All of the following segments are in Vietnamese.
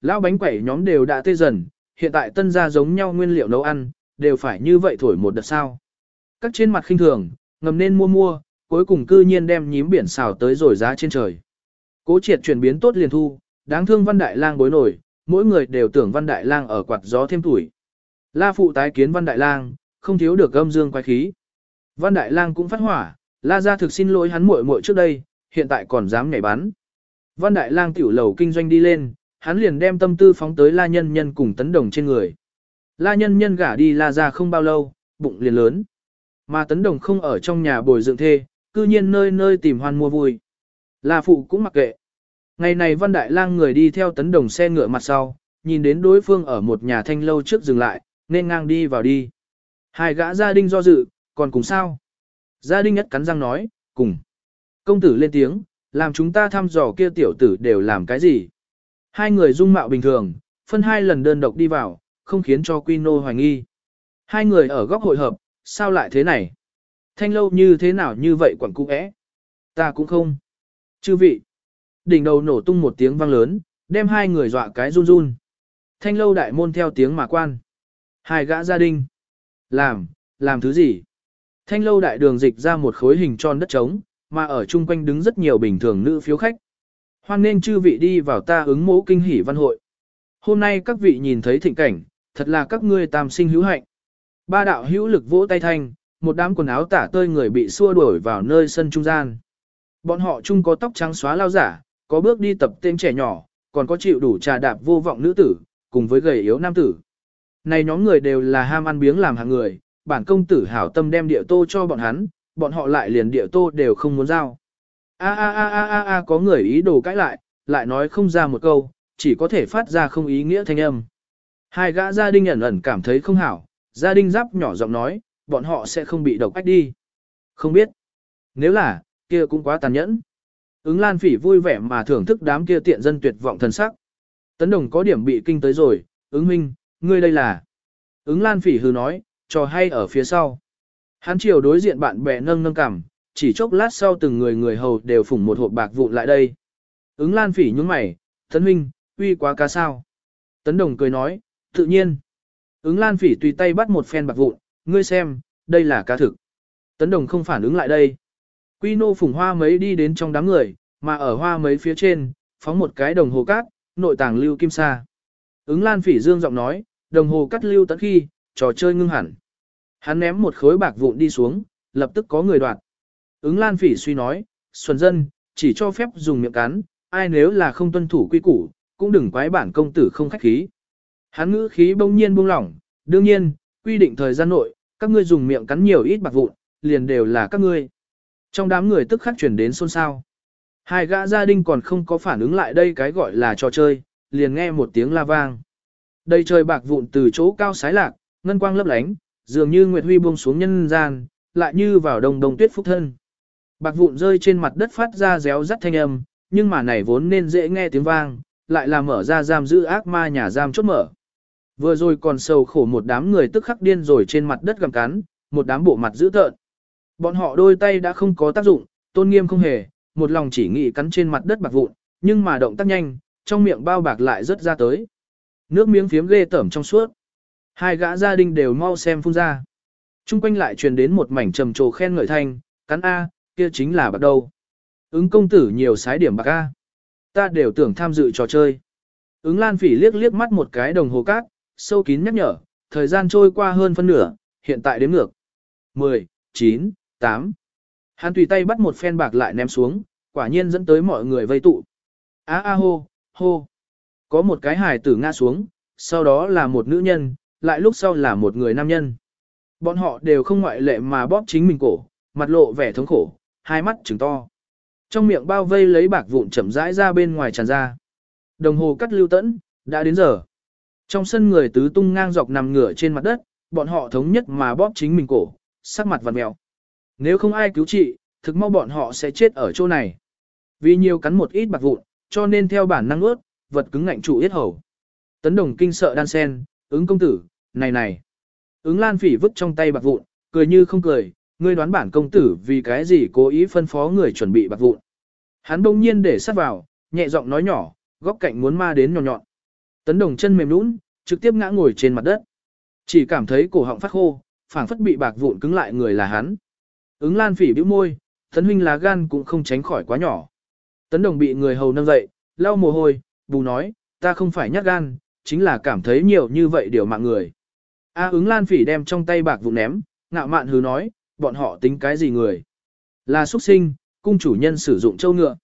lão bánh quẩy nhóm đều đã tê dần, hiện tại tân gia giống nhau nguyên liệu nấu ăn, đều phải như vậy thổi một đợt sao. Các trên mặt khinh thường, ngầm nên mua mua, cuối cùng cư nhiên đem nhím biển xào tới rồi giá trên trời. Cố triệt chuyển biến tốt liền thu, đáng thương văn đại lang bối nổi, mỗi người đều tưởng văn đại lang ở quạt gió thêm tuổi. La phụ tái kiến văn đại lang, không thiếu được âm dương quái khí. Văn đại lang cũng phát hỏa, la ra thực xin lỗi hắn muội muội trước đây, hiện tại còn dám nhảy bắn. Văn đại lang tiểu lầu kinh doanh đi lên, hắn liền đem tâm tư phóng tới la nhân nhân cùng tấn đồng trên người. La nhân nhân gả đi la ra không bao lâu, bụng liền lớn. Mà tấn đồng không ở trong nhà bồi dựng thê, cư nhiên nơi nơi tìm hoan mua vui. La phụ cũng mặc kệ. Ngày này văn đại lang người đi theo tấn đồng xe ngựa mặt sau, nhìn đến đối phương ở một nhà thanh lâu trước dừng lại, nên ngang đi vào đi. Hai gã gia đình do dự, còn cùng sao? Gia đình nhất cắn răng nói, cùng. Công tử lên tiếng, làm chúng ta thăm dò kia tiểu tử đều làm cái gì? Hai người dung mạo bình thường, phân hai lần đơn độc đi vào, không khiến cho Quy Nô hoài nghi. Hai người ở góc hội hợp, sao lại thế này? Thanh lâu như thế nào như vậy quẩn cung ẽ? Ta cũng không. Chư vị. Đỉnh đầu nổ tung một tiếng vang lớn, đem hai người dọa cái run run. Thanh lâu đại môn theo tiếng mà quan. Hai gã gia đình. Làm, làm thứ gì? Thanh lâu đại đường dịch ra một khối hình tròn đất trống, mà ở chung quanh đứng rất nhiều bình thường nữ phiếu khách. Hoan nên chư vị đi vào ta ứng mẫu kinh hỉ văn hội. Hôm nay các vị nhìn thấy thịnh cảnh, thật là các ngươi tam sinh hữu hạnh. Ba đạo hữu lực vỗ tay thanh, một đám quần áo tả tơi người bị xua đuổi vào nơi sân trung gian. Bọn họ chung có tóc trắng xóa lao giả, có bước đi tập tên trẻ nhỏ, còn có chịu đủ trà đạp vô vọng nữ tử, cùng với gầy yếu nam tử. Này nhóm người đều là ham ăn biếng làm hàng người, bản công tử hảo tâm đem địa tô cho bọn hắn, bọn họ lại liền địa tô đều không muốn giao. A a a a a a có người ý đồ cãi lại, lại nói không ra một câu, chỉ có thể phát ra không ý nghĩa thanh âm. Hai gã gia đình ẩn ẩn cảm thấy không hảo, gia đình giáp nhỏ giọng nói, bọn họ sẽ không bị độc ách đi. Không biết. Nếu là, kia cũng quá tàn nhẫn. Ứng Lan Phỉ vui vẻ mà thưởng thức đám kia tiện dân tuyệt vọng thần sắc. Tấn Đồng có điểm bị kinh tới rồi, ứng minh, ngươi đây là. Ứng Lan Phỉ hừ nói, trò hay ở phía sau. Hắn chiều đối diện bạn bè nâng nâng cằm, chỉ chốc lát sau từng người người hầu đều phủng một hộp bạc vụn lại đây. Ứng Lan Phỉ nhướng mày, Tấn Minh, uy quá cá sao. Tấn Đồng cười nói, tự nhiên. Ứng Lan Phỉ tùy tay bắt một phen bạc vụn, ngươi xem, đây là cá thực. Tấn Đồng không phản ứng lại đây. Quy nô phủng hoa mấy đi đến trong đám người, mà ở hoa mấy phía trên, phóng một cái đồng hồ cát, nội tàng lưu kim sa. Ứng Lan Phỉ dương giọng nói, đồng hồ cắt lưu tận khi, trò chơi ngưng hẳn. Hắn ném một khối bạc vụn đi xuống, lập tức có người đoạt. Ứng Lan Phỉ suy nói, xuân dân, chỉ cho phép dùng miệng cắn, ai nếu là không tuân thủ quy củ, cũng đừng quái bản công tử không khách khí. Hắn ngữ khí bỗng nhiên buông lỏng, đương nhiên, quy định thời gian nội, các ngươi dùng miệng cắn nhiều ít bạc vụn, liền đều là các ngươi. Trong đám người tức khắc chuyển đến xôn xao. Hai gã gia đình còn không có phản ứng lại đây cái gọi là trò chơi, liền nghe một tiếng la vang. Đây trời bạc vụn từ chỗ cao sái lạc, ngân quang lấp lánh, dường như nguyệt huy buông xuống nhân gian, lại như vào đồng đông tuyết phúc thân. Bạc vụn rơi trên mặt đất phát ra réo rắt thanh âm, nhưng mà này vốn nên dễ nghe tiếng vang, lại là mở ra giam giữ ác ma nhà giam chốt mở. Vừa rồi còn sầu khổ một đám người tức khắc điên rồi trên mặt đất gầm cắn, một đám bộ mặt dữ tợn. Bọn họ đôi tay đã không có tác dụng, tôn nghiêm không hề, một lòng chỉ nghĩ cắn trên mặt đất bạc vụn, nhưng mà động tác nhanh, trong miệng bao bạc lại rớt ra tới. Nước miếng phiếm ghê tởm trong suốt. Hai gã gia đình đều mau xem phun ra. Trung quanh lại truyền đến một mảnh trầm trồ khen ngợi thanh, cắn A, kia chính là bạc đâu. Ứng công tử nhiều sái điểm bạc A. Ta đều tưởng tham dự trò chơi. Ứng Lan Phỉ liếc liếc mắt một cái đồng hồ cát, sâu kín nhắc nhở, thời gian trôi qua hơn phân nửa, hiện tại đếm ngược. 10, 9, 8. Hắn tùy tay bắt một phen bạc lại ném xuống, quả nhiên dẫn tới mọi người vây tụ. Á a hô, hô. Có một cái hài tử ngã xuống, sau đó là một nữ nhân, lại lúc sau là một người nam nhân. Bọn họ đều không ngoại lệ mà bóp chính mình cổ, mặt lộ vẻ thống khổ, hai mắt trừng to. Trong miệng bao vây lấy bạc vụn chậm rãi ra bên ngoài tràn ra. Đồng hồ cắt lưu tẫn, đã đến giờ. Trong sân người tứ tung ngang dọc nằm ngửa trên mặt đất, bọn họ thống nhất mà bóp chính mình cổ, sắc mặt vằn mèo. Nếu không ai cứu trị, thực mau bọn họ sẽ chết ở chỗ này. Vì nhiều cắn một ít bạc vụn, cho nên theo bản năng ướt, vật cứng ngạnh trụ yết hầu. Tấn đồng kinh sợ đan sen, ứng công tử, này này. Ứng lan phỉ vứt trong tay bạc vụn, cười như không cười, ngươi đoán bản công tử vì cái gì cố ý phân phó người chuẩn bị bạc vụn. Hắn bỗng nhiên để sát vào, nhẹ giọng nói nhỏ, góc cạnh muốn ma đến nhọn nhọn. Tấn đồng chân mềm nũng, trực tiếp ngã ngồi trên mặt đất. Chỉ cảm thấy cổ họng phát khô, phảng phất bị bạc vụn cứng lại người là hắn. Ứng lan phỉ bĩu môi, tấn huynh lá gan cũng không tránh khỏi quá nhỏ. Tấn đồng bị người hầu nâng dậy, lau mồ hôi, bù nói, ta không phải nhát gan, chính là cảm thấy nhiều như vậy điều mạng người. A ứng lan phỉ đem trong tay bạc vụn ném, ngạo mạn hứ nói, bọn họ tính cái gì người. Là xuất sinh, cung chủ nhân sử dụng châu ngựa.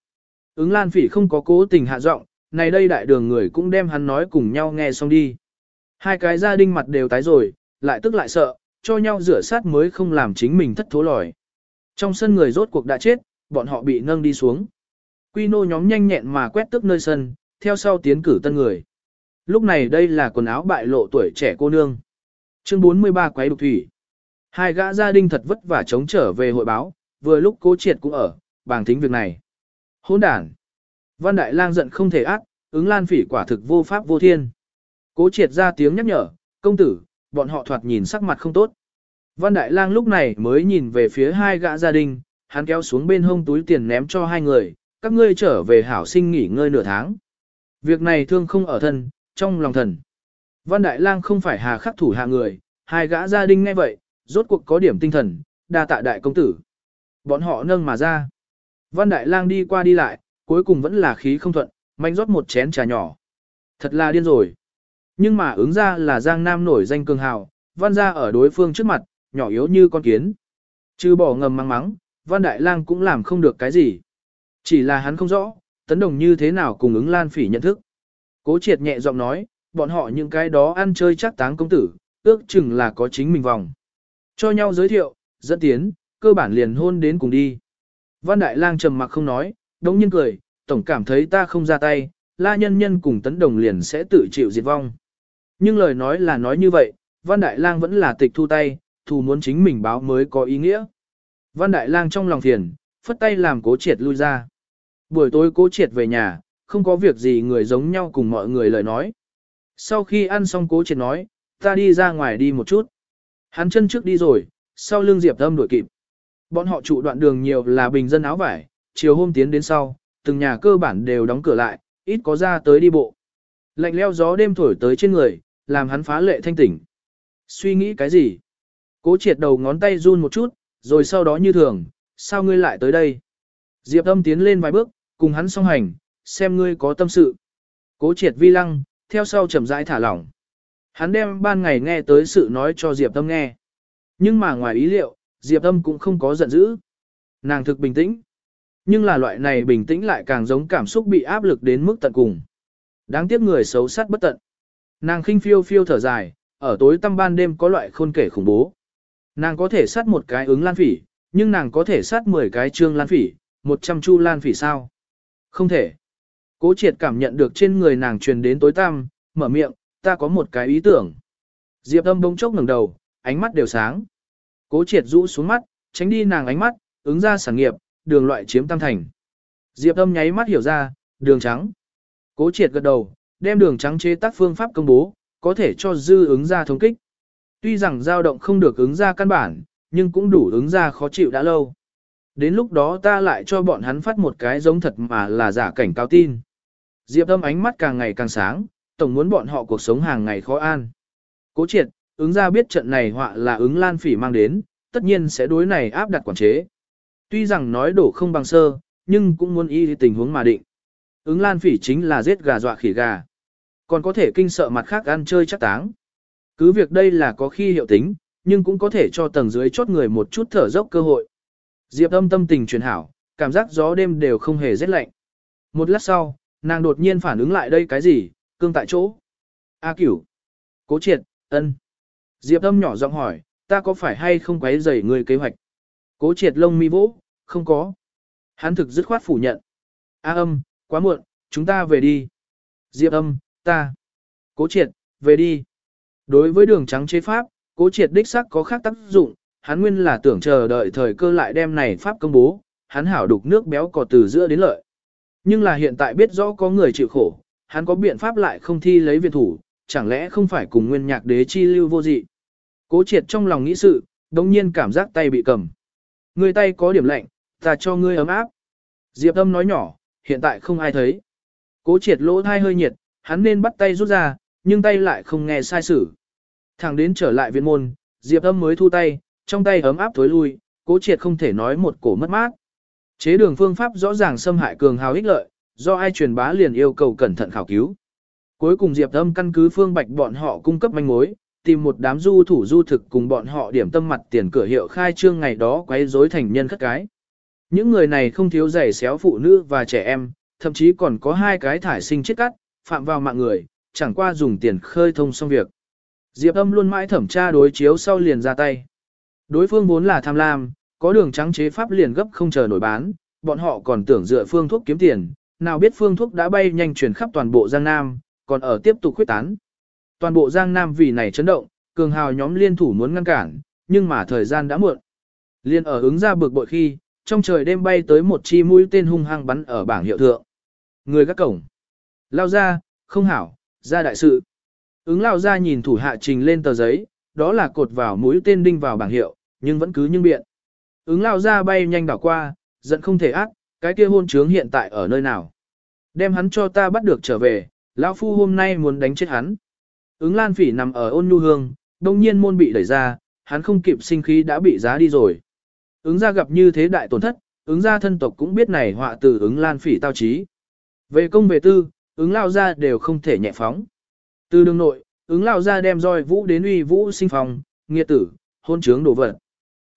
Ứng lan phỉ không có cố tình hạ giọng, này đây đại đường người cũng đem hắn nói cùng nhau nghe xong đi. Hai cái gia đình mặt đều tái rồi, lại tức lại sợ, cho nhau rửa sát mới không làm chính mình thất thố lòi. Trong sân người rốt cuộc đã chết, bọn họ bị nâng đi xuống. Quy nô nhóm nhanh nhẹn mà quét tức nơi sân, theo sau tiến cử tân người. Lúc này đây là quần áo bại lộ tuổi trẻ cô nương. Chương 43 quái đục thủy. Hai gã gia đình thật vất vả chống trở về hội báo, vừa lúc cố triệt cũng ở, bàng thính việc này. Hỗn đản. Văn Đại Lang giận không thể ác, ứng lan phỉ quả thực vô pháp vô thiên. Cố triệt ra tiếng nhắc nhở, công tử, bọn họ thoạt nhìn sắc mặt không tốt. Văn Đại Lang lúc này mới nhìn về phía hai gã gia đình, hắn kéo xuống bên hông túi tiền ném cho hai người, các ngươi trở về hảo sinh nghỉ ngơi nửa tháng. Việc này thương không ở thân, trong lòng thần. Văn Đại Lang không phải hà khắc thủ hạ người, hai gã gia đình nghe vậy, rốt cuộc có điểm tinh thần, đa tạ đại công tử. Bọn họ nâng mà ra. Văn Đại Lang đi qua đi lại, cuối cùng vẫn là khí không thuận, mạnh rót một chén trà nhỏ. Thật là điên rồi. Nhưng mà ứng ra là Giang Nam nổi danh cường hào, văn ra ở đối phương trước mặt, nhỏ yếu như con kiến. Chứ bỏ ngầm mắng mắng, văn đại lang cũng làm không được cái gì. Chỉ là hắn không rõ, tấn đồng như thế nào cùng ứng lan phỉ nhận thức. Cố triệt nhẹ giọng nói, bọn họ những cái đó ăn chơi chắc táng công tử, ước chừng là có chính mình vòng. Cho nhau giới thiệu, dẫn tiến, cơ bản liền hôn đến cùng đi. Văn Đại Lang trầm mặc không nói, đống nhiên cười, tổng cảm thấy ta không ra tay, la nhân nhân cùng tấn đồng liền sẽ tự chịu diệt vong. Nhưng lời nói là nói như vậy, Văn Đại Lang vẫn là tịch thu tay, thù muốn chính mình báo mới có ý nghĩa. Văn Đại Lang trong lòng thiền, phất tay làm cố triệt lui ra. Buổi tối cố triệt về nhà, không có việc gì người giống nhau cùng mọi người lời nói. Sau khi ăn xong cố triệt nói, ta đi ra ngoài đi một chút. Hắn chân trước đi rồi, sau lưng Diệp Âm đuổi kịp. Bọn họ trụ đoạn đường nhiều là bình dân áo vải, chiều hôm tiến đến sau, từng nhà cơ bản đều đóng cửa lại, ít có ra tới đi bộ. Lạnh leo gió đêm thổi tới trên người, làm hắn phá lệ thanh tỉnh. Suy nghĩ cái gì? Cố triệt đầu ngón tay run một chút, rồi sau đó như thường, sao ngươi lại tới đây? Diệp âm tiến lên vài bước, cùng hắn song hành, xem ngươi có tâm sự. Cố triệt vi lăng, theo sau chậm rãi thả lỏng. Hắn đem ban ngày nghe tới sự nói cho Diệp Tâm nghe. Nhưng mà ngoài ý liệu, Diệp Tâm cũng không có giận dữ. Nàng thực bình tĩnh. Nhưng là loại này bình tĩnh lại càng giống cảm xúc bị áp lực đến mức tận cùng. Đáng tiếc người xấu sát bất tận. Nàng khinh phiêu phiêu thở dài, ở tối tăm ban đêm có loại khôn kể khủng bố. Nàng có thể sát một cái ứng lan phỉ, nhưng nàng có thể sát 10 cái trương lan phỉ, 100 chu lan phỉ sao? Không thể. Cố triệt cảm nhận được trên người nàng truyền đến tối tăm, mở miệng, ta có một cái ý tưởng. Diệp âm bông chốc ngẩng đầu, ánh mắt đều sáng. Cố triệt rũ xuống mắt, tránh đi nàng ánh mắt, ứng ra sản nghiệp, đường loại chiếm tam thành. Diệp âm nháy mắt hiểu ra, đường trắng. Cố triệt gật đầu, đem đường trắng chế tác phương pháp công bố, có thể cho dư ứng ra thống kích. Tuy rằng dao động không được ứng ra căn bản, nhưng cũng đủ ứng ra khó chịu đã lâu. Đến lúc đó ta lại cho bọn hắn phát một cái giống thật mà là giả cảnh cao tin. Diệp âm ánh mắt càng ngày càng sáng, tổng muốn bọn họ cuộc sống hàng ngày khó an. Cố triệt, ứng ra biết trận này họa là ứng lan phỉ mang đến, tất nhiên sẽ đối này áp đặt quản chế. Tuy rằng nói đổ không bằng sơ, nhưng cũng muốn y tình huống mà định. Ứng lan phỉ chính là giết gà dọa khỉ gà. Còn có thể kinh sợ mặt khác ăn chơi chắc táng. Cứ việc đây là có khi hiệu tính, nhưng cũng có thể cho tầng dưới chốt người một chút thở dốc cơ hội. Diệp âm tâm tình truyền hảo, cảm giác gió đêm đều không hề rét lạnh. Một lát sau, nàng đột nhiên phản ứng lại đây cái gì, cương tại chỗ. A cửu. Cố triệt, ân. Diệp âm nhỏ giọng hỏi, ta có phải hay không quấy rầy người kế hoạch? Cố triệt lông mi vỗ, không có. Hắn thực dứt khoát phủ nhận. A âm, quá muộn, chúng ta về đi. Diệp âm, ta. Cố triệt, về đi. Đối với đường trắng chế pháp, cố triệt đích sắc có khác tác dụng, hắn nguyên là tưởng chờ đợi thời cơ lại đem này pháp công bố, hắn hảo đục nước béo cò từ giữa đến lợi. Nhưng là hiện tại biết rõ có người chịu khổ, hắn có biện pháp lại không thi lấy viện thủ, chẳng lẽ không phải cùng nguyên nhạc đế chi lưu vô dị. Cố triệt trong lòng nghĩ sự, đồng nhiên cảm giác tay bị cầm. Người tay có điểm lạnh, ta cho ngươi ấm áp. Diệp âm nói nhỏ, hiện tại không ai thấy. Cố triệt lỗ thai hơi nhiệt, hắn nên bắt tay rút ra, nhưng tay lại không nghe sai sử. Thẳng đến trở lại viện môn, Diệp Âm mới thu tay, trong tay ấm áp thối lui, cố triệt không thể nói một cổ mất mát. Chế đường phương pháp rõ ràng xâm hại cường hào ích lợi, do ai truyền bá liền yêu cầu cẩn thận khảo cứu. Cuối cùng Diệp Âm căn cứ phương bạch bọn họ cung cấp manh mối, tìm một đám du thủ du thực cùng bọn họ điểm tâm mặt tiền cửa hiệu khai trương ngày đó quấy rối thành nhân khất cái. Những người này không thiếu giày xéo phụ nữ và trẻ em, thậm chí còn có hai cái thải sinh chết cắt, phạm vào mạng người, chẳng qua dùng tiền khơi thông xong việc. Diệp âm luôn mãi thẩm tra đối chiếu sau liền ra tay. Đối phương vốn là tham lam, có đường trắng chế pháp liền gấp không chờ nổi bán, bọn họ còn tưởng dựa phương thuốc kiếm tiền, nào biết phương thuốc đã bay nhanh truyền khắp toàn bộ Giang Nam, còn ở tiếp tục khuyết tán. Toàn bộ Giang Nam vì này chấn động, cường hào nhóm liên thủ muốn ngăn cản, nhưng mà thời gian đã muộn. Liên ở ứng ra bực bội khi, trong trời đêm bay tới một chi mũi tên hung hăng bắn ở bảng hiệu thượng. Người gác cổng. Lao ra, không hảo, ra đại sự. Ứng lao ra nhìn thủ hạ trình lên tờ giấy, đó là cột vào mũi tên đinh vào bảng hiệu, nhưng vẫn cứ nhưng biện. Ứng lao ra bay nhanh đảo qua, giận không thể ác, cái kia hôn trướng hiện tại ở nơi nào. Đem hắn cho ta bắt được trở về, lão phu hôm nay muốn đánh chết hắn. Ứng lan phỉ nằm ở ôn nhu hương, đông nhiên môn bị đẩy ra, hắn không kịp sinh khí đã bị giá đi rồi. Ứng ra gặp như thế đại tổn thất, ứng ra thân tộc cũng biết này họa từ ứng lan phỉ tao trí. Về công về tư, ứng lao ra đều không thể nhẹ phóng. Từ đường nội, ứng lao ra đem roi vũ đến uy vũ sinh phòng, nghiệt tử, hôn trướng đổ vật.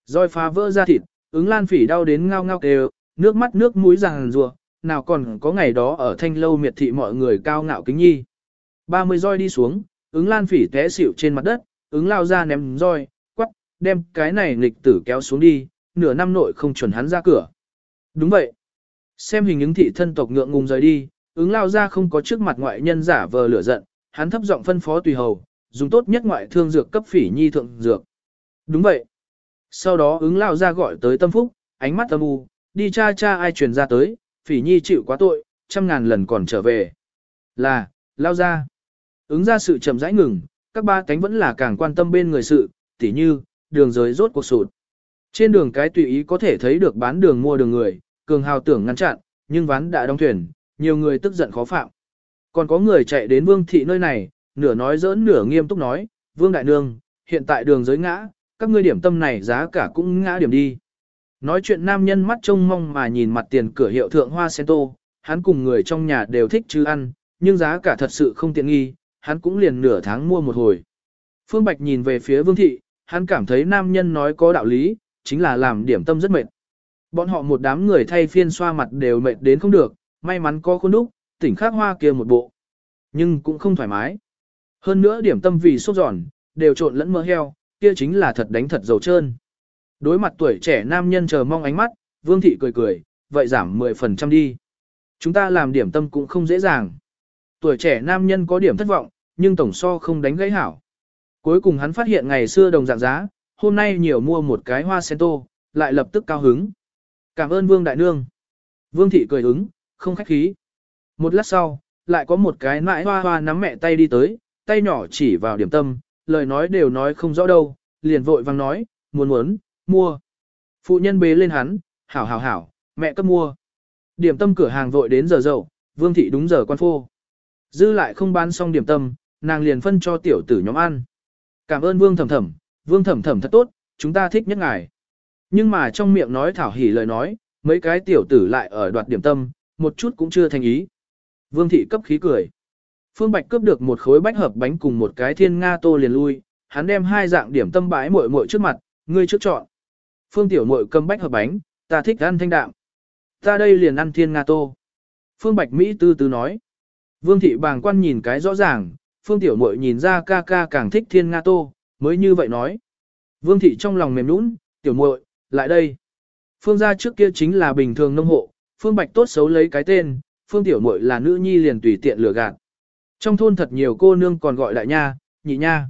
Roi phá vỡ ra thịt, ứng lan phỉ đau đến ngao ngao kêu, nước mắt nước mũi ràng rùa, nào còn có ngày đó ở thanh lâu miệt thị mọi người cao ngạo kính nhi. 30 roi đi xuống, ứng lan phỉ té xỉu trên mặt đất, ứng lao ra ném roi, quắc, đem cái này nghịch tử kéo xuống đi, nửa năm nội không chuẩn hắn ra cửa. Đúng vậy. Xem hình ứng thị thân tộc ngượng ngùng rời đi, ứng lao ra không có trước mặt ngoại nhân giả vờ lửa giận, hắn thấp giọng phân phó tùy hầu, dùng tốt nhất ngoại thương dược cấp phỉ nhi thượng dược. Đúng vậy. Sau đó ứng lao ra gọi tới tâm phúc, ánh mắt âm u, đi cha cha ai truyền ra tới, phỉ nhi chịu quá tội, trăm ngàn lần còn trở về. Là, lao ra. Ứng ra sự chậm rãi ngừng, các ba cánh vẫn là càng quan tâm bên người sự, tỉ như, đường giới rốt cuộc sụt. Trên đường cái tùy ý có thể thấy được bán đường mua đường người, cường hào tưởng ngăn chặn, nhưng ván đã đóng thuyền, nhiều người tức giận khó phạm. Còn có người chạy đến vương thị nơi này, nửa nói giỡn nửa nghiêm túc nói, vương đại nương, hiện tại đường giới ngã, các ngươi điểm tâm này giá cả cũng ngã điểm đi. Nói chuyện nam nhân mắt trông mong mà nhìn mặt tiền cửa hiệu thượng hoa sen tô, hắn cùng người trong nhà đều thích chứ ăn, nhưng giá cả thật sự không tiện nghi, hắn cũng liền nửa tháng mua một hồi. Phương Bạch nhìn về phía vương thị, hắn cảm thấy nam nhân nói có đạo lý, chính là làm điểm tâm rất mệt. Bọn họ một đám người thay phiên xoa mặt đều mệt đến không được, may mắn có khuôn đúc, tỉnh khác hoa kia một bộ. Nhưng cũng không thoải mái. Hơn nữa điểm tâm vì sốt giòn, đều trộn lẫn mỡ heo, kia chính là thật đánh thật dầu trơn. Đối mặt tuổi trẻ nam nhân chờ mong ánh mắt, Vương Thị cười cười, vậy giảm 10% đi. Chúng ta làm điểm tâm cũng không dễ dàng. Tuổi trẻ nam nhân có điểm thất vọng, nhưng tổng so không đánh gãy hảo. Cuối cùng hắn phát hiện ngày xưa đồng dạng giá, hôm nay nhiều mua một cái hoa sen tô, lại lập tức cao hứng. Cảm ơn Vương Đại Nương. Vương Thị cười ứng, không khách khí. Một lát sau, lại có một cái nãi hoa hoa nắm mẹ tay đi tới, tay nhỏ chỉ vào điểm tâm, lời nói đều nói không rõ đâu, liền vội vang nói, muốn muốn, mua. Phụ nhân bế lên hắn, hảo hảo hảo, mẹ cấp mua. Điểm tâm cửa hàng vội đến giờ dậu, Vương Thị đúng giờ quan phô. Dư lại không bán xong điểm tâm, nàng liền phân cho tiểu tử nhóm ăn. Cảm ơn Vương Thẩm Thẩm, Vương Thẩm Thẩm thật tốt, chúng ta thích nhất ngài. Nhưng mà trong miệng nói thảo hỉ lời nói, mấy cái tiểu tử lại ở đoạt điểm tâm, một chút cũng chưa thành ý. Vương thị cấp khí cười. Phương Bạch cướp được một khối bách hợp bánh cùng một cái thiên nga tô liền lui, hắn đem hai dạng điểm tâm bãi muội muội trước mặt, ngươi trước chọn. Phương tiểu muội cầm bách hợp bánh, ta thích ăn thanh đạm. Ta đây liền ăn thiên nga tô. Phương Bạch Mỹ tư tư nói. Vương thị bàng quan nhìn cái rõ ràng, Phương tiểu muội nhìn ra ca ca càng thích thiên nga tô, mới như vậy nói. Vương thị trong lòng mềm nũng, tiểu muội, lại đây. Phương gia trước kia chính là bình thường nông hộ, Phương Bạch tốt xấu lấy cái tên, Phương Tiểu Muội là nữ nhi liền tùy tiện lừa gạt. Trong thôn thật nhiều cô nương còn gọi đại nha, nhị nha.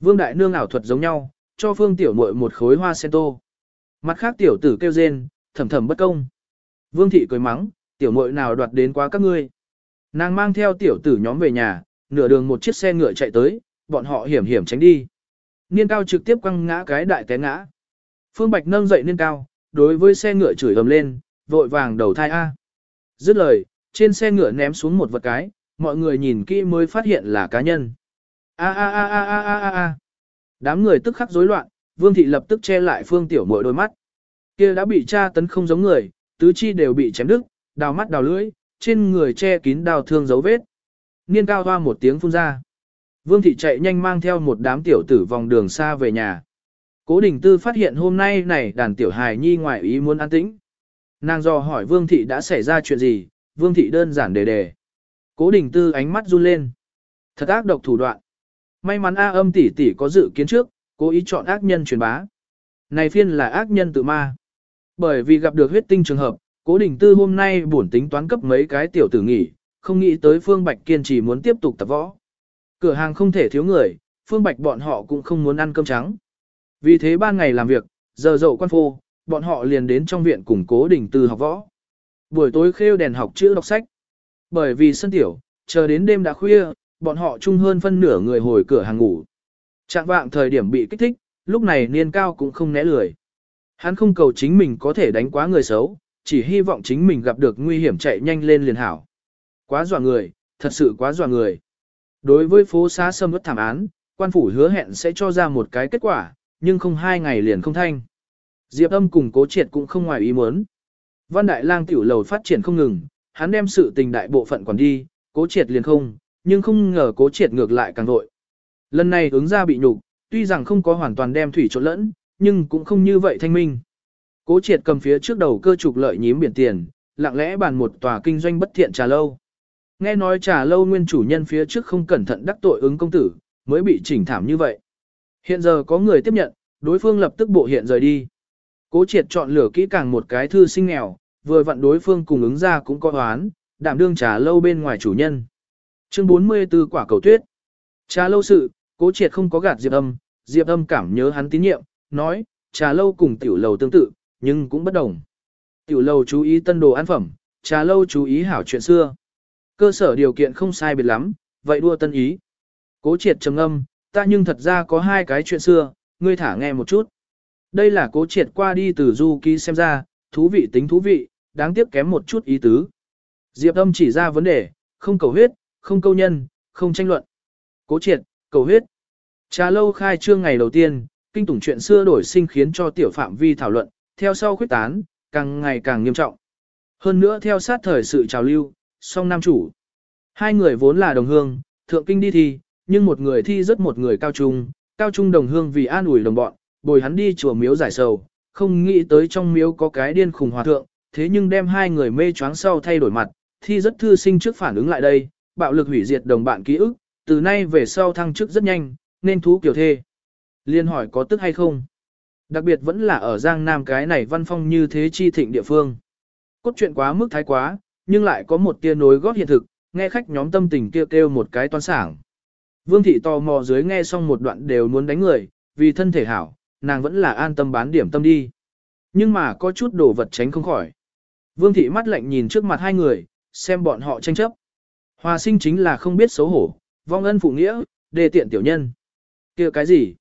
Vương đại nương ảo thuật giống nhau, cho Phương Tiểu Muội một khối hoa sen tô. Mặt khác tiểu tử kêu rên, thầm thầm bất công. Vương thị cười mắng, tiểu muội nào đoạt đến quá các ngươi. Nàng mang theo tiểu tử nhóm về nhà, nửa đường một chiếc xe ngựa chạy tới, bọn họ hiểm hiểm tránh đi. Niên cao trực tiếp quăng ngã cái đại té ngã. Phương Bạch nâng dậy niên cao, đối với xe ngựa chửi ầm lên, vội vàng đầu thai A. Dứt lời, trên xe ngựa ném xuống một vật cái, mọi người nhìn kỹ mới phát hiện là cá nhân. A a a a a a a a. Đám người tức khắc rối loạn, Vương thị lập tức che lại Phương Tiểu Muội đôi mắt. Kia đã bị tra tấn không giống người, tứ chi đều bị chém đứt, đào mắt đào lưỡi, trên người che kín đào thương dấu vết. Niên cao hoa một tiếng phun ra. Vương thị chạy nhanh mang theo một đám tiểu tử vòng đường xa về nhà. Cố Đình Tư phát hiện hôm nay này đàn tiểu hài nhi ngoại ý muốn an tĩnh. Nàng dò hỏi Vương thị đã xảy ra chuyện gì, Vương thị đơn giản đề đề. Cố Đình Tư ánh mắt run lên. Thật ác độc thủ đoạn. May mắn A âm tỷ tỷ có dự kiến trước, cố ý chọn ác nhân truyền bá. Này phiên là ác nhân tự ma. Bởi vì gặp được huyết tinh trường hợp, Cố Đình Tư hôm nay buồn tính toán cấp mấy cái tiểu tử nghỉ, không nghĩ tới Phương Bạch kiên trì muốn tiếp tục tập võ. Cửa hàng không thể thiếu người, Phương Bạch bọn họ cũng không muốn ăn cơm trắng. Vì thế ban ngày làm việc, giờ dậu quan phô, bọn họ liền đến trong viện cùng Cố Đình Tư học võ. Buổi tối khêu đèn học chữ đọc sách. Bởi vì sân tiểu, chờ đến đêm đã khuya, bọn họ chung hơn phân nửa người hồi cửa hàng ngủ. Trạng vạng thời điểm bị kích thích, lúc này niên cao cũng không né lười. Hắn không cầu chính mình có thể đánh quá người xấu, chỉ hy vọng chính mình gặp được nguy hiểm chạy nhanh lên liền hảo. Quá dọa người, thật sự quá dọa người. Đối với phố xá sâm ướt thảm án, quan phủ hứa hẹn sẽ cho ra một cái kết quả, nhưng không hai ngày liền không thanh. Diệp âm cùng cố triệt cũng không ngoài ý muốn. Văn Đại Lang tiểu lầu phát triển không ngừng, hắn đem sự tình đại bộ phận quản đi, cố triệt liền không, nhưng không ngờ cố triệt ngược lại càng vội. Lần này ứng ra bị nhục, tuy rằng không có hoàn toàn đem thủy trộn lẫn, nhưng cũng không như vậy thanh minh. Cố triệt cầm phía trước đầu cơ trục lợi nhím biển tiền, lặng lẽ bàn một tòa kinh doanh bất thiện trà lâu. Nghe nói trà lâu nguyên chủ nhân phía trước không cẩn thận đắc tội ứng công tử, mới bị chỉnh thảm như vậy. Hiện giờ có người tiếp nhận, đối phương lập tức bộ hiện rời đi. Cố triệt chọn lửa kỹ càng một cái thư sinh nghèo, vừa vặn đối phương cùng ứng ra cũng có oán, đảm đương trà lâu bên ngoài chủ nhân. Chương 44 quả cầu tuyết. Trà lâu sự, cố triệt không có gạt Diệp âm, Diệp âm cảm nhớ hắn tín nhiệm, nói, trà lâu cùng tiểu lầu tương tự, nhưng cũng bất đồng. Tiểu lâu chú ý tân đồ ăn phẩm, trà lâu chú ý hảo chuyện xưa. Cơ sở điều kiện không sai biệt lắm, vậy đua tân ý. Cố triệt trầm âm, ta nhưng thật ra có hai cái chuyện xưa, ngươi thả nghe một chút. Đây là cố triệt qua đi từ du ký xem ra, thú vị tính thú vị, đáng tiếc kém một chút ý tứ. Diệp âm chỉ ra vấn đề, không cầu huyết, không câu nhân, không tranh luận. Cố triệt, cầu huyết. Trà lâu khai trương ngày đầu tiên, kinh tủng chuyện xưa đổi sinh khiến cho tiểu phạm vi thảo luận, theo sau khuyết tán, càng ngày càng nghiêm trọng. Hơn nữa theo sát thời sự trào lưu, song nam chủ. Hai người vốn là đồng hương, thượng kinh đi thi, nhưng một người thi rất một người cao trung, cao trung đồng hương vì an ủi đồng bọn, bồi hắn đi chùa miếu giải sầu, không nghĩ tới trong miếu có cái điên khùng hòa thượng, thế nhưng đem hai người mê choáng sau thay đổi mặt, thi rất thư sinh trước phản ứng lại đây, bạo lực hủy diệt đồng bạn ký ức, từ nay về sau thăng chức rất nhanh, nên thú kiểu thê. Liên hỏi có tức hay không? Đặc biệt vẫn là ở Giang Nam cái này văn phong như thế chi thịnh địa phương. Cốt truyện quá mức thái quá, nhưng lại có một tia nối gót hiện thực, nghe khách nhóm tâm tình kêu kêu một cái toan sảng. Vương thị tò mò dưới nghe xong một đoạn đều muốn đánh người, vì thân thể hảo, nàng vẫn là an tâm bán điểm tâm đi. Nhưng mà có chút đồ vật tránh không khỏi. Vương thị mắt lạnh nhìn trước mặt hai người, xem bọn họ tranh chấp. Hòa sinh chính là không biết xấu hổ, vong ân phụ nghĩa, đề tiện tiểu nhân. kia cái gì?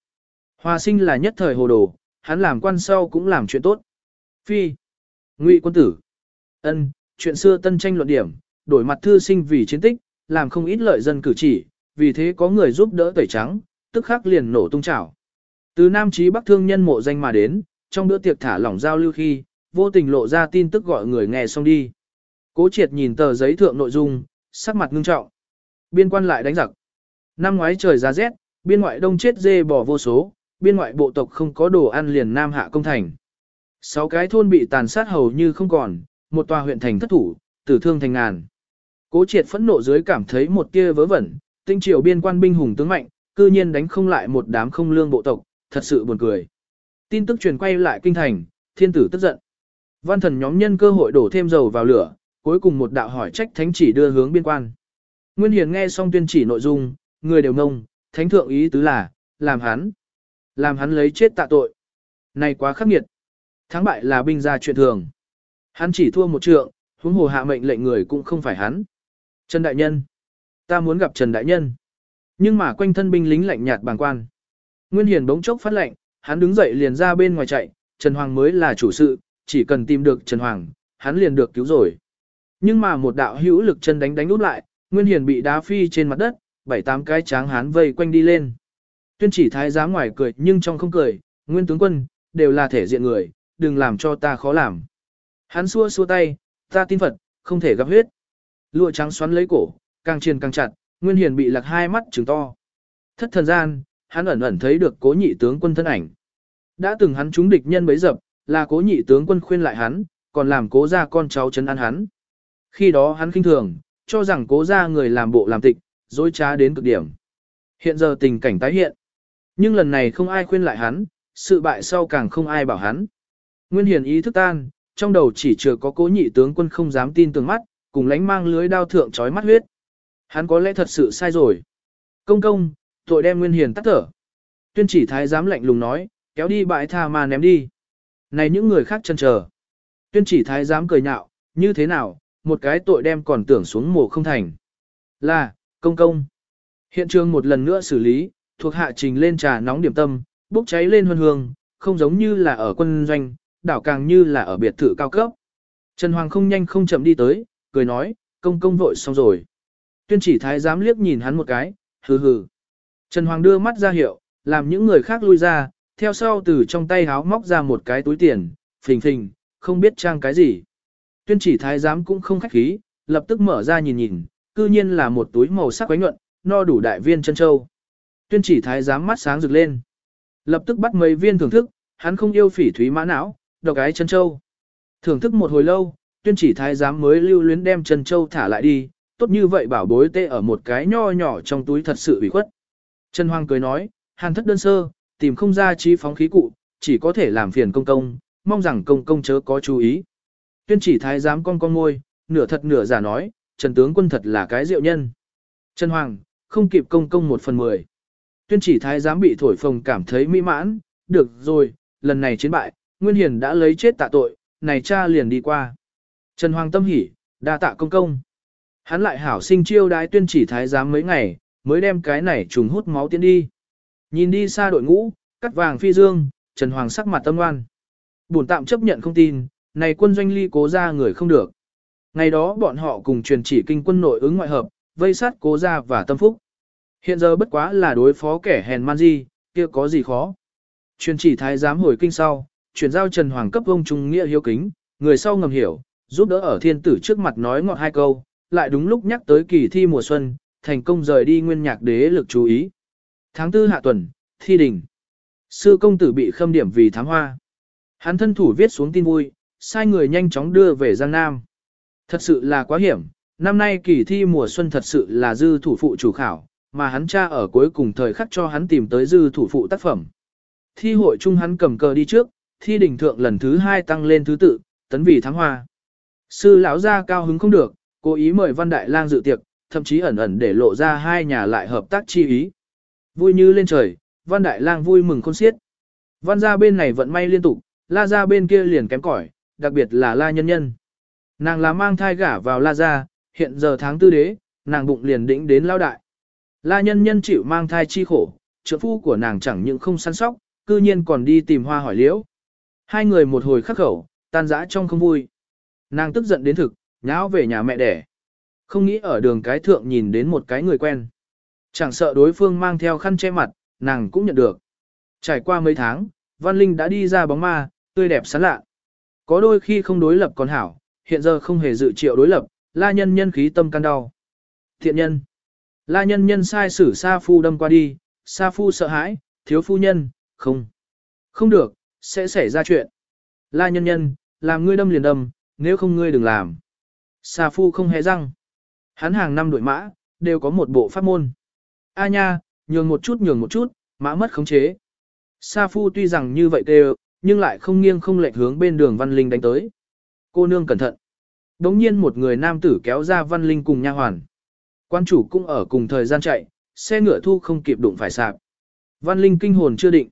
Hòa sinh là nhất thời hồ đồ, hắn làm quan sau cũng làm chuyện tốt. Phi. Ngụy quân tử. ân chuyện xưa tân tranh luận điểm, đổi mặt thư sinh vì chiến tích, làm không ít lợi dân cử chỉ, vì thế có người giúp đỡ tẩy trắng, tức khắc liền nổ tung chảo. Từ Nam Chí Bắc thương nhân mộ danh mà đến, trong bữa tiệc thả lỏng giao lưu khi, vô tình lộ ra tin tức gọi người nghe xong đi. Cố triệt nhìn tờ giấy thượng nội dung, sắc mặt ngưng trọng. Biên quan lại đánh giặc. Năm ngoái trời giá rét, biên ngoại đông chết dê bò vô số, biên ngoại bộ tộc không có đồ ăn liền nam hạ công thành. Sáu cái thôn bị tàn sát hầu như không còn, một tòa huyện thành thất thủ, tử thương thành ngàn. Cố triệt phẫn nộ dưới cảm thấy một tia vớ vẩn, tinh triều biên quan binh hùng tướng mạnh, cư nhiên đánh không lại một đám không lương bộ tộc, thật sự buồn cười. Tin tức truyền quay lại kinh thành, thiên tử tức giận. Văn thần nhóm nhân cơ hội đổ thêm dầu vào lửa, cuối cùng một đạo hỏi trách thánh chỉ đưa hướng biên quan. Nguyên Hiền nghe xong tuyên chỉ nội dung, người đều ngông, thánh thượng ý tứ là, làm hắn. Làm hắn lấy chết tạ tội. Này quá khắc nghiệt. Thắng bại là binh gia chuyện thường. Hắn chỉ thua một trượng, huống hồ hạ mệnh lệnh người cũng không phải hắn. Trần Đại Nhân. Ta muốn gặp Trần Đại Nhân. Nhưng mà quanh thân binh lính lạnh nhạt bàng quan. Nguyên Hiền bỗng chốc phát lệnh, hắn đứng dậy liền ra bên ngoài chạy, Trần Hoàng mới là chủ sự, chỉ cần tìm được Trần Hoàng, hắn liền được cứu rồi. Nhưng mà một đạo hữu lực chân đánh đánh út lại, Nguyên Hiền bị đá phi trên mặt đất, bảy tám cái tráng hán vây quanh đi lên. Tuyên chỉ thái giám ngoài cười nhưng trong không cười, Nguyên tướng quân, đều là thể diện người, đừng làm cho ta khó làm. Hắn xua xua tay, ta tin Phật, không thể gặp huyết. Lụa trắng xoắn lấy cổ, càng triền càng chặt, Nguyên Hiền bị lạc hai mắt trừng to. Thất thần gian, hắn ẩn ẩn thấy được cố nhị tướng quân thân ảnh. Đã từng hắn trúng địch nhân bấy dập, là cố nhị tướng quân khuyên lại hắn, còn làm cố ra con cháu chấn ăn hắn. Khi đó hắn khinh thường, cho rằng cố ra người làm bộ làm tịch, dối trá đến cực điểm. Hiện giờ tình cảnh tái hiện. Nhưng lần này không ai khuyên lại hắn, sự bại sau càng không ai bảo hắn. Nguyên hiền ý thức tan, trong đầu chỉ chưa có cố nhị tướng quân không dám tin tưởng mắt, cùng lánh mang lưới đao thượng trói mắt huyết. Hắn có lẽ thật sự sai rồi. Công công, tội đem Nguyên hiền tắt thở. Tuyên chỉ thái giám lạnh lùng nói, kéo đi bãi tha mà ném đi. Này những người khác chân chờ. Tuyên chỉ thái giám cười nhạo, như thế nào, một cái tội đem còn tưởng xuống mồ không thành. Là, công công. Hiện trường một lần nữa xử lý, thuộc hạ trình lên trà nóng điểm tâm, bốc cháy lên huân hương, không giống như là ở quân doanh, đảo càng như là ở biệt thự cao cấp. Trần Hoàng không nhanh không chậm đi tới, cười nói, công công vội xong rồi. Tuyên chỉ thái giám liếc nhìn hắn một cái, hừ hừ. Trần Hoàng đưa mắt ra hiệu, làm những người khác lui ra, theo sau từ trong tay háo móc ra một cái túi tiền, phình phình, không biết trang cái gì. Tuyên chỉ thái giám cũng không khách khí, lập tức mở ra nhìn nhìn, cư nhiên là một túi màu sắc quánh nhuận, no đủ đại viên chân châu. Tuyên chỉ thái giám mắt sáng rực lên. Lập tức bắt mấy viên thưởng thức, hắn không yêu phỉ thúy mã não, độc ái chân châu. Thưởng thức một hồi lâu, tuyên chỉ thái giám mới lưu luyến đem chân châu thả lại đi, tốt như vậy bảo bối tê ở một cái nho nhỏ trong túi thật sự bị khuất. Trần Hoàng cười nói, hàn thất đơn sơ, tìm không ra trí phóng khí cụ, chỉ có thể làm phiền công công, mong rằng công công chớ có chú ý. Tuyên chỉ thái giám con con ngôi, nửa thật nửa giả nói, Trần tướng quân thật là cái diệu nhân. Trần Hoàng, không kịp công công một phần mười. Tuyên chỉ thái giám bị thổi phồng cảm thấy mỹ mãn, được rồi, lần này chiến bại, Nguyên Hiền đã lấy chết tạ tội, này cha liền đi qua. Trần Hoàng tâm hỉ, đa tạ công công. Hắn lại hảo sinh chiêu đái tuyên chỉ thái giám mấy ngày, mới đem cái này trùng hút máu tiến đi. Nhìn đi xa đội ngũ, cắt vàng phi dương, Trần Hoàng sắc mặt tâm ngoan. Bổn tạm chấp nhận không tin, này quân doanh ly cố ra người không được. Ngày đó bọn họ cùng truyền chỉ kinh quân nội ứng ngoại hợp, vây sát cố ra và tâm phúc. Hiện giờ bất quá là đối phó kẻ hèn man di, kia có gì khó. Truyền chỉ thái giám hồi kinh sau, chuyển giao Trần Hoàng cấp ông trung nghĩa hiếu kính, người sau ngầm hiểu, giúp đỡ ở thiên tử trước mặt nói ngọt hai câu, lại đúng lúc nhắc tới kỳ thi mùa xuân, thành công rời đi nguyên nhạc đế lực chú ý. Tháng tư hạ tuần, thi đình. Sư công tử bị khâm điểm vì thám hoa. Hắn thân thủ viết xuống tin vui, sai người nhanh chóng đưa về Giang Nam. Thật sự là quá hiểm, năm nay kỳ thi mùa xuân thật sự là dư thủ phụ chủ khảo, mà hắn cha ở cuối cùng thời khắc cho hắn tìm tới dư thủ phụ tác phẩm. Thi hội chung hắn cầm cờ đi trước, thi đỉnh thượng lần thứ hai tăng lên thứ tự, tấn vì thắng hoa. Sư lão gia cao hứng không được, cố ý mời Văn Đại Lang dự tiệc, thậm chí ẩn ẩn để lộ ra hai nhà lại hợp tác chi ý. Vui như lên trời, Văn Đại Lang vui mừng khôn xiết. Văn gia bên này vận may liên tục, La gia bên kia liền kém cỏi, đặc biệt là La nhân nhân. Nàng là mang thai gả vào La gia, hiện giờ tháng tư đế, nàng bụng liền đĩnh đến lao đại. La nhân nhân chịu mang thai chi khổ, trợ phu của nàng chẳng những không săn sóc, cư nhiên còn đi tìm hoa hỏi liễu. Hai người một hồi khắc khẩu, tan rã trong không vui. Nàng tức giận đến thực, nháo về nhà mẹ đẻ. Không nghĩ ở đường cái thượng nhìn đến một cái người quen. Chẳng sợ đối phương mang theo khăn che mặt, nàng cũng nhận được. Trải qua mấy tháng, Văn Linh đã đi ra bóng ma, tươi đẹp sán lạ. Có đôi khi không đối lập còn hảo, hiện giờ không hề dự triệu đối lập, la nhân nhân khí tâm can đau. Thiện nhân. La nhân nhân sai sử Sa Phu đâm qua đi, Sa Phu sợ hãi, thiếu phu nhân, không. Không được, sẽ xảy ra chuyện. La nhân nhân, làm ngươi đâm liền đâm, nếu không ngươi đừng làm. Sa Phu không hề răng. Hắn hàng năm đội mã, đều có một bộ pháp môn. A nha, nhường một chút nhường một chút, mã mất khống chế. Sa Phu tuy rằng như vậy đều, nhưng lại không nghiêng không lệch hướng bên đường Văn Linh đánh tới. Cô nương cẩn thận. Đống nhiên một người nam tử kéo ra Văn Linh cùng nha hoàn. Quan chủ cũng ở cùng thời gian chạy, xe ngựa thu không kịp đụng phải sạp. Văn Linh kinh hồn chưa định.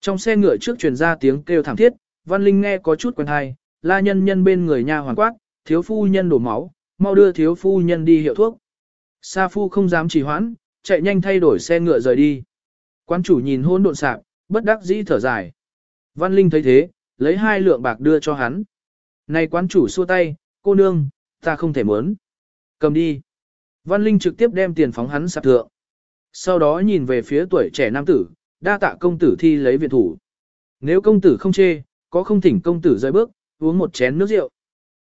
Trong xe ngựa trước truyền ra tiếng kêu thảm thiết, Văn Linh nghe có chút quen hay, la nhân nhân bên người nha hoàn quát, thiếu phu nhân đổ máu, mau đưa thiếu phu nhân đi hiệu thuốc. Sa phu không dám trì hoãn, chạy nhanh thay đổi xe ngựa rời đi. Quan chủ nhìn hôn độn sạp, bất đắc dĩ thở dài. Văn Linh thấy thế, lấy hai lượng bạc đưa cho hắn. Này quán chủ xua tay, cô nương, ta không thể muốn. Cầm đi. Văn Linh trực tiếp đem tiền phóng hắn sạp thượng. Sau đó nhìn về phía tuổi trẻ nam tử, đa tạ công tử thi lấy viện thủ. Nếu công tử không chê, có không thỉnh công tử rời bước, uống một chén nước rượu.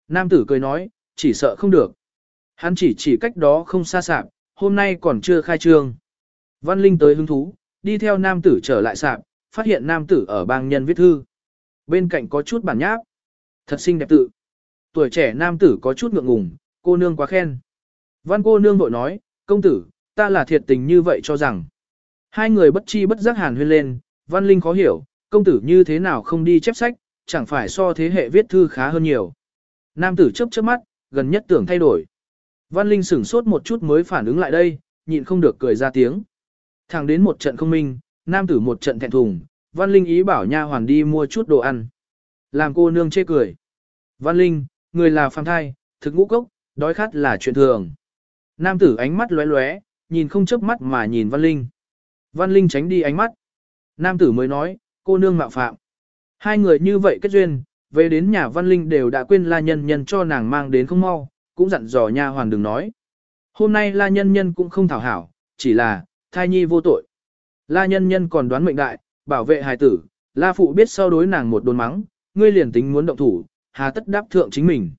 Nam tử cười nói, chỉ sợ không được. Hắn chỉ chỉ cách đó không xa sạp, hôm nay còn chưa khai trương. Văn Linh tới hứng thú, đi theo nam tử trở lại sạp, phát hiện nam tử ở bang nhân viết thư. Bên cạnh có chút bản nháp. Thật xinh đẹp tự. Tuổi trẻ nam tử có chút ngượng ngùng, cô nương quá khen. Văn cô nương vội nói, công tử, ta là thiệt tình như vậy cho rằng. Hai người bất chi bất giác hàn huyên lên, Văn Linh khó hiểu, công tử như thế nào không đi chép sách, chẳng phải so thế hệ viết thư khá hơn nhiều. Nam tử chớp chớp mắt, gần nhất tưởng thay đổi. Văn Linh sửng sốt một chút mới phản ứng lại đây, nhịn không được cười ra tiếng. Thẳng đến một trận không minh, nam tử một trận thẹn thùng, Văn Linh ý bảo nha hoàn đi mua chút đồ ăn. Làm cô nương chê cười. Văn Linh, người là phàm thai, thực ngũ cốc, đói khát là chuyện thường. Nam tử ánh mắt lóe lóe, nhìn không chớp mắt mà nhìn Văn Linh. Văn Linh tránh đi ánh mắt. Nam tử mới nói, cô nương mạo phạm. Hai người như vậy kết duyên, về đến nhà Văn Linh đều đã quên la nhân nhân cho nàng mang đến không mau, cũng dặn dò nha hoàn đừng nói. Hôm nay la nhân nhân cũng không thảo hảo, chỉ là, thai nhi vô tội. La nhân nhân còn đoán mệnh đại, bảo vệ hài tử, la phụ biết sau đối nàng một đồn mắng, ngươi liền tính muốn động thủ, hà tất đáp thượng chính mình.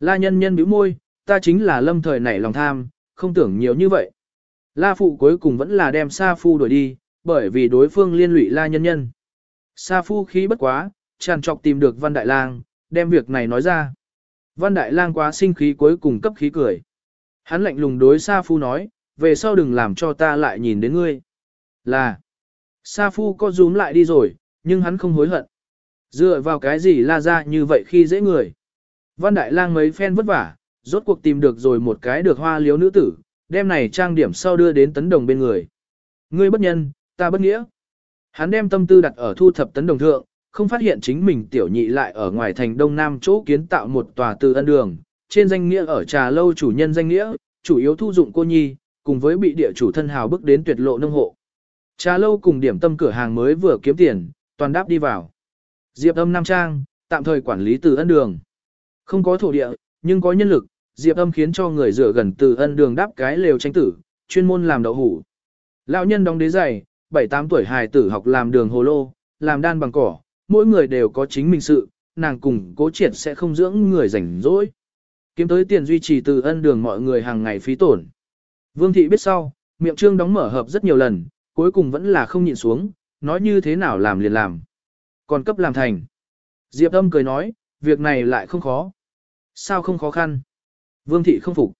La nhân nhân bĩu môi, ta chính là lâm thời nảy lòng tham, không tưởng nhiều như vậy. La phụ cuối cùng vẫn là đem Sa Phu đuổi đi, bởi vì đối phương liên lụy La nhân nhân. Sa Phu khí bất quá, tràn trọc tìm được Văn Đại Lang, đem việc này nói ra. Văn Đại Lang quá sinh khí cuối cùng cấp khí cười. Hắn lạnh lùng đối Sa Phu nói, về sau đừng làm cho ta lại nhìn đến ngươi. Là, Sa Phu có rúm lại đi rồi, nhưng hắn không hối hận. Dựa vào cái gì la ra như vậy khi dễ người. Văn Đại Lang mấy phen vất vả, rốt cuộc tìm được rồi một cái được hoa liếu nữ tử, đem này trang điểm sau đưa đến tấn đồng bên người. Ngươi bất nhân, ta bất nghĩa. Hắn đem tâm tư đặt ở thu thập tấn đồng thượng, không phát hiện chính mình tiểu nhị lại ở ngoài thành đông nam chỗ kiến tạo một tòa từ ân đường, trên danh nghĩa ở trà lâu chủ nhân danh nghĩa, chủ yếu thu dụng cô nhi, cùng với bị địa chủ thân hào bước đến tuyệt lộ nông hộ. Trà lâu cùng điểm tâm cửa hàng mới vừa kiếm tiền, toàn đáp đi vào. Diệp âm Nam Trang, tạm thời quản lý từ ân đường. Không có thổ địa, nhưng có nhân lực, Diệp âm khiến cho người rửa gần từ ân đường đáp cái lều tranh tử, chuyên môn làm đậu hủ. Lão nhân đóng đế giày, 7-8 tuổi hài tử học làm đường hồ lô, làm đan bằng cỏ, mỗi người đều có chính mình sự, nàng cùng cố triệt sẽ không dưỡng người rảnh rỗi. Kiếm tới tiền duy trì từ ân đường mọi người hàng ngày phí tổn. Vương thị biết sau, miệng trương đóng mở hợp rất nhiều lần, cuối cùng vẫn là không nhịn xuống, nói như thế nào làm liền làm. Còn cấp làm thành. Diệp âm cười nói, việc này lại không khó. Sao không khó khăn? Vương thị không phục.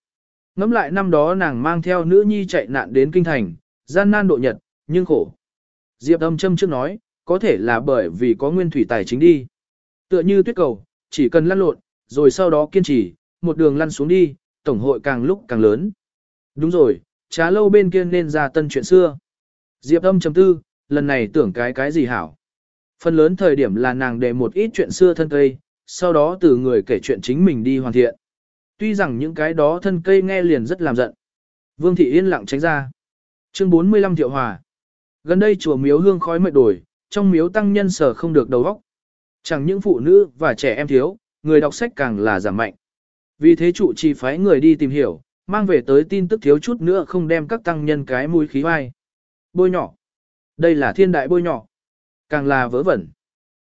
Ngắm lại năm đó nàng mang theo nữ nhi chạy nạn đến kinh thành, gian nan độ nhật, nhưng khổ. Diệp âm châm trước nói, có thể là bởi vì có nguyên thủy tài chính đi. Tựa như tuyết cầu, chỉ cần lăn lộn, rồi sau đó kiên trì, một đường lăn xuống đi, tổng hội càng lúc càng lớn. Đúng rồi, trá lâu bên kia nên ra tân chuyện xưa. Diệp âm chấm tư, lần này tưởng cái cái gì hảo. Phần lớn thời điểm là nàng để một ít chuyện xưa thân cây, sau đó từ người kể chuyện chính mình đi hoàn thiện. Tuy rằng những cái đó thân cây nghe liền rất làm giận. Vương thị yên lặng tránh ra. Chương 45 Thiệu Hòa. Gần đây chùa miếu hương khói mệt đổi, trong miếu tăng nhân sở không được đầu óc. Chẳng những phụ nữ và trẻ em thiếu, người đọc sách càng là giảm mạnh. Vì thế trụ trì phái người đi tìm hiểu, mang về tới tin tức thiếu chút nữa không đem các tăng nhân cái mũi khí hoai. Bôi nhỏ. Đây là thiên đại bôi nhỏ. Càng là vớ vẩn.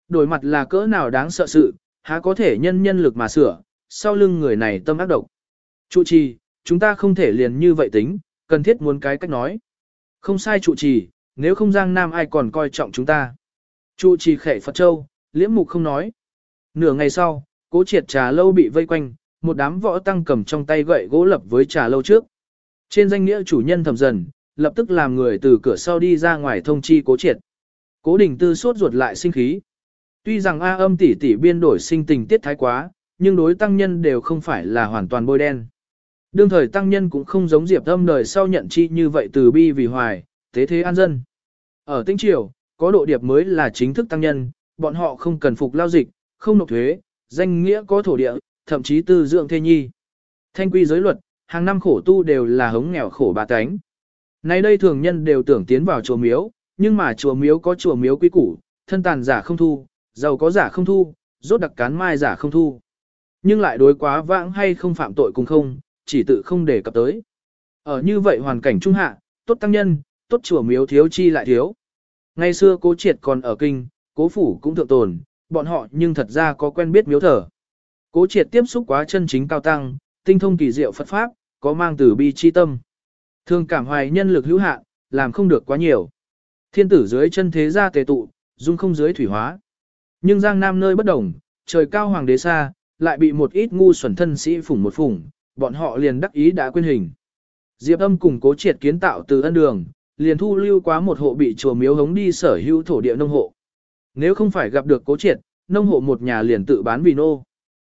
Đổi mặt là cỡ nào đáng sợ sự, há có thể nhân nhân lực mà sửa, sau lưng người này tâm ác độc. Trụ trì, chúng ta không thể liền như vậy tính, cần thiết muốn cái cách nói. Không sai trụ trì, nếu không Giang Nam ai còn coi trọng chúng ta. Trụ trì khệ Phật Châu, liễm mục không nói. Nửa ngày sau, cố triệt trà lâu bị vây quanh, một đám võ tăng cầm trong tay gậy gỗ lập với trà lâu trước. Trên danh nghĩa chủ nhân thầm dần, lập tức làm người từ cửa sau đi ra ngoài thông chi cố triệt. Cố đình tư sốt ruột lại sinh khí. Tuy rằng A âm tỷ tỷ biên đổi sinh tình tiết thái quá, nhưng đối tăng nhân đều không phải là hoàn toàn bôi đen. Đương thời tăng nhân cũng không giống diệp âm đời sau nhận chi như vậy từ bi vì hoài, thế thế an dân. Ở tinh triều, có độ điệp mới là chính thức tăng nhân, bọn họ không cần phục lao dịch, không nộp thuế, danh nghĩa có thổ địa, thậm chí tư dưỡng thê nhi. Thanh quy giới luật, hàng năm khổ tu đều là hống nghèo khổ bà tánh. Nay đây thường nhân đều tưởng tiến vào chùa miếu, nhưng mà chùa miếu có chùa miếu quy củ, thân tàn giả không thu, giàu có giả không thu, rốt đặc cán mai giả không thu. Nhưng lại đối quá vãng hay không phạm tội cùng không, chỉ tự không để cập tới. Ở như vậy hoàn cảnh trung hạ, tốt tăng nhân, tốt chùa miếu thiếu chi lại thiếu. Ngày xưa cố triệt còn ở kinh, cố phủ cũng thượng tồn, bọn họ nhưng thật ra có quen biết miếu thờ. Cố triệt tiếp xúc quá chân chính cao tăng, tinh thông kỳ diệu Phật Pháp, có mang từ bi chi tâm. Thường cảm hoài nhân lực hữu hạn, làm không được quá nhiều. Thiên tử dưới chân thế gia tề tụ, dung không dưới thủy hóa. Nhưng Giang Nam nơi bất đồng, trời cao hoàng đế xa, lại bị một ít ngu xuẩn thân sĩ phủng một phủng, bọn họ liền đắc ý đã quên hình. Diệp âm cùng cố triệt kiến tạo từ ân đường, liền thu lưu quá một hộ bị chùa miếu hống đi sở hữu thổ địa nông hộ. Nếu không phải gặp được cố triệt, nông hộ một nhà liền tự bán vì nô.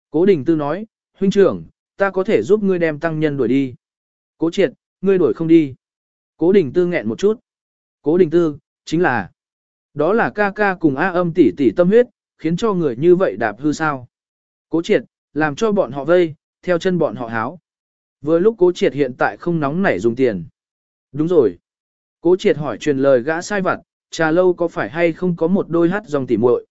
Cố đình tư nói, huynh trưởng, ta có thể giúp ngươi đem tăng nhân đuổi đi. Cố triệt, ngươi đuổi không đi. Cố đình tư nghẹn một chút. Cố đình tư, chính là, đó là ca ca cùng A âm tỷ tỷ tâm huyết, khiến cho người như vậy đạp hư sao. Cố triệt, làm cho bọn họ vây, theo chân bọn họ háo. Vừa lúc cố triệt hiện tại không nóng nảy dùng tiền. Đúng rồi. Cố triệt hỏi truyền lời gã sai vặt, trà lâu có phải hay không có một đôi hát dòng tỉ muội.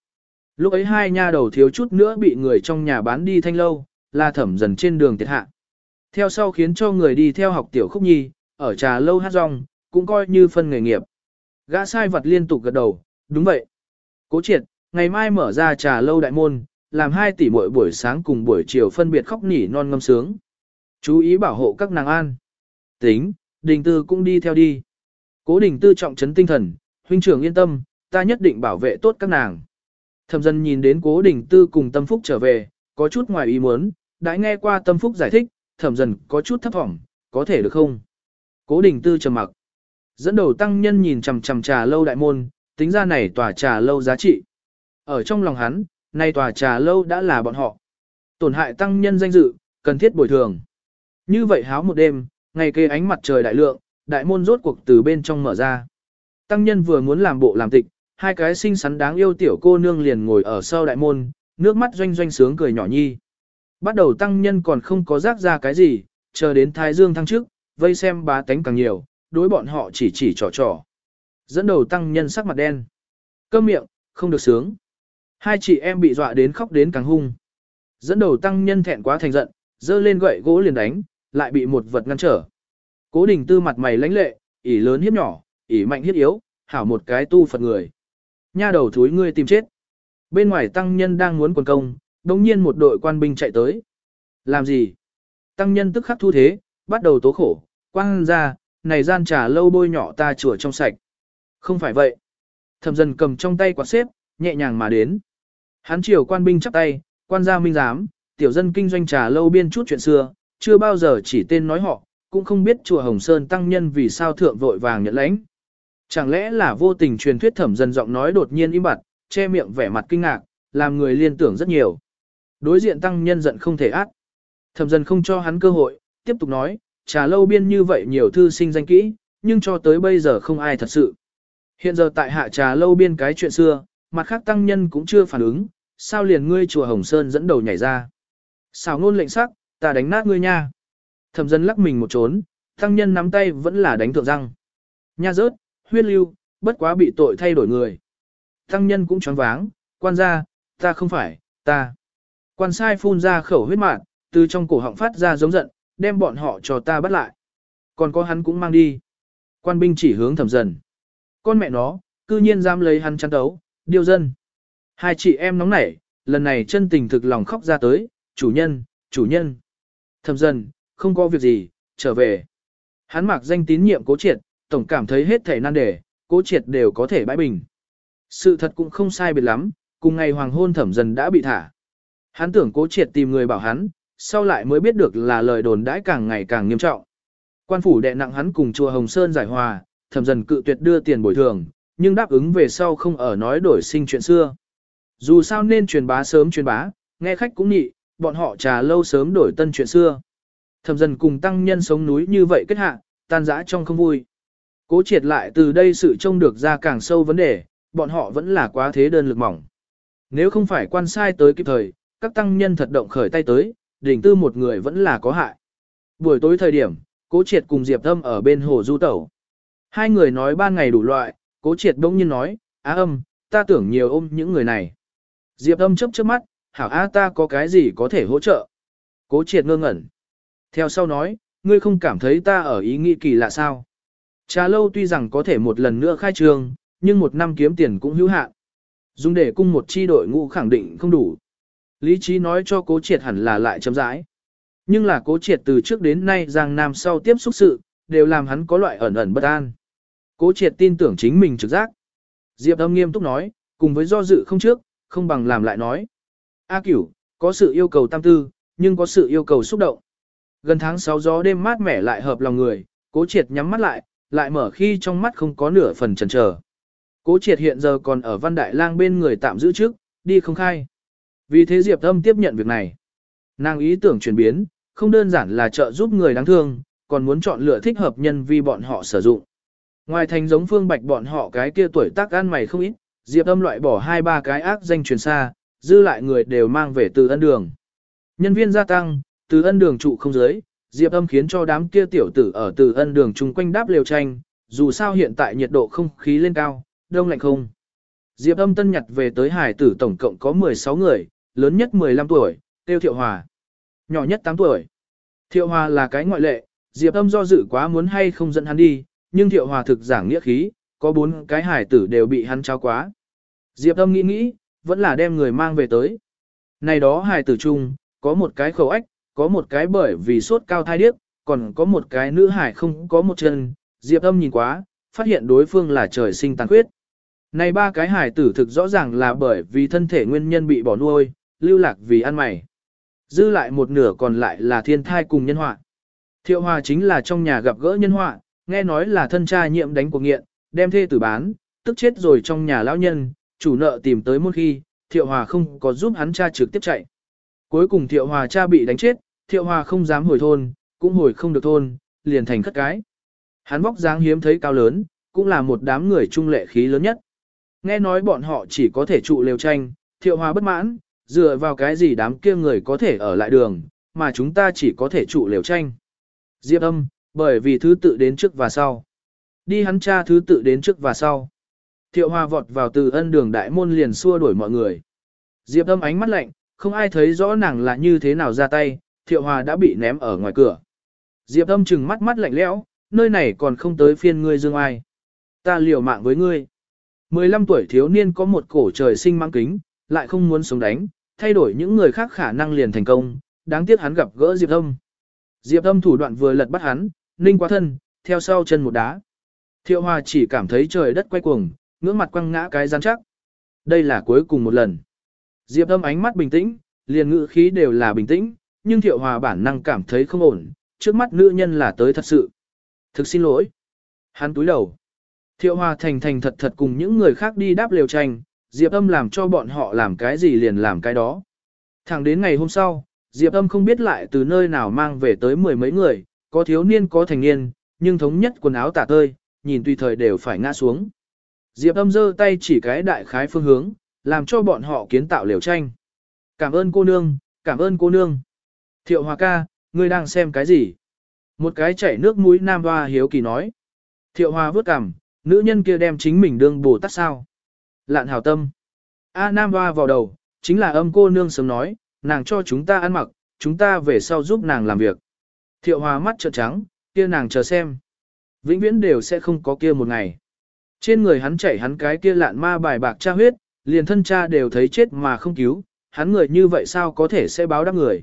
Lúc ấy hai nha đầu thiếu chút nữa bị người trong nhà bán đi thanh lâu, là thẩm dần trên đường tiệt hạ. Theo sau khiến cho người đi theo học tiểu khúc nhi, ở trà lâu hát rong, cũng coi như phân nghề nghiệp. Gã sai vật liên tục gật đầu, đúng vậy. Cố triệt, ngày mai mở ra trà lâu đại môn, làm hai tỷ muội buổi sáng cùng buổi chiều phân biệt khóc nỉ non ngâm sướng. Chú ý bảo hộ các nàng an. Tính, đình tư cũng đi theo đi. Cố đình tư trọng trấn tinh thần, huynh trưởng yên tâm, ta nhất định bảo vệ tốt các nàng. Thẩm dân nhìn đến cố đình tư cùng tâm phúc trở về, có chút ngoài ý muốn, đã nghe qua tâm phúc giải thích, thẩm dần có chút thấp thỏm, có thể được không? Cố đình tư trầm mặc. Dẫn đầu tăng nhân nhìn chằm chằm trà lâu đại môn, tính ra này tòa trà lâu giá trị. Ở trong lòng hắn, nay tòa trà lâu đã là bọn họ. Tổn hại tăng nhân danh dự, cần thiết bồi thường. Như vậy háo một đêm, ngày kê ánh mặt trời đại lượng, đại môn rốt cuộc từ bên trong mở ra. Tăng nhân vừa muốn làm bộ làm tịch, hai cái xinh xắn đáng yêu tiểu cô nương liền ngồi ở sau đại môn, nước mắt doanh doanh sướng cười nhỏ nhi. Bắt đầu tăng nhân còn không có rác ra cái gì, chờ đến thái dương thăng trước, vây xem bá tánh càng nhiều, đối bọn họ chỉ chỉ trò trò. Dẫn đầu tăng nhân sắc mặt đen. Câm miệng, không được sướng. Hai chị em bị dọa đến khóc đến càng hung. Dẫn đầu tăng nhân thẹn quá thành giận, dơ lên gậy gỗ liền đánh, lại bị một vật ngăn trở. Cố đình tư mặt mày lãnh lệ, ỉ lớn hiếp nhỏ, ỉ mạnh hiếp yếu, hảo một cái tu Phật người. Nha đầu thúi ngươi tìm chết. Bên ngoài tăng nhân đang muốn quần công, đồng nhiên một đội quan binh chạy tới. Làm gì? Tăng nhân tức khắc thu thế, bắt đầu tố khổ, quang ra, này gian trà lâu bôi nhỏ ta chùa trong sạch. Không phải vậy. Thẩm dần cầm trong tay quạt xếp, nhẹ nhàng mà đến. Hắn chiều quan binh chắp tay, quan gia minh giám, tiểu dân kinh doanh trà lâu biên chút chuyện xưa, chưa bao giờ chỉ tên nói họ, cũng không biết chùa Hồng Sơn tăng nhân vì sao thượng vội vàng nhận lãnh. Chẳng lẽ là vô tình truyền thuyết thẩm dần giọng nói đột nhiên im bặt, che miệng vẻ mặt kinh ngạc, làm người liên tưởng rất nhiều. Đối diện tăng nhân giận không thể át. Thẩm dần không cho hắn cơ hội, tiếp tục nói, trà lâu biên như vậy nhiều thư sinh danh kỹ, nhưng cho tới bây giờ không ai thật sự. Hiện giờ tại hạ trà lâu biên cái chuyện xưa, mặt khác tăng nhân cũng chưa phản ứng, sao liền ngươi chùa Hồng Sơn dẫn đầu nhảy ra. Xào ngôn lệnh sắc, ta đánh nát ngươi nha. Thẩm dân lắc mình một trốn, tăng nhân nắm tay vẫn là đánh thượng răng. Nha rớt, huyết lưu, bất quá bị tội thay đổi người. Tăng nhân cũng choáng váng, quan ra, ta không phải, ta. Quan sai phun ra khẩu huyết mạng, từ trong cổ họng phát ra giống giận, đem bọn họ cho ta bắt lại. Còn có hắn cũng mang đi. Quan binh chỉ hướng thẩm dần. Con mẹ nó, cư nhiên dám lấy hắn chăn đấu, điêu dân. Hai chị em nóng nảy, lần này chân tình thực lòng khóc ra tới, chủ nhân, chủ nhân. Thẩm dần, không có việc gì, trở về. Hắn mặc danh tín nhiệm cố triệt, tổng cảm thấy hết thể nan đề, cố triệt đều có thể bãi bình. Sự thật cũng không sai biệt lắm, cùng ngày hoàng hôn thẩm dần đã bị thả. Hắn tưởng cố triệt tìm người bảo hắn, sau lại mới biết được là lời đồn đãi càng ngày càng nghiêm trọng. Quan phủ đệ nặng hắn cùng chùa Hồng Sơn giải hòa, thẩm dần cự tuyệt đưa tiền bồi thường, nhưng đáp ứng về sau không ở nói đổi sinh chuyện xưa. Dù sao nên truyền bá sớm truyền bá, nghe khách cũng nhị, bọn họ trà lâu sớm đổi tân chuyện xưa. Thẩm dần cùng tăng nhân sống núi như vậy kết hạ, tan rã trong không vui. Cố triệt lại từ đây sự trông được ra càng sâu vấn đề, bọn họ vẫn là quá thế đơn lực mỏng. Nếu không phải quan sai tới kịp thời, các tăng nhân thật động khởi tay tới, đỉnh tư một người vẫn là có hại. Buổi tối thời điểm, cố triệt cùng Diệp Âm ở bên hồ du tẩu. Hai người nói ba ngày đủ loại, cố triệt bỗng nhiên nói, á âm, ta tưởng nhiều ôm những người này. Diệp âm chấp trước mắt, hảo á ta có cái gì có thể hỗ trợ. Cố triệt ngơ ngẩn. Theo sau nói, ngươi không cảm thấy ta ở ý nghĩ kỳ lạ sao? Trà lâu tuy rằng có thể một lần nữa khai trương, nhưng một năm kiếm tiền cũng hữu hạn. Dùng để cung một chi đội ngũ khẳng định không đủ. Lý trí nói cho cố triệt hẳn là lại chấm rãi. Nhưng là cố triệt từ trước đến nay Giang Nam sau tiếp xúc sự, đều làm hắn có loại ẩn ẩn bất an. Cố triệt tin tưởng chính mình trực giác. Diệp âm nghiêm túc nói, cùng với do dự không trước, không bằng làm lại nói. A cửu, có sự yêu cầu tam tư, nhưng có sự yêu cầu xúc động. Gần tháng 6 gió đêm mát mẻ lại hợp lòng người, cố triệt nhắm mắt lại, lại mở khi trong mắt không có nửa phần chần chờ. Cố triệt hiện giờ còn ở văn đại lang bên người tạm giữ trước, đi không khai. Vì thế Diệp Âm tiếp nhận việc này. Nàng ý tưởng chuyển biến, không đơn giản là trợ giúp người đáng thương, còn muốn chọn lựa thích hợp nhân vi bọn họ sử dụng. Ngoài thành giống phương bạch bọn họ cái kia tuổi tác ăn mày không ít, Diệp Âm loại bỏ hai ba cái ác danh truyền xa, dư lại người đều mang về từ ân đường. Nhân viên gia tăng, từ ân đường trụ không giới, Diệp Âm khiến cho đám kia tiểu tử ở từ ân đường chung quanh đáp liều tranh, dù sao hiện tại nhiệt độ không khí lên cao, đông lạnh không. Diệp Âm tân nhặt về tới hải tử tổng cộng có 16 người, lớn nhất 15 tuổi, tiêu thiệu hòa. Nhỏ nhất 8 tuổi. Thiệu hòa là cái ngoại lệ, Diệp Âm do dự quá muốn hay không dẫn hắn đi, nhưng thiệu hòa thực giảng nghĩa khí, có bốn cái hải tử đều bị hắn trao quá. Diệp Âm nghĩ nghĩ, vẫn là đem người mang về tới. Này đó hải tử chung, có một cái khẩu ách, có một cái bởi vì sốt cao thai điếc, còn có một cái nữ hải không có một chân, Diệp Âm nhìn quá, phát hiện đối phương là trời sinh tàn khuyết. Này ba cái hải tử thực rõ ràng là bởi vì thân thể nguyên nhân bị bỏ nuôi, lưu lạc vì ăn mày. Dư lại một nửa còn lại là thiên thai cùng nhân họa. Thiệu hòa chính là trong nhà gặp gỡ nhân họa, nghe nói là thân cha nhiệm đánh cuộc nghiện, đem thê tử bán, tức chết rồi trong nhà lão nhân, chủ nợ tìm tới một khi, thiệu hòa không có giúp hắn cha trực tiếp chạy. Cuối cùng thiệu hòa cha bị đánh chết, thiệu hòa không dám hồi thôn, cũng hồi không được thôn, liền thành khất cái. Hắn vóc dáng hiếm thấy cao lớn, cũng là một đám người trung lệ khí lớn nhất. Nghe nói bọn họ chỉ có thể trụ lều tranh, thiệu hòa bất mãn, dựa vào cái gì đám kia người có thể ở lại đường, mà chúng ta chỉ có thể trụ liều tranh. Diệp âm, bởi vì thứ tự đến trước và sau. Đi hắn cha thứ tự đến trước và sau. Thiệu hòa vọt vào từ ân đường đại môn liền xua đuổi mọi người. Diệp âm ánh mắt lạnh, không ai thấy rõ nàng là như thế nào ra tay, thiệu hòa đã bị ném ở ngoài cửa. Diệp âm chừng mắt mắt lạnh lẽo, nơi này còn không tới phiên ngươi dương ai. Ta liều mạng với ngươi. 15 tuổi thiếu niên có một cổ trời sinh mang kính, lại không muốn sống đánh, thay đổi những người khác khả năng liền thành công, đáng tiếc hắn gặp gỡ Diệp Âm. Diệp Âm thủ đoạn vừa lật bắt hắn, ninh Quá thân, theo sau chân một đá. Thiệu Hòa chỉ cảm thấy trời đất quay cuồng, ngưỡng mặt quăng ngã cái gian chắc. Đây là cuối cùng một lần. Diệp Âm ánh mắt bình tĩnh, liền ngữ khí đều là bình tĩnh, nhưng Thiệu Hòa bản năng cảm thấy không ổn, trước mắt nữ nhân là tới thật sự. Thực xin lỗi. Hắn túi đầu. Thiệu Hòa thành thành thật thật cùng những người khác đi đáp liều tranh, Diệp Âm làm cho bọn họ làm cái gì liền làm cái đó. Thẳng đến ngày hôm sau, Diệp Âm không biết lại từ nơi nào mang về tới mười mấy người, có thiếu niên có thành niên, nhưng thống nhất quần áo tả tơi, nhìn tùy thời đều phải ngã xuống. Diệp Âm giơ tay chỉ cái đại khái phương hướng, làm cho bọn họ kiến tạo liều tranh. Cảm ơn cô nương, cảm ơn cô nương. Thiệu Hòa ca, ngươi đang xem cái gì? Một cái chảy nước mũi nam hoa hiếu kỳ nói. Thiệu Hòa vớt cằm, nữ nhân kia đem chính mình đương bồ tát sao? Lạn hảo tâm. A Nam hoa vào đầu, chính là âm cô nương sớm nói, nàng cho chúng ta ăn mặc, chúng ta về sau giúp nàng làm việc. Thiệu hòa mắt trợn trắng, kia nàng chờ xem. Vĩnh viễn đều sẽ không có kia một ngày. Trên người hắn chảy hắn cái kia lạn ma bài bạc cha huyết, liền thân cha đều thấy chết mà không cứu, hắn người như vậy sao có thể sẽ báo đáp người.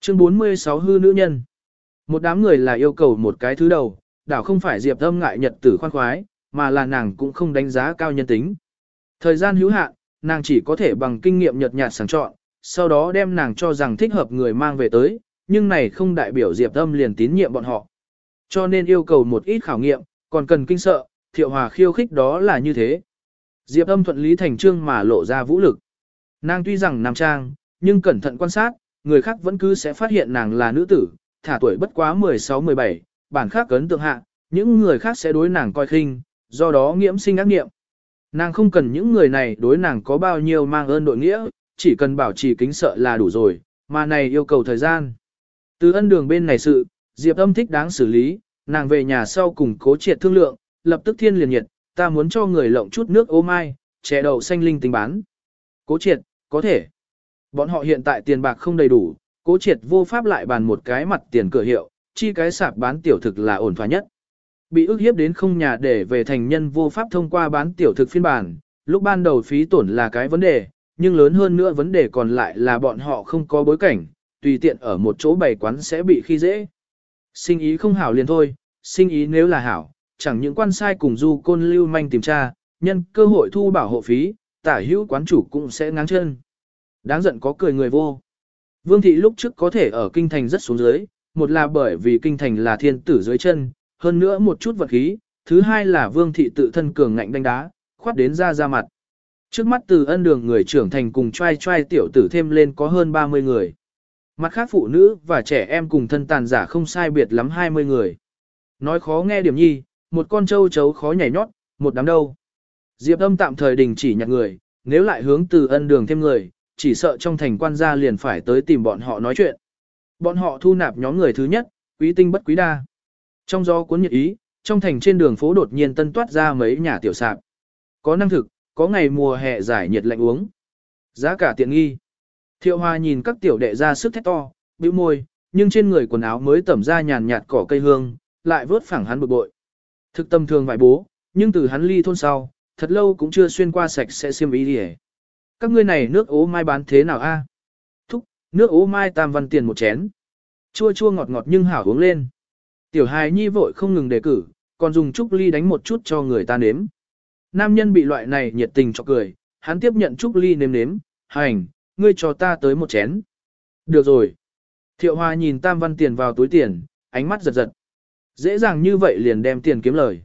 Chương 46 hư nữ nhân. Một đám người là yêu cầu một cái thứ đầu, đảo không phải diệp âm ngại nhật tử khoan khoái, mà là nàng cũng không đánh giá cao nhân tính. Thời gian hữu hạn, nàng chỉ có thể bằng kinh nghiệm nhợt nhạt sàng chọn, sau đó đem nàng cho rằng thích hợp người mang về tới, nhưng này không đại biểu Diệp Âm liền tín nhiệm bọn họ. Cho nên yêu cầu một ít khảo nghiệm, còn cần kinh sợ, thiệu hòa khiêu khích đó là như thế. Diệp Âm thuận lý thành trương mà lộ ra vũ lực. Nàng tuy rằng nam trang, nhưng cẩn thận quan sát, người khác vẫn cứ sẽ phát hiện nàng là nữ tử, thả tuổi bất quá 16-17, bản khác cấn tượng hạ, những người khác sẽ đối nàng coi khinh, do đó nghiễm sinh ác nghiệm. Nàng không cần những người này đối nàng có bao nhiêu mang ơn đội nghĩa, chỉ cần bảo trì kính sợ là đủ rồi, mà này yêu cầu thời gian. Từ ân đường bên này sự, Diệp âm thích đáng xử lý, nàng về nhà sau cùng cố triệt thương lượng, lập tức thiên liền nhiệt, ta muốn cho người lộng chút nước ô mai, chè đậu xanh linh tính bán. Cố triệt, có thể. Bọn họ hiện tại tiền bạc không đầy đủ, cố triệt vô pháp lại bàn một cái mặt tiền cửa hiệu, chi cái sạp bán tiểu thực là ổn thỏa nhất. Bị ức hiếp đến không nhà để về thành nhân vô pháp thông qua bán tiểu thực phiên bản, lúc ban đầu phí tổn là cái vấn đề, nhưng lớn hơn nữa vấn đề còn lại là bọn họ không có bối cảnh, tùy tiện ở một chỗ bày quán sẽ bị khi dễ. Sinh ý không hảo liền thôi, sinh ý nếu là hảo, chẳng những quan sai cùng du côn lưu manh tìm tra, nhân cơ hội thu bảo hộ phí, tả hữu quán chủ cũng sẽ ngáng chân. Đáng giận có cười người vô. Vương thị lúc trước có thể ở kinh thành rất xuống dưới, một là bởi vì kinh thành là thiên tử dưới chân, hơn nữa một chút vật khí, thứ hai là vương thị tự thân cường ngạnh đánh đá, khoát đến ra ra mặt. Trước mắt từ ân đường người trưởng thành cùng trai trai tiểu tử thêm lên có hơn 30 người. Mặt khác phụ nữ và trẻ em cùng thân tàn giả không sai biệt lắm 20 người. Nói khó nghe điểm nhi, một con trâu chấu khó nhảy nhót, một đám đâu. Diệp âm tạm thời đình chỉ nhặt người, nếu lại hướng từ ân đường thêm người, chỉ sợ trong thành quan gia liền phải tới tìm bọn họ nói chuyện. Bọn họ thu nạp nhóm người thứ nhất, quý tinh bất quý đa. Trong gió cuốn nhiệt ý, trong thành trên đường phố đột nhiên tân toát ra mấy nhà tiểu sạp. Có năng thực, có ngày mùa hè giải nhiệt lạnh uống. Giá cả tiện nghi. Thiệu Hoa nhìn các tiểu đệ ra sức thét to, bĩu môi, nhưng trên người quần áo mới tẩm ra nhàn nhạt cỏ cây hương, lại vớt phẳng hắn bực bội. Thực tâm thường vài bố, nhưng từ hắn ly thôn sau, thật lâu cũng chưa xuyên qua sạch sẽ xiêm ý đi Các ngươi này nước ố mai bán thế nào a? Thúc, nước ố mai tam văn tiền một chén. Chua chua ngọt ngọt nhưng hảo uống lên. Tiểu hài nhi vội không ngừng đề cử, còn dùng trúc ly đánh một chút cho người ta nếm. Nam nhân bị loại này nhiệt tình cho cười, hắn tiếp nhận trúc ly nếm nếm, hành, ngươi cho ta tới một chén. Được rồi. Thiệu Hoa nhìn tam văn tiền vào túi tiền, ánh mắt giật giật. Dễ dàng như vậy liền đem tiền kiếm lời.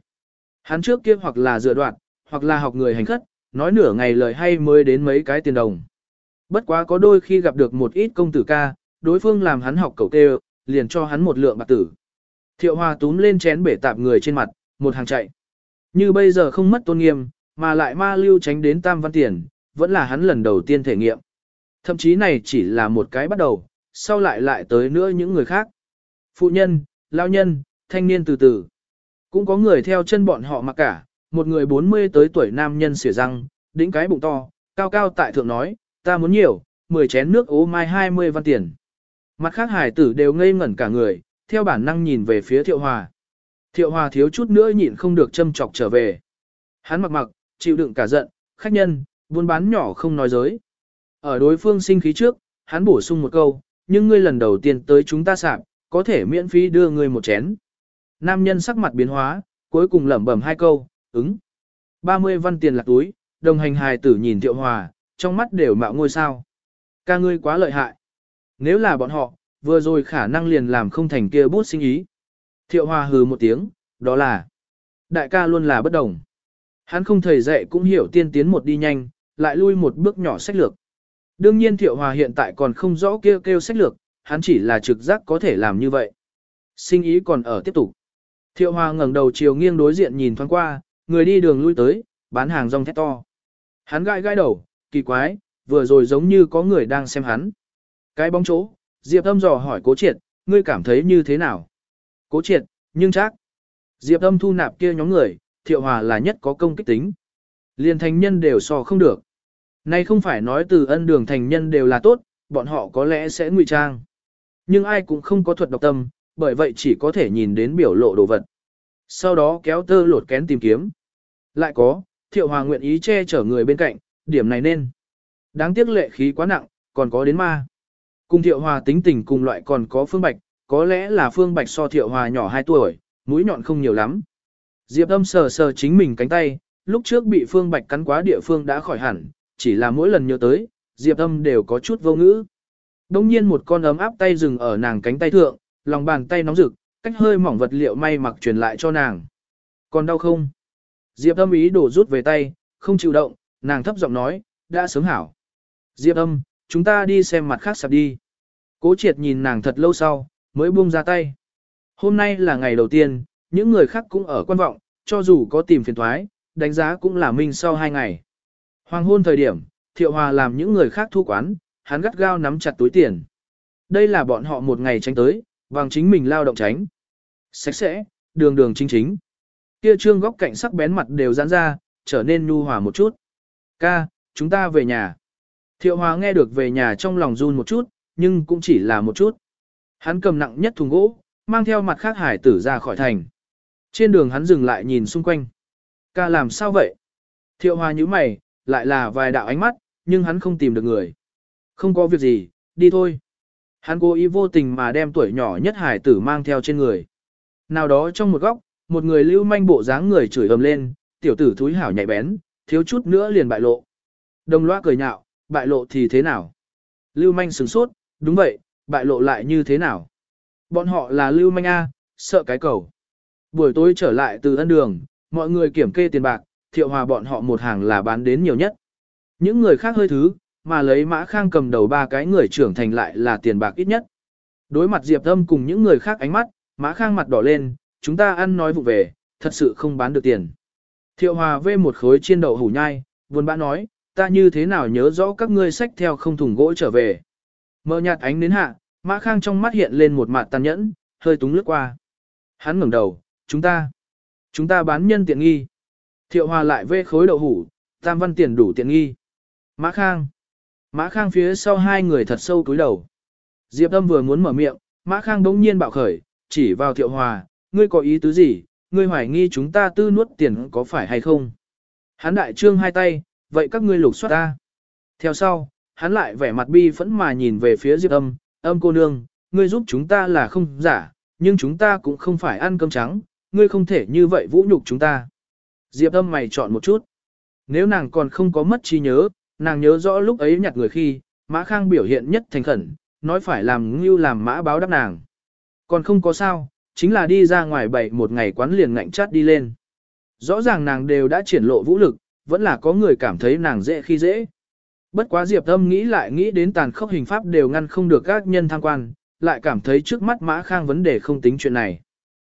Hắn trước kia hoặc là dựa đoạn, hoặc là học người hành khất, nói nửa ngày lời hay mới đến mấy cái tiền đồng. Bất quá có đôi khi gặp được một ít công tử ca, đối phương làm hắn học cầu kêu, liền cho hắn một lượng bạc tử. Thiệu Hoa túm lên chén bể tạp người trên mặt, một hàng chạy. Như bây giờ không mất tôn nghiêm, mà lại ma lưu tránh đến tam văn tiền, vẫn là hắn lần đầu tiên thể nghiệm. Thậm chí này chỉ là một cái bắt đầu, sau lại lại tới nữa những người khác. Phụ nhân, lao nhân, thanh niên từ từ. Cũng có người theo chân bọn họ mặc cả, một người 40 tới tuổi nam nhân xỉa răng, đĩnh cái bụng to, cao cao tại thượng nói, ta muốn nhiều, 10 chén nước ố mai 20 văn tiền. Mặt khác hải tử đều ngây ngẩn cả người, theo bản năng nhìn về phía thiệu hòa. Thiệu hòa thiếu chút nữa nhịn không được châm chọc trở về. Hắn mặc mặc, chịu đựng cả giận, khách nhân, buôn bán nhỏ không nói dối. Ở đối phương sinh khí trước, hắn bổ sung một câu, nhưng ngươi lần đầu tiên tới chúng ta sạp, có thể miễn phí đưa ngươi một chén. Nam nhân sắc mặt biến hóa, cuối cùng lẩm bẩm hai câu, ứng. 30 văn tiền lạc túi, đồng hành hài tử nhìn thiệu hòa, trong mắt đều mạo ngôi sao. Ca ngươi quá lợi hại. Nếu là bọn họ, vừa rồi khả năng liền làm không thành kia bút sinh ý. Thiệu hòa hừ một tiếng, đó là đại ca luôn là bất đồng. Hắn không thầy dạy cũng hiểu tiên tiến một đi nhanh, lại lui một bước nhỏ sách lược. Đương nhiên Thiệu Hòa hiện tại còn không rõ kêu kêu sách lược, hắn chỉ là trực giác có thể làm như vậy. Sinh ý còn ở tiếp tục. Thiệu Hòa ngẩng đầu chiều nghiêng đối diện nhìn thoáng qua, người đi đường lui tới, bán hàng rong thét to. Hắn gãi gãi đầu, kỳ quái, vừa rồi giống như có người đang xem hắn. Cái bóng chỗ, Diệp Âm dò hỏi Cố Triệt, ngươi cảm thấy như thế nào? Cố Triệt, nhưng chắc. Diệp Âm thu nạp kia nhóm người, Thiệu Hòa là nhất có công kích tính. Liên thành nhân đều so không được. Nay không phải nói từ ân đường thành nhân đều là tốt, bọn họ có lẽ sẽ ngụy trang. Nhưng ai cũng không có thuật độc tâm, bởi vậy chỉ có thể nhìn đến biểu lộ đồ vật. Sau đó kéo tơ lột kén tìm kiếm. Lại có, thiệu hòa nguyện ý che chở người bên cạnh, điểm này nên. Đáng tiếc lệ khí quá nặng, còn có đến ma. Cùng thiệu hòa tính tình cùng loại còn có phương bạch, có lẽ là phương bạch so thiệu hòa nhỏ 2 tuổi, mũi nhọn không nhiều lắm. Diệp âm sờ sờ chính mình cánh tay, lúc trước bị phương bạch cắn quá địa phương đã khỏi hẳn, chỉ là mỗi lần nhớ tới, Diệp Âm đều có chút vô ngữ. Đông nhiên một con ấm áp tay dừng ở nàng cánh tay thượng, lòng bàn tay nóng rực, cách hơi mỏng vật liệu may mặc truyền lại cho nàng. Còn đau không? Diệp Âm ý đổ rút về tay, không chịu động, nàng thấp giọng nói, đã sớm hảo. Diệp Âm, chúng ta đi xem mặt khác sạp đi. Cố triệt nhìn nàng thật lâu sau, mới buông ra tay. Hôm nay là ngày đầu tiên, những người khác cũng ở quan vọng, cho dù có tìm phiền thoái, đánh giá cũng là minh sau hai ngày. Hoàng hôn thời điểm, Thiệu Hòa làm những người khác thu quán, hắn gắt gao nắm chặt túi tiền. Đây là bọn họ một ngày tránh tới, vàng chính mình lao động tránh. Sạch sẽ, đường đường chính chính. Kia trương góc cạnh sắc bén mặt đều giãn ra, trở nên nhu hòa một chút. Ca, chúng ta về nhà. Thiệu Hòa nghe được về nhà trong lòng run một chút, nhưng cũng chỉ là một chút. Hắn cầm nặng nhất thùng gỗ, mang theo mặt khác hải tử ra khỏi thành. Trên đường hắn dừng lại nhìn xung quanh. Ca làm sao vậy? Thiệu hòa như mày, lại là vài đạo ánh mắt, nhưng hắn không tìm được người. Không có việc gì, đi thôi. Hắn cố ý vô tình mà đem tuổi nhỏ nhất hải tử mang theo trên người. Nào đó trong một góc, một người lưu manh bộ dáng người chửi ầm lên, tiểu tử thúi hảo nhạy bén, thiếu chút nữa liền bại lộ. Đồng loa cười nhạo, bại lộ thì thế nào? Lưu manh sửng sốt, đúng vậy, bại lộ lại như thế nào? Bọn họ là lưu manh A, sợ cái cầu. Buổi tối trở lại từ ân đường, mọi người kiểm kê tiền bạc, thiệu hòa bọn họ một hàng là bán đến nhiều nhất. Những người khác hơi thứ, mà lấy mã khang cầm đầu ba cái người trưởng thành lại là tiền bạc ít nhất. Đối mặt Diệp Âm cùng những người khác ánh mắt, mã khang mặt đỏ lên, chúng ta ăn nói vụ về, thật sự không bán được tiền. Thiệu hòa vê một khối chiên đậu hủ nhai, buồn bã nói, ta như thế nào nhớ rõ các ngươi sách theo không thùng gỗ trở về. Mờ nhạt ánh đến hạ, mã khang trong mắt hiện lên một mặt tàn nhẫn, hơi túng lướt qua. Hắn ngẩng đầu, chúng ta, chúng ta bán nhân tiện nghi. Thiệu hòa lại vê khối đậu hủ, tam văn tiền đủ tiện nghi. Mã khang. Mã khang phía sau hai người thật sâu cúi đầu. Diệp âm vừa muốn mở miệng, mã khang đống nhiên bạo khởi, chỉ vào thiệu hòa, ngươi có ý tứ gì, ngươi hoài nghi chúng ta tư nuốt tiền có phải hay không. Hắn đại trương hai tay, vậy các ngươi lục soát ta. Theo sau, hắn lại vẻ mặt bi phẫn mà nhìn về phía Diệp âm, âm cô nương, ngươi giúp chúng ta là không giả, nhưng chúng ta cũng không phải ăn cơm trắng, ngươi không thể như vậy vũ nhục chúng ta. Diệp âm mày chọn một chút. Nếu nàng còn không có mất trí nhớ, nàng nhớ rõ lúc ấy nhặt người khi, mã khang biểu hiện nhất thành khẩn, nói phải làm ngưu làm mã báo đáp nàng. Còn không có sao, chính là đi ra ngoài bảy một ngày quán liền ngạnh chát đi lên. Rõ ràng nàng đều đã triển lộ vũ lực, vẫn là có người cảm thấy nàng dễ khi dễ. Bất quá Diệp Âm nghĩ lại nghĩ đến tàn khốc hình pháp đều ngăn không được các nhân tham quan, lại cảm thấy trước mắt Mã Khang vấn đề không tính chuyện này.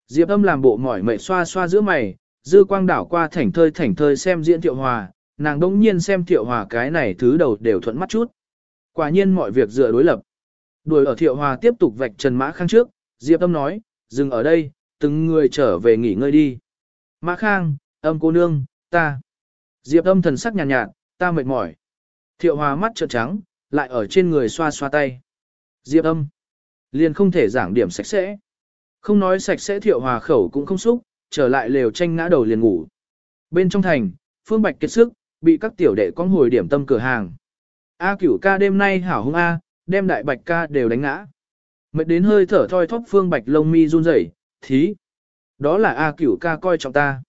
Diệp Âm làm bộ mỏi mệt xoa xoa giữa mày, dư quang đảo qua thảnh thơi thảnh thơi xem diễn Thiệu Hòa, nàng đỗng nhiên xem Thiệu Hòa cái này thứ đầu đều thuận mắt chút. Quả nhiên mọi việc dựa đối lập. Đuổi ở Thiệu Hòa tiếp tục vạch Trần Mã Khang trước, Diệp Âm nói, dừng ở đây, từng người trở về nghỉ ngơi đi. Mã Khang, âm cô nương, ta. Diệp âm thần sắc nhàn nhạt, nhạt, ta mệt mỏi. Thiệu hòa mắt trợn trắng, lại ở trên người xoa xoa tay. Diệp âm. Liền không thể giảng điểm sạch sẽ. Không nói sạch sẽ thiệu hòa khẩu cũng không xúc, trở lại lều tranh ngã đầu liền ngủ. Bên trong thành, Phương Bạch kiệt sức, bị các tiểu đệ con hồi điểm tâm cửa hàng. A cửu ca đêm nay hảo hung A, đem đại bạch ca đều đánh ngã. Mệt đến hơi thở thoi thóp Phương Bạch lông mi run rẩy, thí. Đó là A cửu ca coi trọng ta.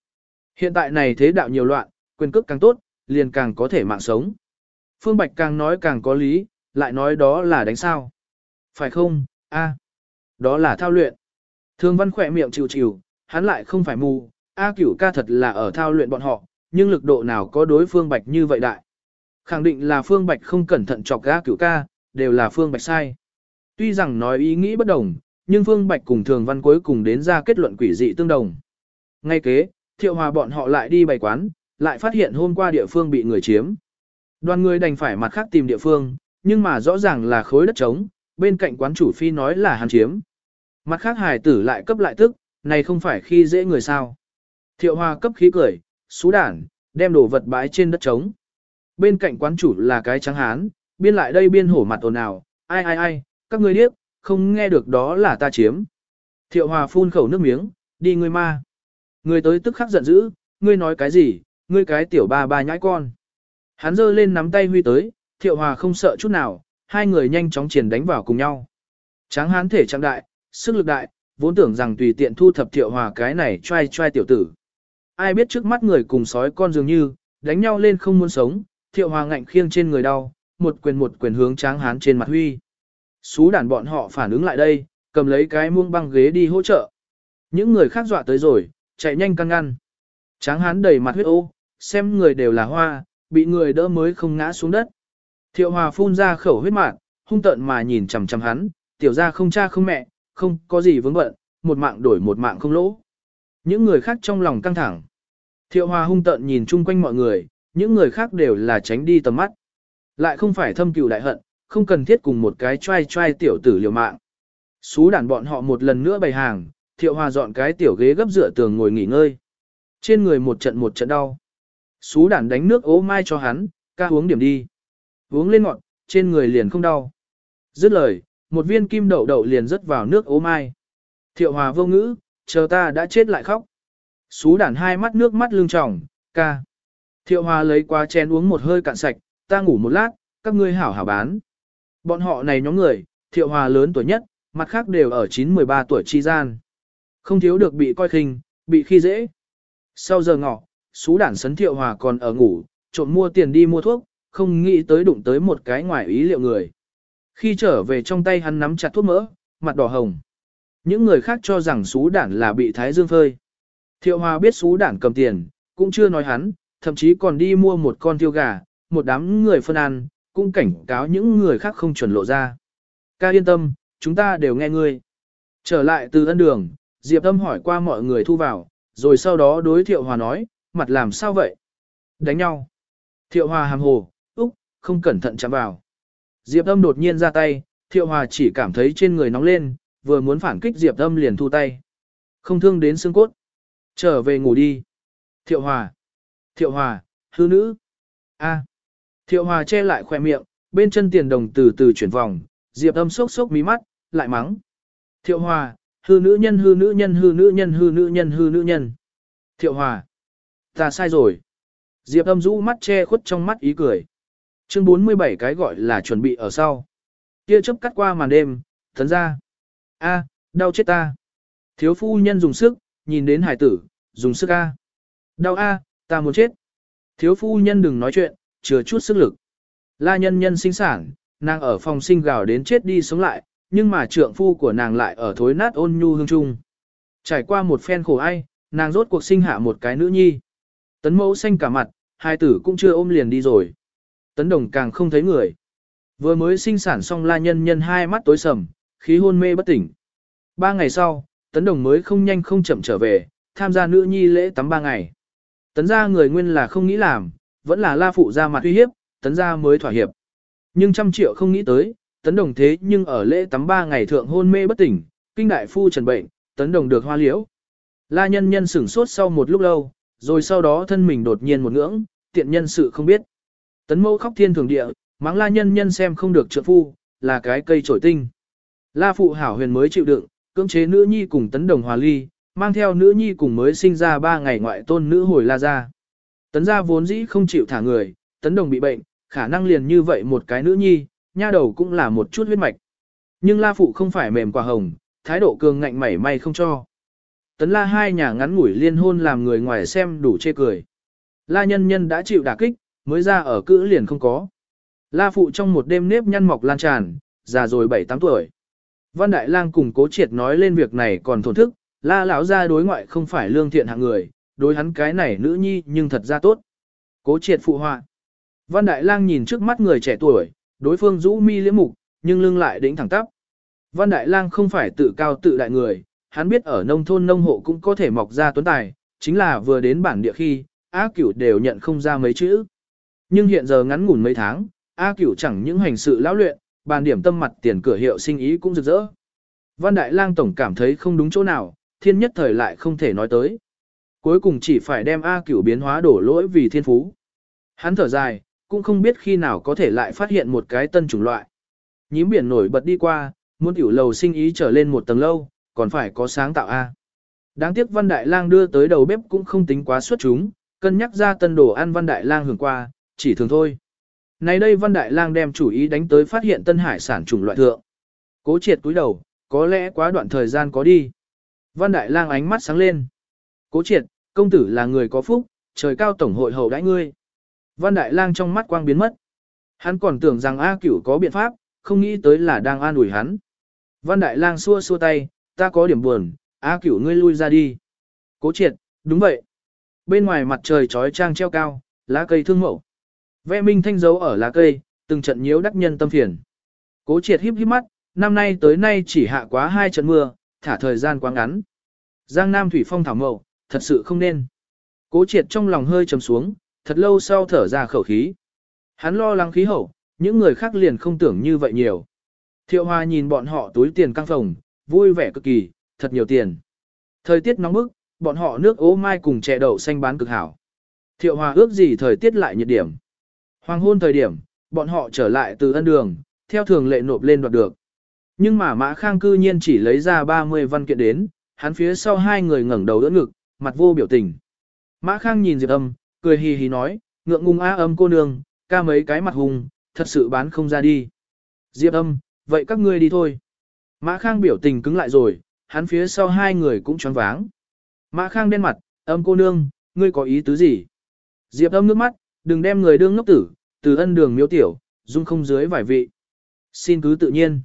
Hiện tại này thế đạo nhiều loạn, quyền cước càng tốt, liền càng có thể mạng sống. Phương Bạch càng nói càng có lý, lại nói đó là đánh sao. Phải không, A. À. Đó là thao luyện. Thương văn khỏe miệng chịu chịu, hắn lại không phải mù, A cửu ca thật là ở thao luyện bọn họ, nhưng lực độ nào có đối Phương Bạch như vậy đại. Khẳng định là Phương Bạch không cẩn thận chọc A cửu ca, đều là Phương Bạch sai. Tuy rằng nói ý nghĩ bất đồng, nhưng Phương Bạch cùng Thường Văn cuối cùng đến ra kết luận quỷ dị tương đồng. Ngay kế, Thiệu Hòa bọn họ lại đi bày quán, lại phát hiện hôm qua địa phương bị người chiếm. Đoàn người đành phải mặt khác tìm địa phương, nhưng mà rõ ràng là khối đất trống, bên cạnh quán chủ phi nói là hắn chiếm. Mặt khác hài tử lại cấp lại tức, này không phải khi dễ người sao. Thiệu hoa cấp khí cười, xú đản, đem đồ vật bãi trên đất trống. Bên cạnh quán chủ là cái trắng hán, biên lại đây biên hổ mặt ồn ào, ai ai ai, các ngươi điếc, không nghe được đó là ta chiếm. Thiệu Hòa phun khẩu nước miếng, đi ngươi ma. Người tới tức khắc giận dữ, ngươi nói cái gì, ngươi cái tiểu ba ba nhãi con. Hắn giơ lên nắm tay huy tới, Thiệu Hòa không sợ chút nào, hai người nhanh chóng triển đánh vào cùng nhau. Tráng hán thể trạng đại, sức lực đại, vốn tưởng rằng tùy tiện thu thập Thiệu Hòa cái này trai trai tiểu tử. Ai biết trước mắt người cùng sói con dường như, đánh nhau lên không muốn sống, Thiệu Hòa ngạnh khiêng trên người đau, một quyền một quyền hướng tráng hán trên mặt huy. Xú đàn bọn họ phản ứng lại đây, cầm lấy cái muông băng ghế đi hỗ trợ. Những người khác dọa tới rồi, chạy nhanh căn ngăn. Tráng hán đầy mặt huyết ô, xem người đều là hoa, bị người đỡ mới không ngã xuống đất. Thiệu hòa phun ra khẩu huyết mạn, hung tợn mà nhìn chằm chằm hắn, tiểu ra không cha không mẹ, không có gì vướng bận, một mạng đổi một mạng không lỗ. Những người khác trong lòng căng thẳng. Thiệu hòa hung tợn nhìn chung quanh mọi người, những người khác đều là tránh đi tầm mắt. Lại không phải thâm cừu đại hận, không cần thiết cùng một cái trai trai tiểu tử liều mạng. Xú đàn bọn họ một lần nữa bày hàng, thiệu hòa dọn cái tiểu ghế gấp dựa tường ngồi nghỉ ngơi. Trên người một trận một trận đau. Xú đản đánh nước ố mai cho hắn, ca uống điểm đi. Uống lên ngọn, trên người liền không đau. Dứt lời, một viên kim đậu đậu liền rớt vào nước ố mai. Thiệu hòa vô ngữ, chờ ta đã chết lại khóc. Xú đản hai mắt nước mắt lưng tròng, ca. Thiệu hòa lấy qua chén uống một hơi cạn sạch, ta ngủ một lát, các ngươi hảo hảo bán. Bọn họ này nhóm người, thiệu hòa lớn tuổi nhất, mặt khác đều ở 9-13 tuổi chi gian. Không thiếu được bị coi khinh, bị khi dễ. Sau giờ ngọ, xú đản sấn thiệu hòa còn ở ngủ, trộm mua tiền đi mua thuốc, không nghĩ tới đụng tới một cái ngoài ý liệu người. Khi trở về trong tay hắn nắm chặt thuốc mỡ, mặt đỏ hồng. Những người khác cho rằng xú đản là bị thái dương phơi. Thiệu hòa biết xú đản cầm tiền, cũng chưa nói hắn, thậm chí còn đi mua một con tiêu gà, một đám người phân ăn, cũng cảnh cáo những người khác không chuẩn lộ ra. Ca yên tâm, chúng ta đều nghe ngươi. Trở lại từ ân đường, Diệp Âm hỏi qua mọi người thu vào, rồi sau đó đối Thiệu Hòa nói, mặt làm sao vậy? Đánh nhau. Thiệu Hòa hàm hồ, úc, không cẩn thận chạm vào. Diệp Âm đột nhiên ra tay, Thiệu Hòa chỉ cảm thấy trên người nóng lên, vừa muốn phản kích Diệp Âm liền thu tay. Không thương đến xương cốt. Trở về ngủ đi. Thiệu Hòa. Thiệu Hòa, hư nữ. A. Thiệu Hòa che lại khoe miệng, bên chân tiền đồng từ từ chuyển vòng, Diệp Âm sốc sốc mí mắt, lại mắng. Thiệu Hòa, hư nữ nhân hư nữ nhân hư nữ nhân hư nữ nhân hư nữ nhân. Thiệu Hòa. Ta sai rồi. Diệp Âm rũ mắt che khuất trong mắt ý cười. Chương 47 cái gọi là chuẩn bị ở sau. Kia chớp cắt qua màn đêm, thấn ra. A, đau chết ta. Thiếu phu nhân dùng sức, nhìn đến hải tử, dùng sức A. Đau A, ta muốn chết. Thiếu phu nhân đừng nói chuyện, chừa chút sức lực. La nhân nhân sinh sản, nàng ở phòng sinh gào đến chết đi sống lại, nhưng mà trượng phu của nàng lại ở thối nát ôn nhu hương trung. Trải qua một phen khổ ai, nàng rốt cuộc sinh hạ một cái nữ nhi. Tấn mẫu xanh cả mặt, hai tử cũng chưa ôm liền đi rồi. Tấn đồng càng không thấy người. Vừa mới sinh sản xong la nhân nhân hai mắt tối sầm, khí hôn mê bất tỉnh. Ba ngày sau, tấn đồng mới không nhanh không chậm trở về, tham gia nữ nhi lễ tắm ba ngày. Tấn ra người nguyên là không nghĩ làm, vẫn là la phụ ra mặt uy hiếp, tấn ra mới thỏa hiệp. Nhưng trăm triệu không nghĩ tới, tấn đồng thế nhưng ở lễ tắm ba ngày thượng hôn mê bất tỉnh, kinh đại phu trần bệnh, tấn đồng được hoa liễu. La nhân nhân sửng sốt sau một lúc lâu, rồi sau đó thân mình đột nhiên một ngưỡng, tiện nhân sự không biết. Tấn mẫu khóc thiên thường địa, mắng la nhân nhân xem không được trợ phu, là cái cây trổi tinh. La phụ hảo huyền mới chịu đựng, cưỡng chế nữ nhi cùng tấn đồng hòa ly, mang theo nữ nhi cùng mới sinh ra ba ngày ngoại tôn nữ hồi la ra. Tấn gia vốn dĩ không chịu thả người, tấn đồng bị bệnh, khả năng liền như vậy một cái nữ nhi, nha đầu cũng là một chút huyết mạch. Nhưng la phụ không phải mềm quả hồng, thái độ cường ngạnh mảy may không cho. Tấn la hai nhà ngắn ngủi liên hôn làm người ngoài xem đủ chê cười. La nhân nhân đã chịu đả kích, mới ra ở cữ liền không có. La phụ trong một đêm nếp nhăn mọc lan tràn, già rồi 7-8 tuổi. Văn Đại Lang cùng Cố Triệt nói lên việc này còn thổn thức, La lão gia đối ngoại không phải lương thiện hạng người, đối hắn cái này nữ nhi nhưng thật ra tốt. Cố Triệt phụ họa. Văn Đại Lang nhìn trước mắt người trẻ tuổi, đối phương rũ mi liễm mục, nhưng lưng lại đỉnh thẳng tắp. Văn Đại Lang không phải tự cao tự đại người, hắn biết ở nông thôn nông hộ cũng có thể mọc ra tuấn tài, chính là vừa đến bản địa khi, A Cửu đều nhận không ra mấy chữ. Nhưng hiện giờ ngắn ngủn mấy tháng, A Cửu chẳng những hành sự lão luyện, bàn điểm tâm mặt tiền cửa hiệu sinh ý cũng rực rỡ. Văn Đại Lang tổng cảm thấy không đúng chỗ nào, thiên nhất thời lại không thể nói tới. Cuối cùng chỉ phải đem A Cửu biến hóa đổ lỗi vì thiên phú. Hắn thở dài, cũng không biết khi nào có thể lại phát hiện một cái tân chủng loại. Nhím biển nổi bật đi qua, muốn tiểu lầu sinh ý trở lên một tầng lâu, còn phải có sáng tạo A. Đáng tiếc Văn Đại Lang đưa tới đầu bếp cũng không tính quá xuất chúng, cân nhắc ra tân đồ ăn Văn Đại Lang hưởng qua, chỉ thường thôi. Này đây Văn Đại Lang đem chủ ý đánh tới phát hiện tân hải sản chủng loại thượng. Cố triệt túi đầu, có lẽ quá đoạn thời gian có đi. Văn Đại Lang ánh mắt sáng lên. Cố triệt, công tử là người có phúc, trời cao tổng hội hậu đãi ngươi. Văn Đại Lang trong mắt quang biến mất. Hắn còn tưởng rằng A Cửu có biện pháp, không nghĩ tới là đang an ủi hắn. Văn Đại Lang xua xua tay, ta có điểm buồn, A Cửu ngươi lui ra đi. Cố triệt, đúng vậy. Bên ngoài mặt trời trói trang treo cao, lá cây thương mẫu. Vẽ minh thanh dấu ở lá cây, từng trận nhiễu đắc nhân tâm phiền. Cố triệt híp híp mắt, năm nay tới nay chỉ hạ quá hai trận mưa, thả thời gian quá ngắn. Giang Nam thủy phong thảo mậu, thật sự không nên. Cố triệt trong lòng hơi trầm xuống, thật lâu sau thở ra khẩu khí. Hắn lo lắng khí hậu, những người khác liền không tưởng như vậy nhiều. Thiệu Hoa nhìn bọn họ túi tiền căng phòng, vui vẻ cực kỳ, thật nhiều tiền. Thời tiết nóng bức, bọn họ nước ố mai cùng chè đậu xanh bán cực hảo. Thiệu hòa ước gì thời tiết lại nhiệt điểm. Hoàng hôn thời điểm, bọn họ trở lại từ ân đường, theo thường lệ nộp lên đoạt được. Nhưng mà Mã Khang cư nhiên chỉ lấy ra 30 văn kiện đến, hắn phía sau hai người ngẩng đầu đỡ ngực, mặt vô biểu tình. Mã Khang nhìn Diệp Âm, cười hì hì nói, ngượng ngùng á âm cô nương, ca mấy cái mặt hùng, thật sự bán không ra đi. Diệp Âm, vậy các ngươi đi thôi. Mã Khang biểu tình cứng lại rồi, hắn phía sau hai người cũng choáng váng. Mã Khang đen mặt, âm cô nương, ngươi có ý tứ gì? Diệp Âm nước mắt, đừng đem người đương ngốc tử, từ ân đường miếu tiểu, dung không dưới vài vị. Xin cứ tự nhiên.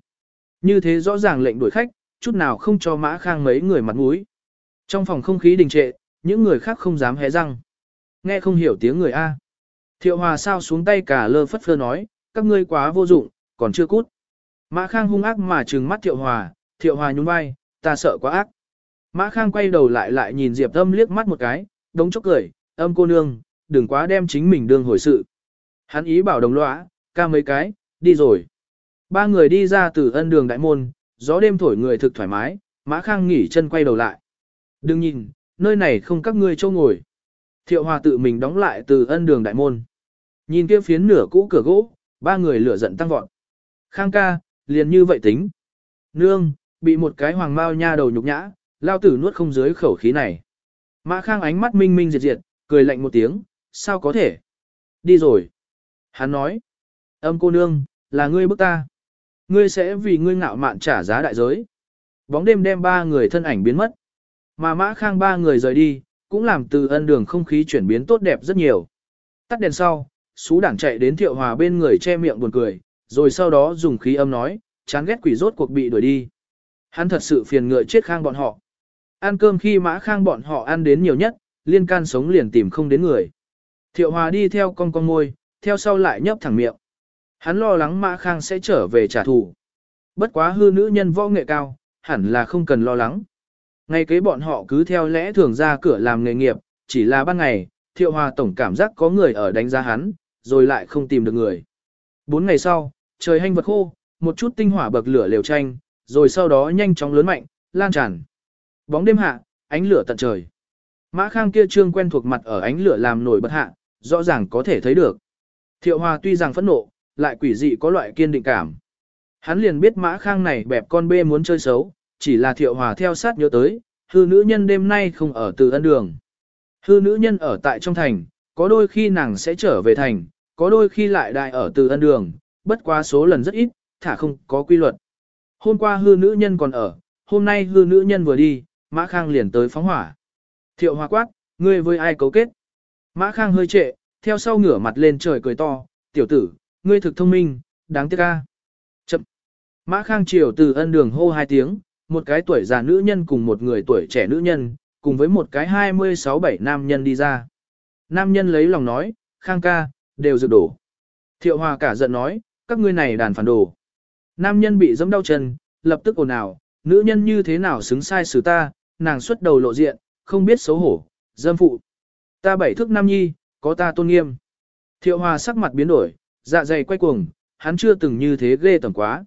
Như thế rõ ràng lệnh đuổi khách, chút nào không cho Mã Khang mấy người mặt mũi. Trong phòng không khí đình trệ, những người khác không dám hé răng. Nghe không hiểu tiếng người A. Thiệu Hòa sao xuống tay cả lơ phất phơ nói, các ngươi quá vô dụng, còn chưa cút. Mã Khang hung ác mà trừng mắt Thiệu Hòa, Thiệu Hòa nhún vai, ta sợ quá ác. Mã Khang quay đầu lại lại nhìn Diệp Âm liếc mắt một cái, đống chốc cười, âm cô nương, đừng quá đem chính mình đương hồi sự. Hắn ý bảo đồng lõa, ca mấy cái, đi rồi. Ba người đi ra từ ân đường đại môn, gió đêm thổi người thực thoải mái, Mã Khang nghỉ chân quay đầu lại. Đừng nhìn, nơi này không các ngươi châu ngồi. Thiệu Hòa tự mình đóng lại từ ân đường đại môn. Nhìn kia phiến nửa cũ cửa gỗ, ba người lửa giận tăng vọt. Khang ca, liền như vậy tính. Nương, bị một cái hoàng mao nha đầu nhục nhã, lao tử nuốt không dưới khẩu khí này. Mã Khang ánh mắt minh minh diệt diệt, cười lạnh một tiếng, sao có thể? Đi rồi. Hắn nói, âm cô nương, là ngươi bức ta. Ngươi sẽ vì ngươi ngạo mạn trả giá đại giới. Bóng đêm đem ba người thân ảnh biến mất. Mà Mã Khang ba người rời đi, cũng làm từ ân đường không khí chuyển biến tốt đẹp rất nhiều. Tắt đèn sau, xú đảng chạy đến thiệu hòa bên người che miệng buồn cười, rồi sau đó dùng khí âm nói, chán ghét quỷ rốt cuộc bị đuổi đi. Hắn thật sự phiền ngựa chết khang bọn họ. Ăn cơm khi mã khang bọn họ ăn đến nhiều nhất, liên can sống liền tìm không đến người. Thiệu hòa đi theo con con môi, theo sau lại nhấp thẳng miệng. Hắn lo lắng mã khang sẽ trở về trả thù. Bất quá hư nữ nhân võ nghệ cao, hẳn là không cần lo lắng. Ngay kế bọn họ cứ theo lẽ thường ra cửa làm nghề nghiệp, chỉ là ban ngày, thiệu hòa tổng cảm giác có người ở đánh giá hắn, rồi lại không tìm được người. Bốn ngày sau, trời hanh vật khô, một chút tinh hỏa bậc lửa liều tranh, rồi sau đó nhanh chóng lớn mạnh, lan tràn. Bóng đêm hạ, ánh lửa tận trời. Mã Khang kia trương quen thuộc mặt ở ánh lửa làm nổi bật hạ, rõ ràng có thể thấy được. Thiệu Hòa tuy rằng phẫn nộ, lại quỷ dị có loại kiên định cảm. Hắn liền biết Mã Khang này bẹp con bê muốn chơi xấu, chỉ là Thiệu Hòa theo sát nhớ tới, hư nữ nhân đêm nay không ở từ ân đường. Hư nữ nhân ở tại trong thành, có đôi khi nàng sẽ trở về thành, có đôi khi lại đại ở từ ân đường, bất quá số lần rất ít, thả không có quy luật. Hôm qua hư nữ nhân còn ở, hôm nay hư nữ nhân vừa đi, Mã Khang liền tới phóng hỏa. Thiệu Hoa quát, ngươi với ai cấu kết? Mã Khang hơi trệ, theo sau ngửa mặt lên trời cười to, tiểu tử, ngươi thực thông minh, đáng tiếc ca. Chậm. Mã Khang chiều từ ân đường hô hai tiếng, một cái tuổi già nữ nhân cùng một người tuổi trẻ nữ nhân, cùng với một cái 26-7 nam nhân đi ra. Nam nhân lấy lòng nói, Khang ca, đều dự đổ. Thiệu Hòa cả giận nói, các ngươi này đàn phản đồ. Nam nhân bị giẫm đau chân, lập tức ồn ào, nữ nhân như thế nào xứng sai xử ta, nàng xuất đầu lộ diện, không biết xấu hổ, dâm phụ. Ta bảy thước nam nhi, có ta tôn nghiêm. Thiệu Hòa sắc mặt biến đổi, dạ dày quay cuồng, hắn chưa từng như thế ghê tởm quá.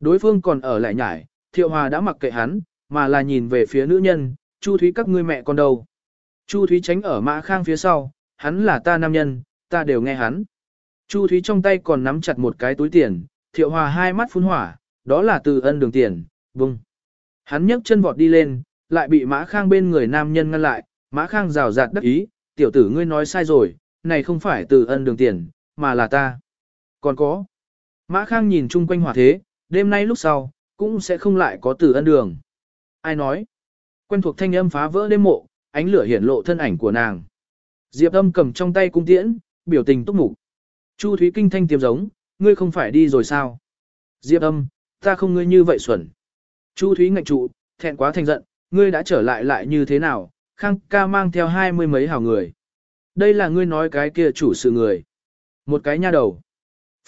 Đối phương còn ở lại nhải, Thiệu Hòa đã mặc kệ hắn, mà là nhìn về phía nữ nhân, Chu Thúy các ngươi mẹ con đâu. Chu Thúy tránh ở mã khang phía sau, hắn là ta nam nhân, ta đều nghe hắn. Chu Thúy trong tay còn nắm chặt một cái túi tiền, thiệu hòa hai mắt phun hỏa, đó là từ ân đường tiền, bung. Hắn nhấc chân vọt đi lên, lại bị mã khang bên người nam nhân ngăn lại, mã khang rào rạt đắc ý, tiểu tử ngươi nói sai rồi, này không phải từ ân đường tiền, mà là ta. Còn có. Mã khang nhìn chung quanh hỏa thế, đêm nay lúc sau, cũng sẽ không lại có từ ân đường. Ai nói? Quen thuộc thanh âm phá vỡ đêm mộ, ánh lửa hiển lộ thân ảnh của nàng. Diệp âm cầm trong tay cung tiễn, biểu tình túc mục. Chu Thúy Kinh thanh tiêm giống, ngươi không phải đi rồi sao? Diệp âm, ta không ngươi như vậy xuẩn. Chu Thúy ngạch trụ, thẹn quá thành giận, ngươi đã trở lại lại như thế nào? Khang ca mang theo hai mươi mấy hào người. Đây là ngươi nói cái kia chủ sự người. Một cái nha đầu.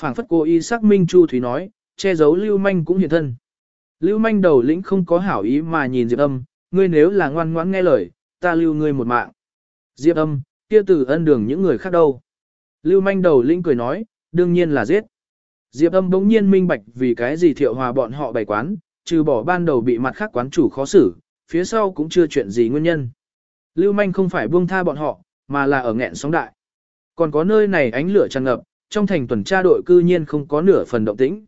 phảng phất cô y xác minh Chu Thúy nói, che giấu lưu manh cũng hiện thân. Lưu manh đầu lĩnh không có hảo ý mà nhìn Diệp âm, ngươi nếu là ngoan ngoãn nghe lời, ta lưu ngươi một mạng. Diệp âm, kia tử ân đường những người khác đâu. Lưu manh đầu lĩnh cười nói, đương nhiên là giết. Diệp âm bỗng nhiên minh bạch vì cái gì thiệu hòa bọn họ bày quán, trừ bỏ ban đầu bị mặt khác quán chủ khó xử, phía sau cũng chưa chuyện gì nguyên nhân. Lưu manh không phải buông tha bọn họ, mà là ở nghẹn sóng đại. Còn có nơi này ánh lửa tràn ngập, trong thành tuần tra đội cư nhiên không có nửa phần động tĩnh.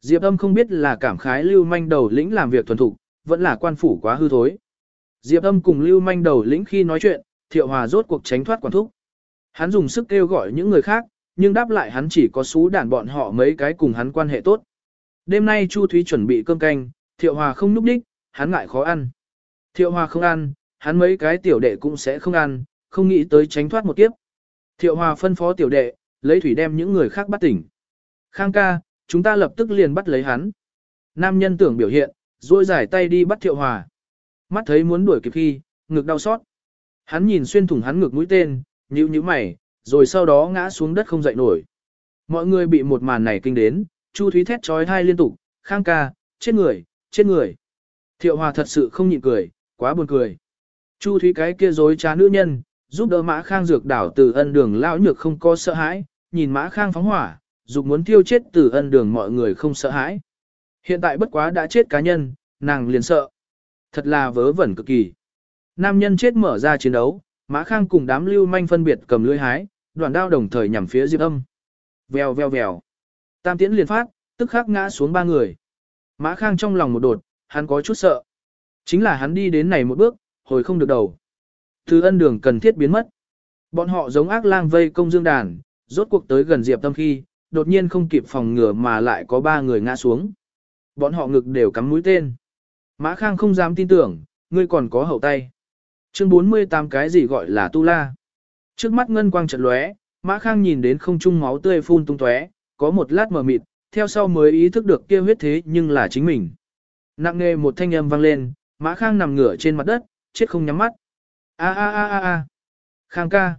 Diệp âm không biết là cảm khái lưu manh đầu lĩnh làm việc thuần thục, vẫn là quan phủ quá hư thối. Diệp âm cùng lưu manh đầu lĩnh khi nói chuyện, thiệu hòa rốt cuộc tránh thoát quản thúc. Hắn dùng sức kêu gọi những người khác, nhưng đáp lại hắn chỉ có xú đàn bọn họ mấy cái cùng hắn quan hệ tốt. Đêm nay Chu Thúy chuẩn bị cơm canh, thiệu hòa không núp đích, hắn ngại khó ăn. Thiệu hòa không ăn, hắn mấy cái tiểu đệ cũng sẽ không ăn, không nghĩ tới tránh thoát một kiếp. Thiệu hòa phân phó tiểu đệ, lấy thủy đem những người khác bắt tỉnh. Khang ca, chúng ta lập tức liền bắt lấy hắn. Nam nhân tưởng biểu hiện, duỗi giải tay đi bắt thiệu hòa. Mắt thấy muốn đuổi kịp khi, ngực đau xót. Hắn nhìn xuyên thủng hắn ngực mũi tên, nhíu nhíu mày, rồi sau đó ngã xuống đất không dậy nổi. Mọi người bị một màn này kinh đến, Chu Thúy thét trói thai liên tục, khang ca, chết người, chết người. Thiệu hòa thật sự không nhịn cười, quá buồn cười. Chu Thúy cái kia dối trá nữ nhân, giúp đỡ mã khang dược đảo từ ân đường lão nhược không có sợ hãi, nhìn mã khang phóng hỏa, dục muốn tiêu chết từ ân đường mọi người không sợ hãi. Hiện tại bất quá đã chết cá nhân, nàng liền sợ. Thật là vớ vẩn cực kỳ. Nam nhân chết mở ra chiến đấu, Mã Khang cùng đám lưu manh phân biệt cầm lưỡi hái, đoạn đao đồng thời nhằm phía Diệp Âm. Vèo vèo vèo. Tam tiễn liền phát, tức khắc ngã xuống ba người. Mã Khang trong lòng một đột, hắn có chút sợ. Chính là hắn đi đến này một bước, hồi không được đầu. Từ ân đường cần thiết biến mất. Bọn họ giống ác lang vây công dương đàn, rốt cuộc tới gần Diệp Tâm khi, đột nhiên không kịp phòng ngừa mà lại có ba người ngã xuống. Bọn họ ngực đều cắm mũi tên. Mã Khang không dám tin tưởng, ngươi còn có hậu tay. Chương 48 cái gì gọi là tu la? Trước mắt ngân quang chợt lóe, Mã Khang nhìn đến không trung máu tươi phun tung tóe, có một lát mờ mịt, theo sau mới ý thức được kia huyết thế nhưng là chính mình. Nặng nghe một thanh âm vang lên, Mã Khang nằm ngửa trên mặt đất, chết không nhắm mắt. A a a a a. Khang ca.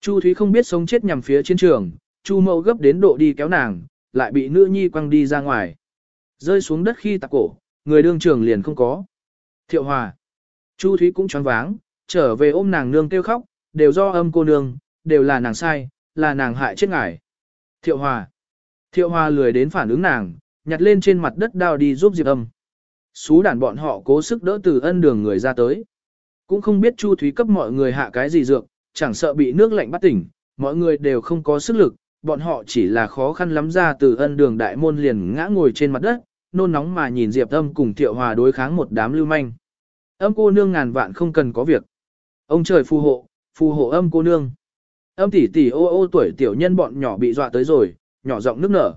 Chu Thúy không biết sống chết nhằm phía chiến trường, Chu Mậu gấp đến độ đi kéo nàng, lại bị nữ nhi quăng đi ra ngoài. Rơi xuống đất khi tạc cổ, người đương trường liền không có. Thiệu Hòa. Chu Thúy cũng choáng váng, trở về ôm nàng nương kêu khóc, đều do âm cô nương, đều là nàng sai, là nàng hại chết ngài. Thiệu Hòa. Thiệu Hòa lười đến phản ứng nàng, nhặt lên trên mặt đất đao đi giúp Diệp Âm. Xú đàn bọn họ cố sức đỡ từ ân đường người ra tới. Cũng không biết Chu Thúy cấp mọi người hạ cái gì dược, chẳng sợ bị nước lạnh bắt tỉnh, mọi người đều không có sức lực, bọn họ chỉ là khó khăn lắm ra từ ân đường đại môn liền ngã ngồi trên mặt đất, nôn nóng mà nhìn Diệp Âm cùng Thiệu Hòa đối kháng một đám lưu manh. Âm cô nương ngàn vạn không cần có việc. Ông trời phù hộ, phù hộ âm cô nương. Âm tỷ tỷ ô ô tuổi tiểu nhân bọn nhỏ bị dọa tới rồi, nhỏ giọng nước nở.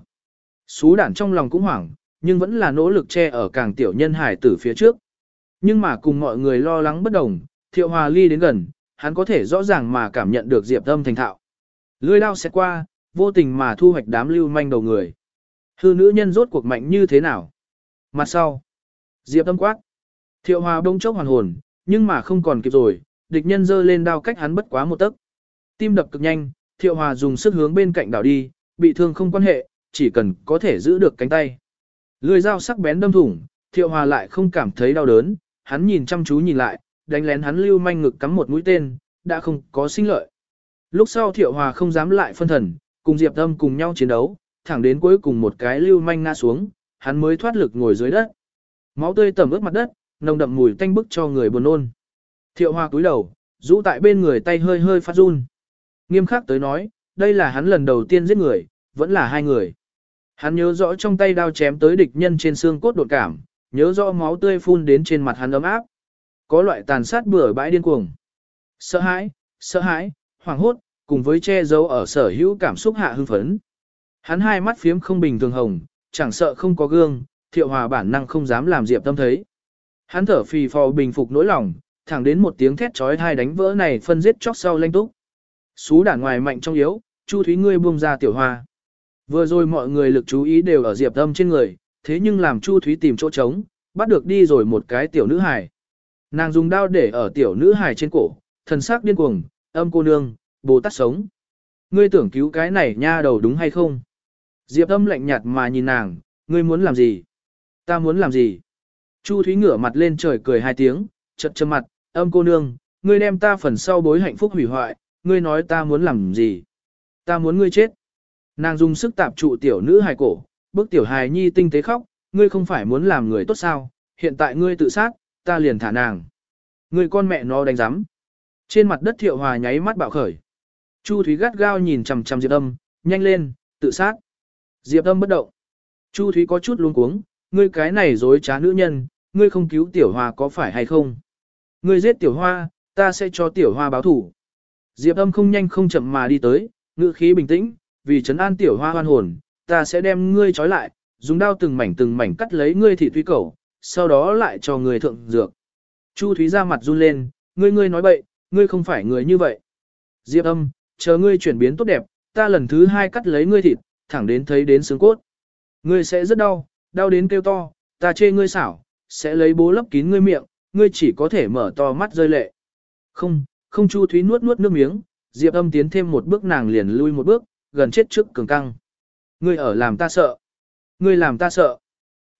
Xú đản trong lòng cũng hoảng, nhưng vẫn là nỗ lực che ở càng tiểu nhân hải tử phía trước. Nhưng mà cùng mọi người lo lắng bất đồng, thiệu hòa ly đến gần, hắn có thể rõ ràng mà cảm nhận được diệp âm thành thạo. Lưỡi đao sẽ qua, vô tình mà thu hoạch đám lưu manh đầu người. Hư nữ nhân rốt cuộc mạnh như thế nào? Mặt sau. Diệp âm quát. Thiệu hòa bông chốc hoàn hồn, nhưng mà không còn kịp rồi, địch nhân giơ lên đao cách hắn bất quá một tấc. Tim đập cực nhanh, thiệu hòa dùng sức hướng bên cạnh đảo đi, bị thương không quan hệ, chỉ cần có thể giữ được cánh tay. Lưỡi dao sắc bén đâm thủng, thiệu hòa lại không cảm thấy đau đớn, hắn nhìn chăm chú nhìn lại, đánh lén hắn lưu manh ngực cắm một mũi tên, đã không có sinh lợi. Lúc sau thiệu hòa không dám lại phân thần, cùng Diệp Tâm cùng nhau chiến đấu, thẳng đến cuối cùng một cái lưu manh ngã xuống, hắn mới thoát lực ngồi dưới đất. Máu tươi tẩm ướt mặt đất, nồng đậm mùi tanh bức cho người buồn nôn. Thiệu Hoa cúi đầu, rũ tại bên người tay hơi hơi phát run. Nghiêm khắc tới nói, đây là hắn lần đầu tiên giết người, vẫn là hai người. Hắn nhớ rõ trong tay đao chém tới địch nhân trên xương cốt đột cảm, nhớ rõ máu tươi phun đến trên mặt hắn ấm áp. Có loại tàn sát bừa bãi điên cuồng. Sợ hãi, sợ hãi, hoảng hốt, cùng với che giấu ở sở hữu cảm xúc hạ hưng phấn. Hắn hai mắt phiếm không bình thường hồng, chẳng sợ không có gương, thiệu hòa bản năng không dám làm diệp tâm thấy. Hắn thở phì phò bình phục nỗi lòng, thẳng đến một tiếng thét chói tai đánh vỡ này phân giết chóc sau lanh túc. Xú đản ngoài mạnh trong yếu, Chu Thúy ngươi buông ra tiểu hoa. Vừa rồi mọi người lực chú ý đều ở Diệp Âm trên người, thế nhưng làm Chu Thúy tìm chỗ trống, bắt được đi rồi một cái tiểu nữ hài. Nàng dùng đao để ở tiểu nữ hài trên cổ, thần sắc điên cuồng, âm cô nương, bồ tát sống. Ngươi tưởng cứu cái này nha đầu đúng hay không? Diệp Âm lạnh nhạt mà nhìn nàng, ngươi muốn làm gì? Ta muốn làm gì? Chu Thúy ngửa mặt lên trời cười hai tiếng, chật châm mặt, âm cô nương, ngươi đem ta phần sau bối hạnh phúc hủy hoại, ngươi nói ta muốn làm gì? Ta muốn ngươi chết. Nàng dùng sức tạp trụ tiểu nữ hài cổ, bước tiểu hài nhi tinh tế khóc, ngươi không phải muốn làm người tốt sao, hiện tại ngươi tự sát, ta liền thả nàng. Ngươi con mẹ nó đánh rắm. Trên mặt đất thiệu hòa nháy mắt bạo khởi. Chu Thúy gắt gao nhìn chằm chằm Diệp Âm, nhanh lên, tự sát. Diệp Âm bất động. Chu Thúy có chút luống cuống, ngươi cái này dối trá nữ nhân, ngươi không cứu tiểu hoa có phải hay không? Ngươi giết tiểu hoa, ta sẽ cho tiểu hoa báo thủ. Diệp âm không nhanh không chậm mà đi tới, ngữ khí bình tĩnh, vì trấn an tiểu hoa hoan hồn, ta sẽ đem ngươi trói lại, dùng đao từng mảnh từng mảnh cắt lấy ngươi thị tuy cẩu, sau đó lại cho ngươi thượng dược. Chu Thúy ra mặt run lên, ngươi ngươi nói bậy, ngươi không phải người như vậy. Diệp âm, chờ ngươi chuyển biến tốt đẹp, ta lần thứ hai cắt lấy ngươi thịt, thẳng đến thấy đến xương cốt. Ngươi sẽ rất đau, đau đến kêu to, ta chê ngươi xảo, sẽ lấy bố lấp kín ngươi miệng, ngươi chỉ có thể mở to mắt rơi lệ. Không, không Chu Thúy nuốt nuốt nước miếng, Diệp âm tiến thêm một bước nàng liền lui một bước, gần chết trước cường căng. Ngươi ở làm ta sợ. Ngươi làm ta sợ.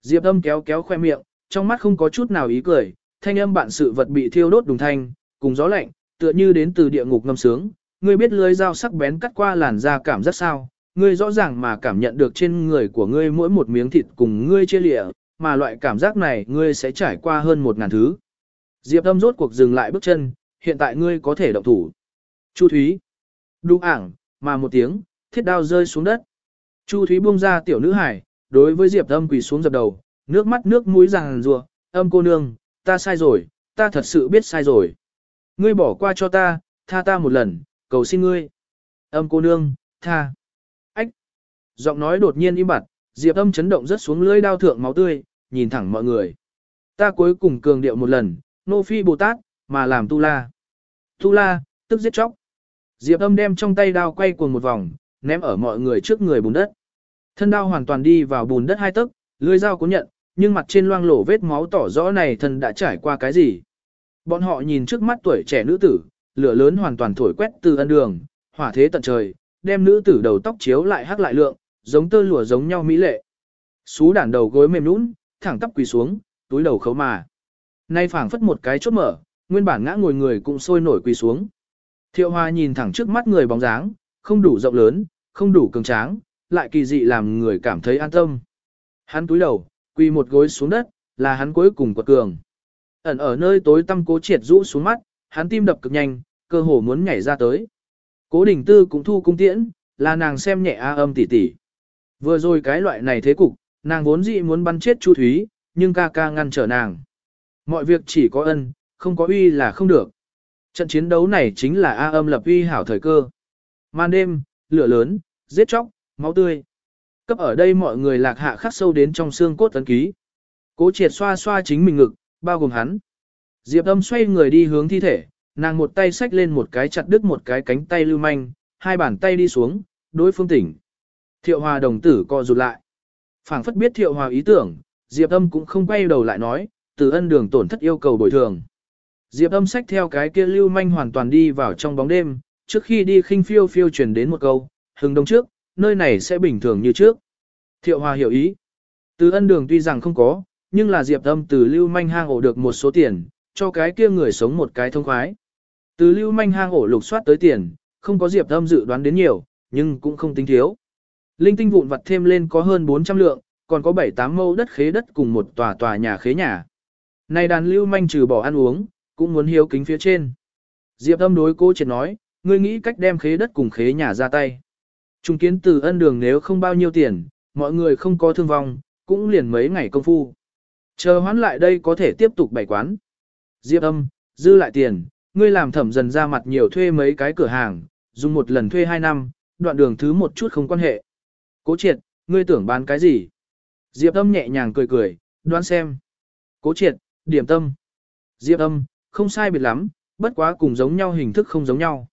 Diệp âm kéo kéo khoe miệng, trong mắt không có chút nào ý cười, thanh âm bạn sự vật bị thiêu đốt đùng thanh, cùng gió lạnh, tựa như đến từ địa ngục ngâm sướng. Ngươi biết lưới dao sắc bén cắt qua làn da cảm giác sao? Ngươi rõ ràng mà cảm nhận được trên người của ngươi mỗi một miếng thịt cùng ngươi chia lịa, mà loại cảm giác này ngươi sẽ trải qua hơn một ngàn thứ. Diệp âm rốt cuộc dừng lại bước chân, hiện tại ngươi có thể động thủ. Chu Thúy. Đu ảng, mà một tiếng, thiết đao rơi xuống đất. Chu Thúy buông ra tiểu nữ hải, đối với Diệp âm quỳ xuống dập đầu, nước mắt nước mũi ràng rùa, âm cô nương, ta sai rồi, ta thật sự biết sai rồi. Ngươi bỏ qua cho ta, tha ta một lần, cầu xin ngươi. Âm cô nương, tha. Ách. Giọng nói đột nhiên im bặt, Diệp âm chấn động rất xuống lưỡi đao thượng máu tươi, nhìn thẳng mọi người. Ta cuối cùng cường điệu một lần, nô phi Bồ Tát, mà làm tu la. Tu la, tức giết chóc. Diệp âm đem trong tay đao quay cuồng một vòng, ném ở mọi người trước người bùn đất. Thân đao hoàn toàn đi vào bùn đất hai tấc, lưỡi dao cố nhận, nhưng mặt trên loang lổ vết máu tỏ rõ này thân đã trải qua cái gì. Bọn họ nhìn trước mắt tuổi trẻ nữ tử, lửa lớn hoàn toàn thổi quét từ ân đường, hỏa thế tận trời, đem nữ tử đầu tóc chiếu lại hắc lại lượng, giống tơ lụa giống nhau mỹ lệ. Xú đản đầu gối mềm nũng, thẳng tắp quỳ xuống, túi đầu khấu mà. Nay phảng phất một cái chốt mở, nguyên bản ngã ngồi người cũng sôi nổi quỳ xuống. Thiệu Hoa nhìn thẳng trước mắt người bóng dáng, không đủ rộng lớn, không đủ cường tráng, lại kỳ dị làm người cảm thấy an tâm. Hắn túi đầu, quỳ một gối xuống đất, là hắn cuối cùng quật cường. Ẩn ở nơi tối tăm cố triệt rũ xuống mắt, hắn tim đập cực nhanh, cơ hồ muốn nhảy ra tới. Cố đình tư cũng thu cung tiễn, là nàng xem nhẹ A âm tỉ tỉ. Vừa rồi cái loại này thế cục, nàng vốn dĩ muốn bắn chết Chu Thúy, nhưng ca ca ngăn trở nàng. Mọi việc chỉ có ân, không có uy là không được. Trận chiến đấu này chính là A âm lập uy hảo thời cơ. Man đêm, lửa lớn, giết chóc, máu tươi. Cấp ở đây mọi người lạc hạ khắc sâu đến trong xương cốt tấn ký. Cố triệt xoa xoa chính mình ngực, bao gồm hắn. Diệp âm xoay người đi hướng thi thể, nàng một tay xách lên một cái chặt đứt một cái cánh tay lưu manh, hai bàn tay đi xuống, đối phương tỉnh. Thiệu hòa đồng tử co rụt lại. phảng phất biết thiệu hòa ý tưởng, Diệp âm cũng không quay đầu lại nói, từ ân đường tổn thất yêu cầu bồi thường. Diệp âm xách theo cái kia lưu manh hoàn toàn đi vào trong bóng đêm, trước khi đi khinh phiêu phiêu truyền đến một câu, hừng đông trước, nơi này sẽ bình thường như trước. Thiệu hòa hiểu ý. Từ ân đường tuy rằng không có, nhưng là Diệp âm từ lưu manh hang ổ được một số tiền, cho cái kia người sống một cái thông khoái. Từ lưu manh hang ổ lục soát tới tiền, không có Diệp âm dự đoán đến nhiều, nhưng cũng không tính thiếu. Linh tinh vụn vặt thêm lên có hơn 400 lượng, còn có 7-8 mẫu đất khế đất cùng một tòa tòa nhà khế nhà. Này đàn lưu manh trừ bỏ ăn uống, cũng muốn hiếu kính phía trên. Diệp âm đối cô triệt nói, ngươi nghĩ cách đem khế đất cùng khế nhà ra tay. Trung kiến từ ân đường nếu không bao nhiêu tiền, mọi người không có thương vong, cũng liền mấy ngày công phu. Chờ hoán lại đây có thể tiếp tục bày quán. Diệp âm, dư lại tiền, ngươi làm thẩm dần ra mặt nhiều thuê mấy cái cửa hàng, dùng một lần thuê hai năm, đoạn đường thứ một chút không quan hệ. Cố triệt, ngươi tưởng bán cái gì? Diệp âm nhẹ nhàng cười cười, đoán xem. Cố triệt, điểm tâm. Diệp âm, không sai biệt lắm, bất quá cùng giống nhau hình thức không giống nhau.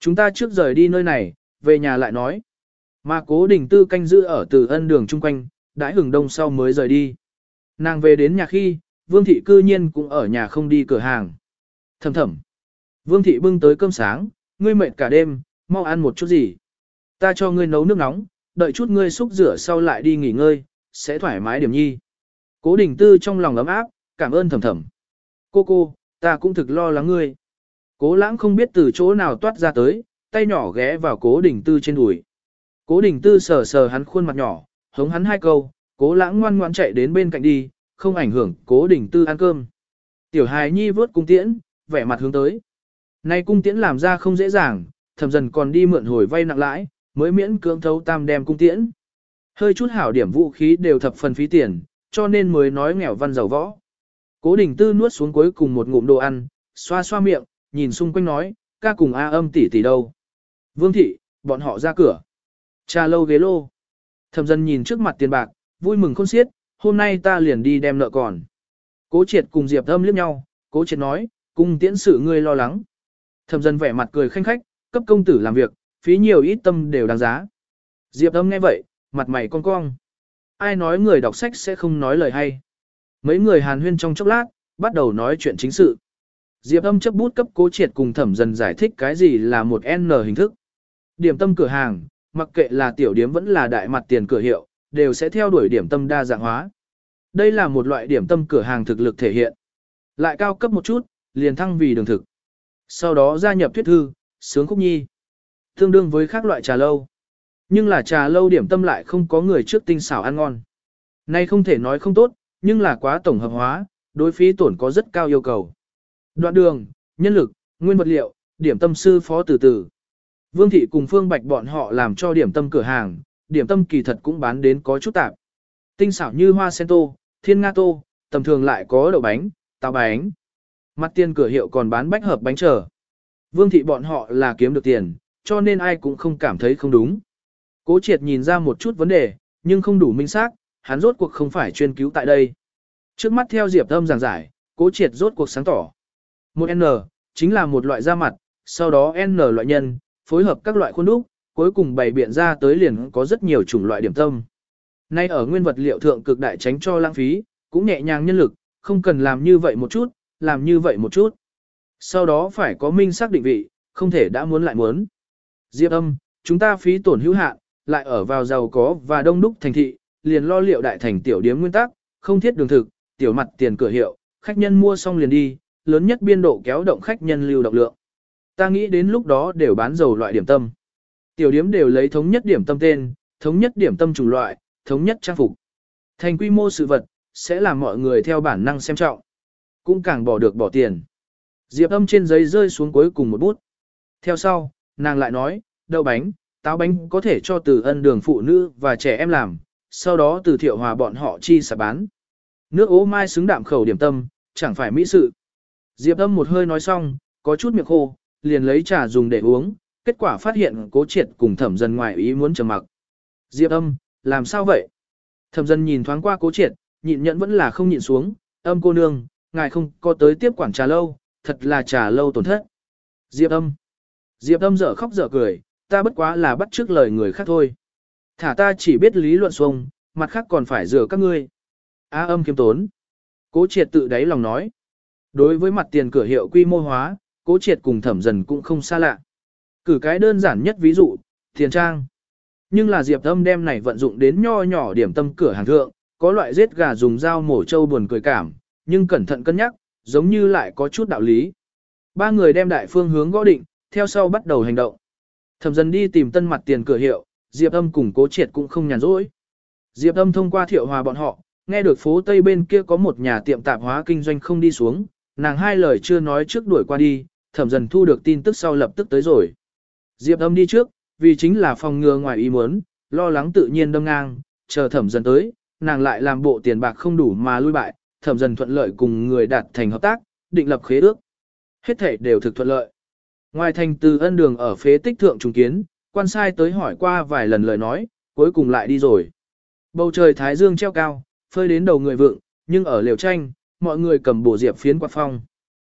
Chúng ta trước rời đi nơi này, về nhà lại nói. Mà cố đình tư canh giữ ở từ ân đường chung quanh, đãi hừng đông sau mới rời đi. Nàng về đến nhà khi, vương thị cư nhiên cũng ở nhà không đi cửa hàng. Thầm thầm. Vương thị bưng tới cơm sáng, ngươi mệt cả đêm, mau ăn một chút gì. Ta cho ngươi nấu nước nóng, đợi chút ngươi xúc rửa sau lại đi nghỉ ngơi, sẽ thoải mái điểm nhi. Cố đình tư trong lòng ấm áp, cảm ơn thầm thầm. Cô cô, ta cũng thực lo lắng ngươi. Cố lãng không biết từ chỗ nào toát ra tới, tay nhỏ ghé vào cố đình tư trên đùi. Cố đình tư sờ sờ hắn khuôn mặt nhỏ, hống hắn hai câu, cố lãng ngoan ngoan chạy đến bên cạnh đi, không ảnh hưởng cố đình tư ăn cơm. Tiểu hài nhi vớt cung tiễn, vẻ mặt hướng tới. Nay cung tiễn làm ra không dễ dàng, thầm dần còn đi mượn hồi vay nặng lãi, mới miễn cưỡng thấu tam đem cung tiễn. Hơi chút hảo điểm vũ khí đều thập phần phí tiền, cho nên mới nói nghèo văn giàu võ. Cố đình tư nuốt xuống cuối cùng một ngụm đồ ăn, xoa xoa miệng, nhìn xung quanh nói, ca cùng A âm tỷ tỷ đâu. Vương thị, bọn họ ra cửa. Cha lâu ghế lô. Thẩm dân nhìn trước mặt tiền bạc, vui mừng khôn xiết, hôm nay ta liền đi đem nợ còn. Cố triệt cùng Diệp âm liếc nhau, cố triệt nói, cung tiễn sự ngươi lo lắng. Thẩm dân vẻ mặt cười khanh khách, cấp công tử làm việc, phí nhiều ít tâm đều đáng giá. Diệp âm nghe vậy, mặt mày cong cong. Ai nói người đọc sách sẽ không nói lời hay. Mấy người hàn huyên trong chốc lát, bắt đầu nói chuyện chính sự. Diệp âm chấp bút cấp cố triệt cùng thẩm dần giải thích cái gì là một N hình thức. Điểm tâm cửa hàng, mặc kệ là tiểu điếm vẫn là đại mặt tiền cửa hiệu, đều sẽ theo đuổi điểm tâm đa dạng hóa. Đây là một loại điểm tâm cửa hàng thực lực thể hiện. Lại cao cấp một chút, liền thăng vì đường thực. Sau đó gia nhập thuyết thư, sướng khúc nhi. Tương đương với các loại trà lâu. Nhưng là trà lâu điểm tâm lại không có người trước tinh xảo ăn ngon. Nay không thể nói không tốt, nhưng là quá tổng hợp hóa, đối phí tổn có rất cao yêu cầu. Đoạn đường, nhân lực, nguyên vật liệu, điểm tâm sư phó từ từ. Vương thị cùng Phương Bạch bọn họ làm cho điểm tâm cửa hàng, điểm tâm kỳ thật cũng bán đến có chút tạp. Tinh xảo như hoa sen tô, thiên nga tô, tầm thường lại có đậu bánh, táo bánh. Mặt tiền cửa hiệu còn bán bách hợp bánh trở. Vương thị bọn họ là kiếm được tiền, cho nên ai cũng không cảm thấy không đúng. Cố triệt nhìn ra một chút vấn đề, nhưng không đủ minh xác, hắn rốt cuộc không phải chuyên cứu tại đây. Trước mắt theo Diệp Âm giảng giải, cố triệt rốt cuộc sáng tỏ. Một N, chính là một loại da mặt, sau đó N loại nhân, phối hợp các loại khuôn đúc, cuối cùng bày biện ra tới liền có rất nhiều chủng loại điểm tâm. Nay ở nguyên vật liệu thượng cực đại tránh cho lãng phí, cũng nhẹ nhàng nhân lực, không cần làm như vậy một chút, làm như vậy một chút. Sau đó phải có minh xác định vị, không thể đã muốn lại muốn. Diệp âm, chúng ta phí tổn hữu hạn, lại ở vào giàu có và đông đúc thành thị, liền lo liệu đại thành tiểu điếm nguyên tắc, không thiết đường thực, tiểu mặt tiền cửa hiệu, khách nhân mua xong liền đi, lớn nhất biên độ kéo động khách nhân lưu động lượng. Ta nghĩ đến lúc đó đều bán dầu loại điểm tâm. Tiểu điếm đều lấy thống nhất điểm tâm tên, thống nhất điểm tâm chủng loại, thống nhất trang phục. Thành quy mô sự vật, sẽ làm mọi người theo bản năng xem trọng. Cũng càng bỏ được bỏ tiền. Diệp âm trên giấy rơi xuống cuối cùng một bút. Theo sau, nàng lại nói, đậu bánh, táo bánh có thể cho từ ân đường phụ nữ và trẻ em làm, sau đó từ thiệu hòa bọn họ chi xả bán. Nước ố mai xứng đạm khẩu điểm tâm, chẳng phải mỹ sự. Diệp âm một hơi nói xong, có chút miệng khô, liền lấy trà dùng để uống, kết quả phát hiện cố triệt cùng thẩm dân ngoài ý muốn trầm mặc. Diệp âm, làm sao vậy? Thẩm dân nhìn thoáng qua cố triệt, nhịn nhẫn vẫn là không nhịn xuống, âm cô nương, ngài không có tới tiếp quản trà lâu, thật là trà lâu tổn thất. Diệp âm. Diệp âm dở khóc dở cười, ta bất quá là bắt trước lời người khác thôi. Thả ta chỉ biết lý luận xuông, mặt khác còn phải rửa các ngươi. Á âm kiêm tốn. Cố triệt tự đáy lòng nói. Đối với mặt tiền cửa hiệu quy mô hóa, cố triệt cùng thẩm dần cũng không xa lạ. Cử cái đơn giản nhất ví dụ, tiền trang. Nhưng là diệp âm đem này vận dụng đến nho nhỏ điểm tâm cửa hàng thượng, có loại giết gà dùng dao mổ trâu buồn cười cảm, nhưng cẩn thận cân nhắc, giống như lại có chút đạo lý. Ba người đem đại phương hướng gõ định, theo sau bắt đầu hành động. Thẩm dần đi tìm tân mặt tiền cửa hiệu, Diệp Âm cùng Cố Triệt cũng không nhàn rỗi. Diệp Âm thông qua thiệu hòa bọn họ, nghe được phố Tây bên kia có một nhà tiệm tạp hóa kinh doanh không đi xuống, nàng hai lời chưa nói trước đuổi qua đi, thẩm dần thu được tin tức sau lập tức tới rồi. Diệp Âm đi trước, vì chính là phòng ngừa ngoài ý muốn, lo lắng tự nhiên đâm ngang, chờ thẩm dần tới, nàng lại làm bộ tiền bạc không đủ mà lui bại, thẩm dần thuận lợi cùng người đạt thành hợp tác, định lập khế ước. Hết thể đều thực thuận lợi. Ngoài thành từ ân đường ở phế tích thượng trùng kiến, quan sai tới hỏi qua vài lần lời nói, cuối cùng lại đi rồi. Bầu trời thái dương treo cao, phơi đến đầu người vượng, nhưng ở liều tranh, mọi người cầm bổ diệp phiến quạt phong.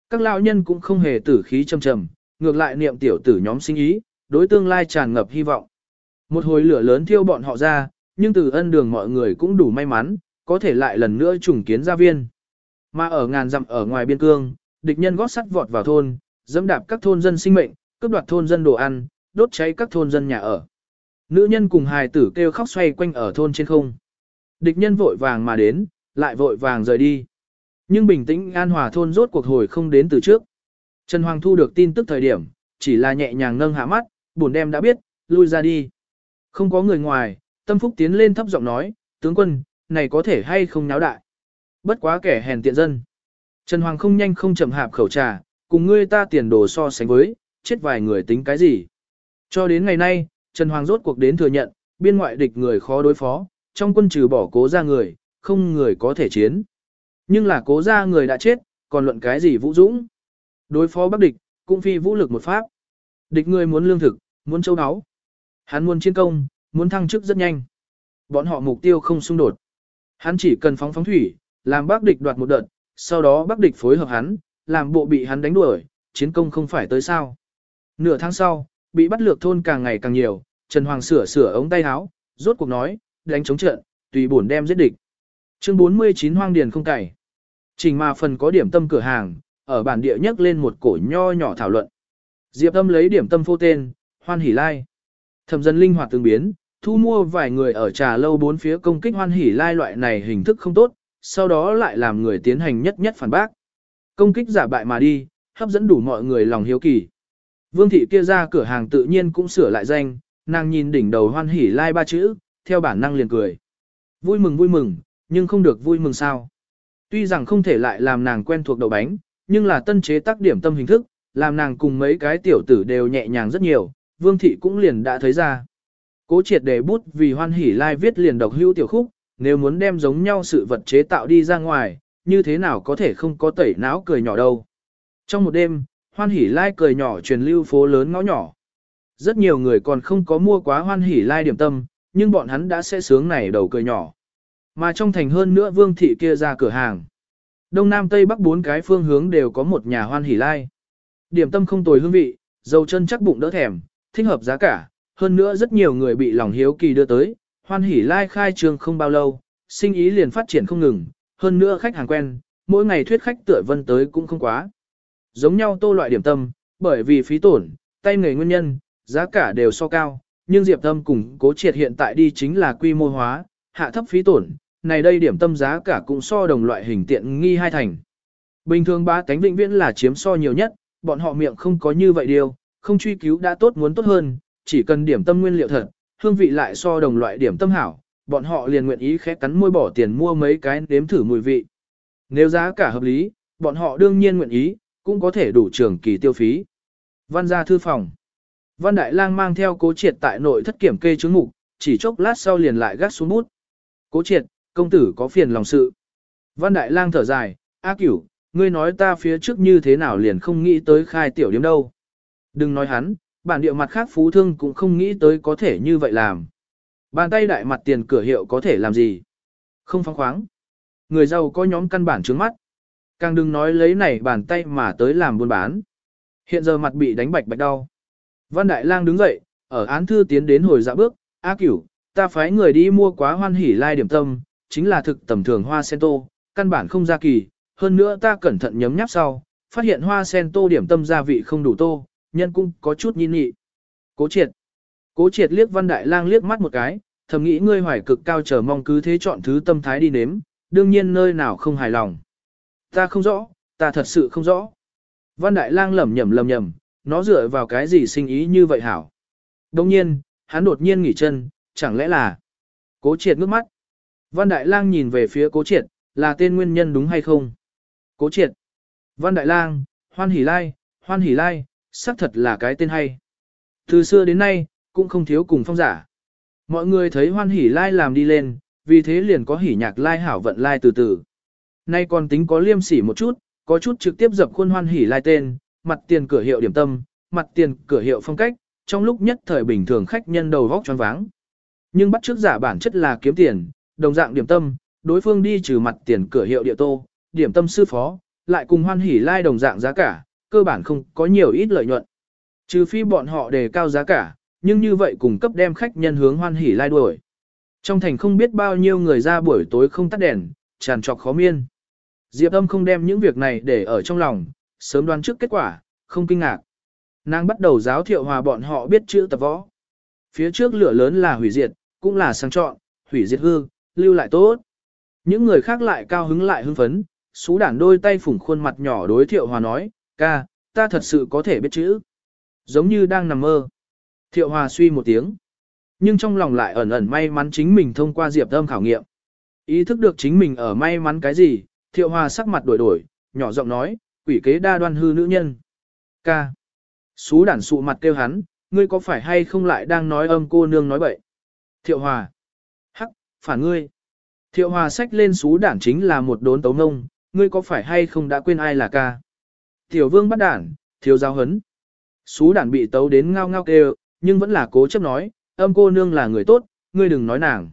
Các lão nhân cũng không hề tử khí trầm trầm, ngược lại niệm tiểu tử nhóm sinh ý, đối tương lai tràn ngập hy vọng. Một hồi lửa lớn thiêu bọn họ ra, nhưng từ ân đường mọi người cũng đủ may mắn, có thể lại lần nữa trùng kiến gia viên. Mà ở ngàn dặm ở ngoài biên cương, địch nhân gót sắt vọt vào thôn, dẫm đạp các thôn dân sinh mệnh, cướp đoạt thôn dân đồ ăn, đốt cháy các thôn dân nhà ở. Nữ nhân cùng hài tử kêu khóc xoay quanh ở thôn trên không. Địch nhân vội vàng mà đến, lại vội vàng rời đi. Nhưng bình tĩnh an hòa thôn rốt cuộc hồi không đến từ trước. Trần Hoàng thu được tin tức thời điểm, chỉ là nhẹ nhàng nâng hạ mắt, buồn đem đã biết, lui ra đi. Không có người ngoài, tâm phúc tiến lên thấp giọng nói, tướng quân, này có thể hay không náo đại. Bất quá kẻ hèn tiện dân. Trần Hoàng không nhanh không chậm hạp khẩu trà, cùng ngươi ta tiền đồ so sánh với, chết vài người tính cái gì. Cho đến ngày nay, Trần Hoàng rốt cuộc đến thừa nhận, biên ngoại địch người khó đối phó, trong quân trừ bỏ cố ra người, không người có thể chiến. Nhưng là cố ra người đã chết, còn luận cái gì vũ dũng. Đối phó bắc địch, cũng phi vũ lực một pháp. Địch người muốn lương thực, muốn châu áo. Hắn muốn chiến công, muốn thăng chức rất nhanh. Bọn họ mục tiêu không xung đột. Hắn chỉ cần phóng phóng thủy, làm bắc địch đoạt một đợt, sau đó bắc địch phối hợp hắn, làm bộ bị hắn đánh đuổi, chiến công không phải tới sao. Nửa tháng sau, bị bắt lược thôn càng ngày càng nhiều, Trần Hoàng sửa sửa ống tay áo, rốt cuộc nói, đánh chống trận, tùy bổn đem giết địch. Chương 49 Hoang Điền không cày. Trình mà phần có điểm tâm cửa hàng, ở bản địa nhắc lên một cổ nho nhỏ thảo luận. Diệp Tâm lấy điểm tâm phô tên, Hoan Hỷ Lai. Thẩm dân linh hoạt tương biến, thu mua vài người ở trà lâu bốn phía công kích Hoan Hỷ Lai loại này hình thức không tốt, sau đó lại làm người tiến hành nhất nhất phản bác. Công kích giả bại mà đi, hấp dẫn đủ mọi người lòng hiếu kỳ. Vương thị kia ra cửa hàng tự nhiên cũng sửa lại danh, nàng nhìn đỉnh đầu Hoan hỉ Lai ba chữ, theo bản năng liền cười. Vui mừng vui mừng, nhưng không được vui mừng sao. Tuy rằng không thể lại làm nàng quen thuộc đầu bánh, nhưng là tân chế tác điểm tâm hình thức, làm nàng cùng mấy cái tiểu tử đều nhẹ nhàng rất nhiều, vương thị cũng liền đã thấy ra. Cố triệt để bút vì hoan hỉ lai viết liền độc hữu tiểu khúc, nếu muốn đem giống nhau sự vật chế tạo đi ra ngoài, như thế nào có thể không có tẩy não cười nhỏ đâu. Trong một đêm, hoan hỉ lai cười nhỏ truyền lưu phố lớn ngõ nhỏ. Rất nhiều người còn không có mua quá hoan hỉ lai điểm tâm, nhưng bọn hắn đã sẽ sướng này đầu cười nhỏ. Mà trong thành hơn nữa vương thị kia ra cửa hàng. Đông Nam Tây Bắc bốn cái phương hướng đều có một nhà hoan hỉ lai. Điểm tâm không tồi hương vị, dầu chân chắc bụng đỡ thèm, thích hợp giá cả, hơn nữa rất nhiều người bị lòng hiếu kỳ đưa tới, hoan hỉ lai khai trương không bao lâu, sinh ý liền phát triển không ngừng, hơn nữa khách hàng quen, mỗi ngày thuyết khách tựa vân tới cũng không quá. Giống nhau tô loại điểm tâm, bởi vì phí tổn, tay nghề nguyên nhân, giá cả đều so cao, nhưng Diệp Tâm cùng cố triệt hiện tại đi chính là quy mô hóa, hạ thấp phí tổn, này đây điểm tâm giá cả cũng so đồng loại hình tiện nghi hai thành. Bình thường ba tánh vĩnh viễn là chiếm so nhiều nhất, bọn họ miệng không có như vậy điều, không truy cứu đã tốt muốn tốt hơn, chỉ cần điểm tâm nguyên liệu thật, hương vị lại so đồng loại điểm tâm hảo, bọn họ liền nguyện ý khẽ cắn môi bỏ tiền mua mấy cái nếm thử mùi vị. Nếu giá cả hợp lý, bọn họ đương nhiên nguyện ý, cũng có thể đủ trường kỳ tiêu phí. Văn gia thư phòng. Văn Đại Lang mang theo cố triệt tại nội thất kiểm kê chứng mục, chỉ chốc lát sau liền lại gắt xuống bút. Cố triệt, công tử có phiền lòng sự. Văn Đại Lang thở dài, A cửu, ngươi nói ta phía trước như thế nào liền không nghĩ tới khai tiểu điểm đâu. Đừng nói hắn, bản địa mặt khác phú thương cũng không nghĩ tới có thể như vậy làm. Bàn tay đại mặt tiền cửa hiệu có thể làm gì? Không phóng khoáng. Người giàu có nhóm căn bản trướng mắt. Càng đừng nói lấy này bàn tay mà tới làm buôn bán. Hiện giờ mặt bị đánh bạch bạch đau. Văn Đại Lang đứng dậy, ở án thư tiến đến hồi dạ bước, A cửu, ta phái người đi mua quá hoan hỉ lai điểm tâm, chính là thực tầm thường hoa sen tô, căn bản không ra kỳ, hơn nữa ta cẩn thận nhấm nháp sau, phát hiện hoa sen tô điểm tâm gia vị không đủ tô, nhân cũng có chút nhịn nhị. Cố triệt. Cố triệt liếc văn đại lang liếc mắt một cái, thầm nghĩ ngươi hoài cực cao chờ mong cứ thế chọn thứ tâm thái đi nếm, đương nhiên nơi nào không hài lòng. Ta không rõ, ta thật sự không rõ. Văn đại lang lẩm nhẩm lẩm nhẩm, nó dựa vào cái gì sinh ý như vậy hảo. Đồng nhiên, hắn đột nhiên nghỉ chân, chẳng lẽ là... Cố triệt ngước mắt. Văn Đại Lang nhìn về phía Cố Triệt, là tên nguyên nhân đúng hay không? Cố Triệt. Văn Đại Lang, Hoan Hỷ Lai, Hoan Hỷ Lai, xác thật là cái tên hay. Từ xưa đến nay, cũng không thiếu cùng phong giả. Mọi người thấy Hoan hỉ Lai làm đi lên, vì thế liền có hỉ nhạc lai hảo vận lai từ từ. Nay còn tính có liêm sỉ một chút, có chút trực tiếp dập khuôn Hoan hỉ Lai tên, mặt tiền cửa hiệu điểm tâm, mặt tiền cửa hiệu phong cách, trong lúc nhất thời bình thường khách nhân đầu vóc choáng váng. Nhưng bắt trước giả bản chất là kiếm tiền, đồng dạng điểm tâm, đối phương đi trừ mặt tiền cửa hiệu địa tô, điểm tâm sư phó, lại cùng hoan hỉ lai đồng dạng giá cả, cơ bản không có nhiều ít lợi nhuận. Trừ phi bọn họ đề cao giá cả, nhưng như vậy cùng cấp đem khách nhân hướng hoan hỉ lai đuổi. Trong thành không biết bao nhiêu người ra buổi tối không tắt đèn, tràn trọc khó miên. Diệp âm không đem những việc này để ở trong lòng, sớm đoán trước kết quả, không kinh ngạc. Nàng bắt đầu giáo thiệu hòa bọn họ biết chữ tập võ. Phía trước lửa lớn là hủy diệt, cũng là sang trọn, hủy diệt hư, lưu lại tốt. Những người khác lại cao hứng lại hưng phấn, xú đản đôi tay phủng khuôn mặt nhỏ đối thiệu hòa nói, ca, ta thật sự có thể biết chữ. Giống như đang nằm mơ. Thiệu hòa suy một tiếng. Nhưng trong lòng lại ẩn ẩn may mắn chính mình thông qua diệp âm khảo nghiệm. Ý thức được chính mình ở may mắn cái gì, thiệu hòa sắc mặt đổi đổi, nhỏ giọng nói, quỷ kế đa đoan hư nữ nhân. Ca. Xú đản sụ mặt kêu hắn, ngươi có phải hay không lại đang nói âm cô nương nói bậy. Thiệu Hòa. Hắc, phản ngươi. Thiệu Hòa sách lên xú đản chính là một đốn tấu nông, ngươi có phải hay không đã quên ai là ca. Tiểu vương bắt đản, thiếu giáo hấn. Xú đản bị tấu đến ngao ngao kêu, nhưng vẫn là cố chấp nói, âm cô nương là người tốt, ngươi đừng nói nàng.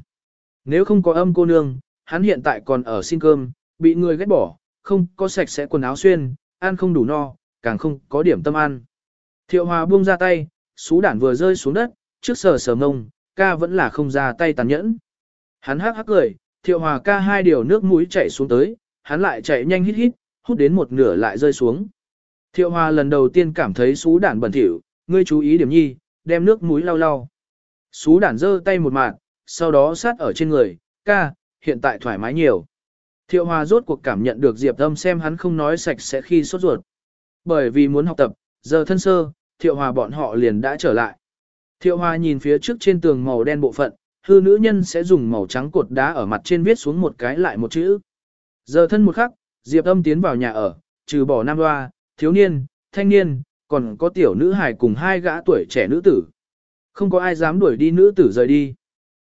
Nếu không có âm cô nương, hắn hiện tại còn ở xin cơm, bị người ghét bỏ, không có sạch sẽ quần áo xuyên, ăn không đủ no, càng không có điểm tâm ăn. Thiệu hòa buông ra tay, xú đản vừa rơi xuống đất, trước sờ sờ mông, ca vẫn là không ra tay tàn nhẫn. Hắn hắc hắc cười, thiệu hòa ca hai điều nước mũi chảy xuống tới, hắn lại chạy nhanh hít hít, hút đến một nửa lại rơi xuống. Thiệu hòa lần đầu tiên cảm thấy xú đản bẩn thỉu, ngươi chú ý điểm nhi, đem nước mũi lau lau. Xú đản giơ tay một mạng, sau đó sát ở trên người, ca, hiện tại thoải mái nhiều. Thiệu hòa rốt cuộc cảm nhận được Diệp Âm xem hắn không nói sạch sẽ khi sốt ruột. Bởi vì muốn học tập, giờ thân sơ, thiệu hòa bọn họ liền đã trở lại. Thiệu hòa nhìn phía trước trên tường màu đen bộ phận, hư nữ nhân sẽ dùng màu trắng cột đá ở mặt trên viết xuống một cái lại một chữ. Giờ thân một khắc, Diệp Âm tiến vào nhà ở, trừ bỏ nam hoa, thiếu niên, thanh niên, còn có tiểu nữ hài cùng hai gã tuổi trẻ nữ tử. Không có ai dám đuổi đi nữ tử rời đi.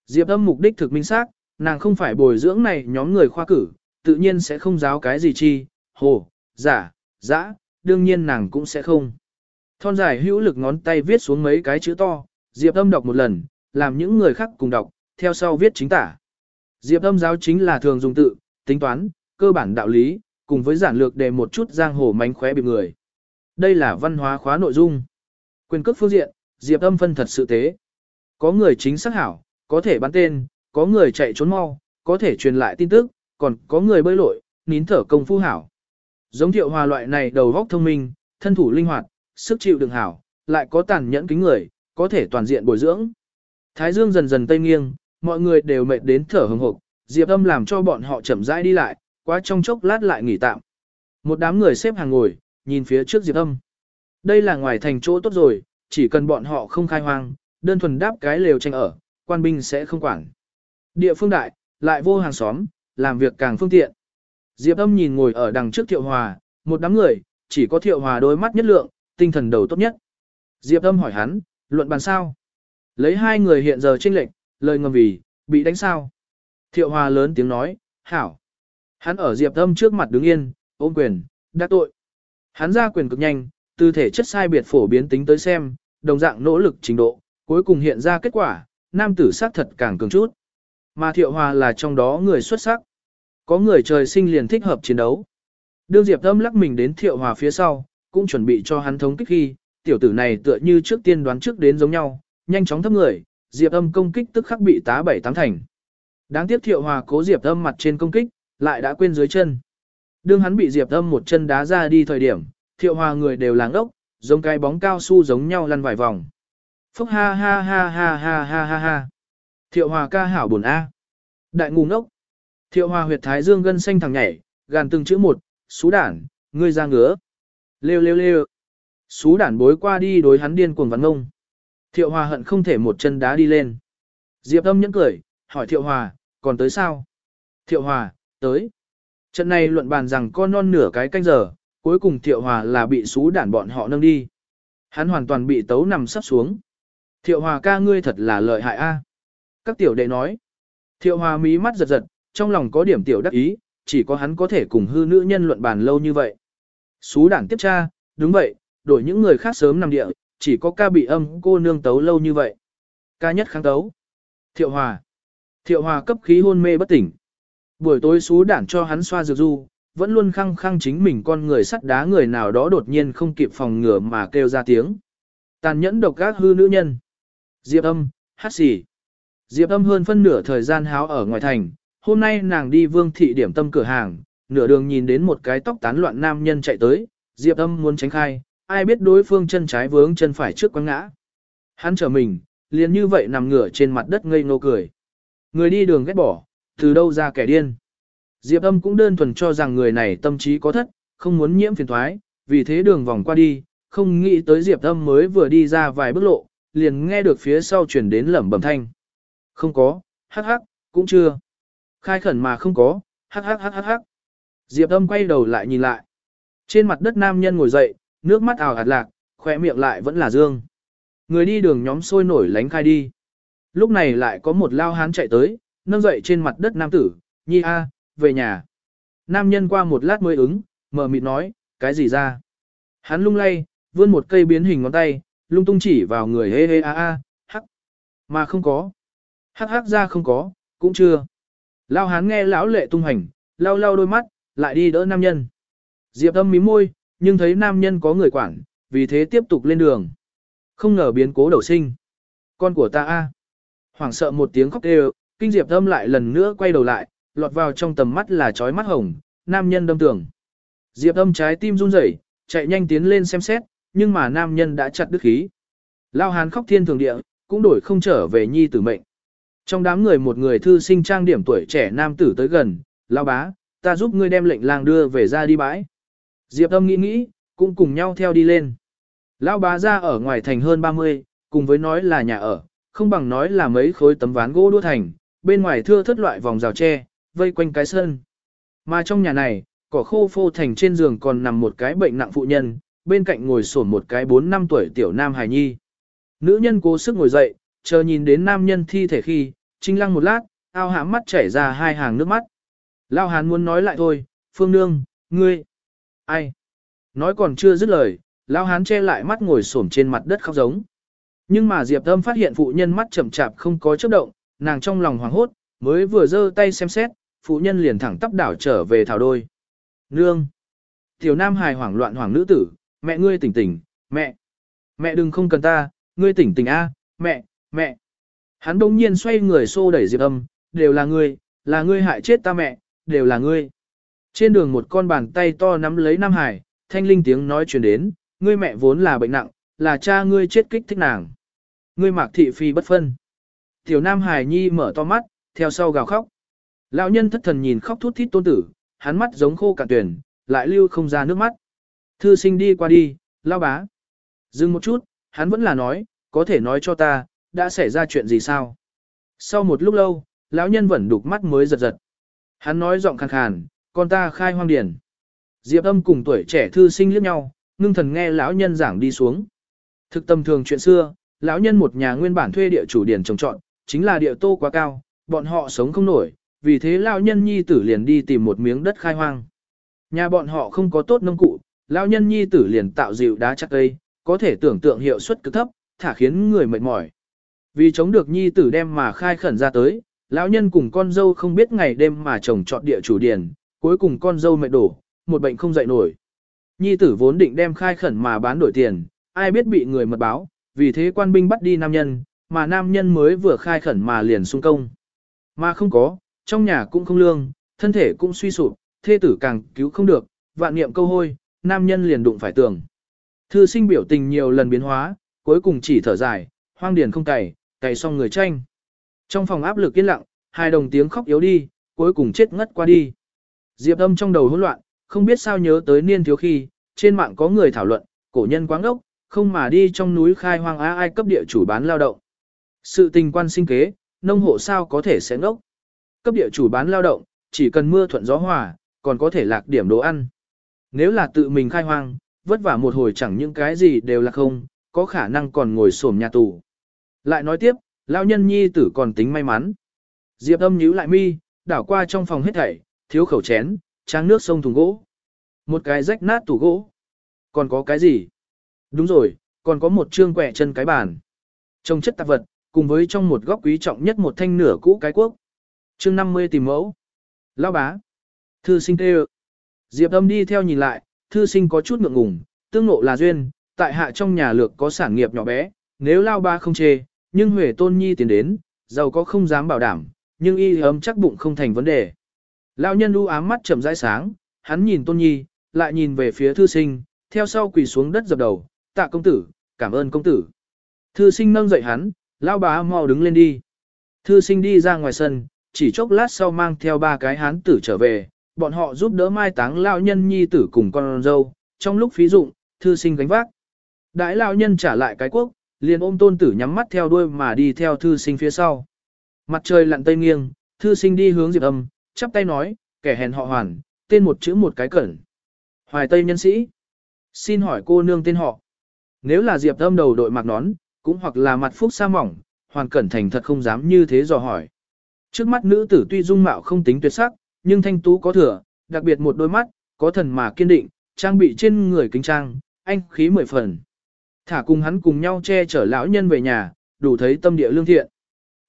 Diệp Âm mục đích thực minh xác, nàng không phải bồi dưỡng này nhóm người khoa cử, tự nhiên sẽ không giáo cái gì chi, hồ, giả, dã, đương nhiên nàng cũng sẽ không. Thon dài hữu lực ngón tay viết xuống mấy cái chữ to, Diệp Âm đọc một lần, làm những người khác cùng đọc, theo sau viết chính tả. Diệp Âm giáo chính là thường dùng tự, tính toán, cơ bản đạo lý, cùng với giản lược để một chút giang hồ mánh khóe bị người. Đây là văn hóa khóa nội dung. Quyền cước phương diện, Diệp Âm phân thật sự tế. Có người chính xác hảo, có thể bắn tên, có người chạy trốn mau, có thể truyền lại tin tức, còn có người bơi lội, nín thở công phu hảo. Giống thiệu hòa loại này đầu góc thông minh, thân thủ linh hoạt, sức chịu đựng hảo, lại có tàn nhẫn kính người, có thể toàn diện bồi dưỡng. Thái dương dần dần tây nghiêng, mọi người đều mệt đến thở hừng hực, Diệp Âm làm cho bọn họ chậm rãi đi lại, quá trong chốc lát lại nghỉ tạm. Một đám người xếp hàng ngồi, nhìn phía trước Diệp Âm. Đây là ngoài thành chỗ tốt rồi, chỉ cần bọn họ không khai hoang, đơn thuần đáp cái lều tranh ở, quan binh sẽ không quản. Địa phương đại, lại vô hàng xóm, làm việc càng phương tiện. Diệp âm nhìn ngồi ở đằng trước thiệu hòa, một đám người, chỉ có thiệu hòa đôi mắt nhất lượng, tinh thần đầu tốt nhất. Diệp âm hỏi hắn, luận bàn sao? Lấy hai người hiện giờ tranh lệnh, lời ngầm vì, bị đánh sao? Thiệu hòa lớn tiếng nói, hảo. Hắn ở diệp âm trước mặt đứng yên, ôm quyền, đã tội. Hắn ra quyền cực nhanh, từ thể chất sai biệt phổ biến tính tới xem, đồng dạng nỗ lực trình độ, cuối cùng hiện ra kết quả, nam tử sắc thật càng cường chút. Mà thiệu hòa là trong đó người xuất sắc. Có người trời sinh liền thích hợp chiến đấu. Đương Diệp Âm lắc mình đến thiệu hòa phía sau, cũng chuẩn bị cho hắn thống kích khi, tiểu tử này tựa như trước tiên đoán trước đến giống nhau, nhanh chóng thấp người, Diệp Âm công kích tức khắc bị tá bảy tám thành. Đáng tiếc thiệu hòa cố Diệp Âm mặt trên công kích, lại đã quên dưới chân. Đương hắn bị Diệp Âm một chân đá ra đi thời điểm, thiệu hòa người đều làng ốc, giống cái bóng cao su giống nhau lăn vài vòng. Phúc ha ha ha ha ha ha ha ha. Thiệu hòa ca hảo buồn A. Đại ngu ngốc. Thiệu hòa huyệt thái dương gân xanh thẳng nhảy, gàn từng chữ một, xú đản, ngươi ra ngứa. Lêu lêu lêu. Xú đản bối qua đi đối hắn điên cuồng vắn ngông. Thiệu hòa hận không thể một chân đá đi lên. Diệp âm nhẫn cười, hỏi thiệu hòa, còn tới sao? Thiệu hòa, tới. Trận này luận bàn rằng con non nửa cái canh giờ, cuối cùng thiệu hòa là bị xú đản bọn họ nâng đi. Hắn hoàn toàn bị tấu nằm sắp xuống. Thiệu hòa ca ngươi thật là lợi hại a. Các tiểu đệ nói. Thiệu hòa mí mắt giật giật, trong lòng có điểm tiểu đắc ý, chỉ có hắn có thể cùng hư nữ nhân luận bàn lâu như vậy. Xú đảng tiếp tra, đúng vậy, đổi những người khác sớm nằm địa, chỉ có ca bị âm cô nương tấu lâu như vậy. Ca nhất kháng tấu. Thiệu hòa. Thiệu hòa cấp khí hôn mê bất tỉnh. Buổi tối xú đảng cho hắn xoa dược du, vẫn luôn khăng khăng chính mình con người sắt đá người nào đó đột nhiên không kịp phòng ngừa mà kêu ra tiếng. Tàn nhẫn độc gác hư nữ nhân. Diệp âm, hát xỉ. Diệp âm hơn phân nửa thời gian háo ở ngoài thành, hôm nay nàng đi vương thị điểm tâm cửa hàng, nửa đường nhìn đến một cái tóc tán loạn nam nhân chạy tới, Diệp âm muốn tránh khai, ai biết đối phương chân trái vướng chân phải trước quăng ngã. Hắn trở mình, liền như vậy nằm ngửa trên mặt đất ngây ngô cười. Người đi đường ghét bỏ, từ đâu ra kẻ điên. Diệp âm cũng đơn thuần cho rằng người này tâm trí có thất, không muốn nhiễm phiền thoái, vì thế đường vòng qua đi, không nghĩ tới Diệp âm mới vừa đi ra vài bước lộ, liền nghe được phía sau chuyển đến lẩm bẩm thanh. Không có, hắc hắc, cũng chưa. Khai khẩn mà không có, hắc hắc hắc hắc hắc. Diệp âm quay đầu lại nhìn lại. Trên mặt đất nam nhân ngồi dậy, nước mắt ảo hạt lạc, khỏe miệng lại vẫn là dương. Người đi đường nhóm sôi nổi lánh khai đi. Lúc này lại có một lao hán chạy tới, nâng dậy trên mặt đất nam tử, nhi a, về nhà. Nam nhân qua một lát mới ứng, mở mịt nói, cái gì ra? Hắn lung lay, vươn một cây biến hình ngón tay, lung tung chỉ vào người hê hê a a, hắc. Mà không có. Hắc hắc ra không có, cũng chưa. Lao hán nghe lão lệ tung hành, lau lau đôi mắt, lại đi đỡ nam nhân. Diệp âm mím môi, nhưng thấy nam nhân có người quản, vì thế tiếp tục lên đường. Không ngờ biến cố đầu sinh. Con của ta a. Hoảng sợ một tiếng khóc kêu, kinh diệp âm lại lần nữa quay đầu lại, lọt vào trong tầm mắt là chói mắt hồng, nam nhân đâm tường. Diệp âm trái tim run rẩy, chạy nhanh tiến lên xem xét, nhưng mà nam nhân đã chặt đứt khí. Lao hán khóc thiên thường địa, cũng đổi không trở về nhi tử mệnh. Trong đám người một người thư sinh trang điểm tuổi trẻ nam tử tới gần, lao bá, ta giúp ngươi đem lệnh lang đưa về ra đi bãi. Diệp âm nghĩ nghĩ, cũng cùng nhau theo đi lên. Lao bá ra ở ngoài thành hơn 30, cùng với nói là nhà ở, không bằng nói là mấy khối tấm ván gỗ đua thành, bên ngoài thưa thất loại vòng rào tre, vây quanh cái sân. Mà trong nhà này, cỏ khô phô thành trên giường còn nằm một cái bệnh nặng phụ nhân, bên cạnh ngồi sổn một cái 4 năm tuổi tiểu nam hài nhi. Nữ nhân cố sức ngồi dậy, chờ nhìn đến nam nhân thi thể khi, trinh lăng một lát, ao hãm mắt chảy ra hai hàng nước mắt. Lao hán muốn nói lại thôi, phương nương, ngươi, ai? Nói còn chưa dứt lời, Lao hán che lại mắt ngồi xổm trên mặt đất khóc giống. Nhưng mà Diệp Âm phát hiện phụ nhân mắt chậm chạp không có chớp động, nàng trong lòng hoảng hốt, mới vừa giơ tay xem xét, phụ nhân liền thẳng tắp đảo trở về thảo đôi. Nương! Tiểu Nam hài hoảng loạn hoảng nữ tử, mẹ ngươi tỉnh tỉnh, mẹ! Mẹ đừng không cần ta, ngươi tỉnh tỉnh a, mẹ, mẹ! Hắn đông nhiên xoay người xô đẩy Diệp Âm, đều là ngươi, là ngươi hại chết ta mẹ, đều là ngươi. Trên đường một con bàn tay to nắm lấy Nam Hải, thanh linh tiếng nói truyền đến, ngươi mẹ vốn là bệnh nặng, là cha ngươi chết kích thích nàng. Ngươi mạc thị phi bất phân. Tiểu Nam Hải Nhi mở to mắt, theo sau gào khóc. Lão nhân thất thần nhìn khóc thút thít tôn tử, hắn mắt giống khô cả tuyển, lại lưu không ra nước mắt. Thư sinh đi qua đi, lao bá. Dừng một chút, hắn vẫn là nói, có thể nói cho ta, đã xảy ra chuyện gì sao? Sau một lúc lâu, lão nhân vẫn đục mắt mới giật giật. Hắn nói giọng khàn khàn, con ta khai hoang điển. Diệp âm cùng tuổi trẻ thư sinh liếc nhau, ngưng thần nghe lão nhân giảng đi xuống. Thực tâm thường chuyện xưa, lão nhân một nhà nguyên bản thuê địa chủ điển trồng trọn, chính là địa tô quá cao, bọn họ sống không nổi, vì thế lão nhân nhi tử liền đi tìm một miếng đất khai hoang. Nhà bọn họ không có tốt nông cụ, lão nhân nhi tử liền tạo dịu đá chắc cây, có thể tưởng tượng hiệu suất cực thấp, thả khiến người mệt mỏi. Vì chống được nhi tử đem mà khai khẩn ra tới, lão nhân cùng con dâu không biết ngày đêm mà trồng trọt địa chủ điển, cuối cùng con dâu mệt đổ, một bệnh không dậy nổi. Nhi tử vốn định đem khai khẩn mà bán đổi tiền, ai biết bị người mật báo, vì thế quan binh bắt đi nam nhân, mà nam nhân mới vừa khai khẩn mà liền xung công. Mà không có, trong nhà cũng không lương, thân thể cũng suy sụp, thê tử càng cứu không được, vạn niệm câu hôi, nam nhân liền đụng phải tường. Thư sinh biểu tình nhiều lần biến hóa, cuối cùng chỉ thở dài, hoang điền không cày, cày xong người tranh. Trong phòng áp lực yên lặng, hai đồng tiếng khóc yếu đi, cuối cùng chết ngất qua đi. Diệp âm trong đầu hỗn loạn, không biết sao nhớ tới niên thiếu khi, trên mạng có người thảo luận, cổ nhân quáng ốc, không mà đi trong núi khai hoang á ai cấp địa chủ bán lao động. Sự tình quan sinh kế, nông hộ sao có thể sẽ ngốc. Cấp địa chủ bán lao động, chỉ cần mưa thuận gió hòa, còn có thể lạc điểm đồ ăn. Nếu là tự mình khai hoang, vất vả một hồi chẳng những cái gì đều là không, có khả năng còn ngồi xổm nhà tù. Lại nói tiếp, lao nhân nhi tử còn tính may mắn. Diệp âm nhíu lại mi, đảo qua trong phòng hết thảy, thiếu khẩu chén, trang nước sông thùng gỗ. Một cái rách nát tủ gỗ. Còn có cái gì? Đúng rồi, còn có một trương quẹ chân cái bàn. trông chất tạp vật, cùng với trong một góc quý trọng nhất một thanh nửa cũ cái quốc. Chương 50 tìm mẫu. Lao bá. Thư sinh tê Diệp âm đi theo nhìn lại, thư sinh có chút ngượng ngùng, tương ngộ là duyên, tại hạ trong nhà lược có sản nghiệp nhỏ bé, nếu lao ba không chê, nhưng Huệ Tôn Nhi tiến đến, giàu có không dám bảo đảm, nhưng y ấm chắc bụng không thành vấn đề. Lão nhân u ám mắt chậm rãi sáng, hắn nhìn Tôn Nhi, lại nhìn về phía thư sinh, theo sau quỳ xuống đất dập đầu, tạ công tử, cảm ơn công tử. Thư sinh nâng dậy hắn, lão bá mau đứng lên đi. Thư sinh đi ra ngoài sân, chỉ chốc lát sau mang theo ba cái hán tử trở về, bọn họ giúp đỡ mai táng lão nhân nhi tử cùng con dâu, trong lúc phí dụng, thư sinh gánh vác. Đại lão nhân trả lại cái quốc, liền ôm tôn tử nhắm mắt theo đuôi mà đi theo thư sinh phía sau. Mặt trời lặn tây nghiêng, thư sinh đi hướng Diệp Âm, chắp tay nói, kẻ hèn họ hoàn, tên một chữ một cái cẩn. Hoài Tây nhân sĩ. Xin hỏi cô nương tên họ. Nếu là Diệp Âm đầu đội mặc nón, cũng hoặc là mặt phúc sa mỏng, hoàn cẩn thành thật không dám như thế dò hỏi. Trước mắt nữ tử tuy dung mạo không tính tuyệt sắc, nhưng thanh tú có thừa, đặc biệt một đôi mắt, có thần mà kiên định, trang bị trên người kính trang, anh khí mười phần. Thả cùng hắn cùng nhau che chở lão nhân về nhà, đủ thấy tâm địa lương thiện.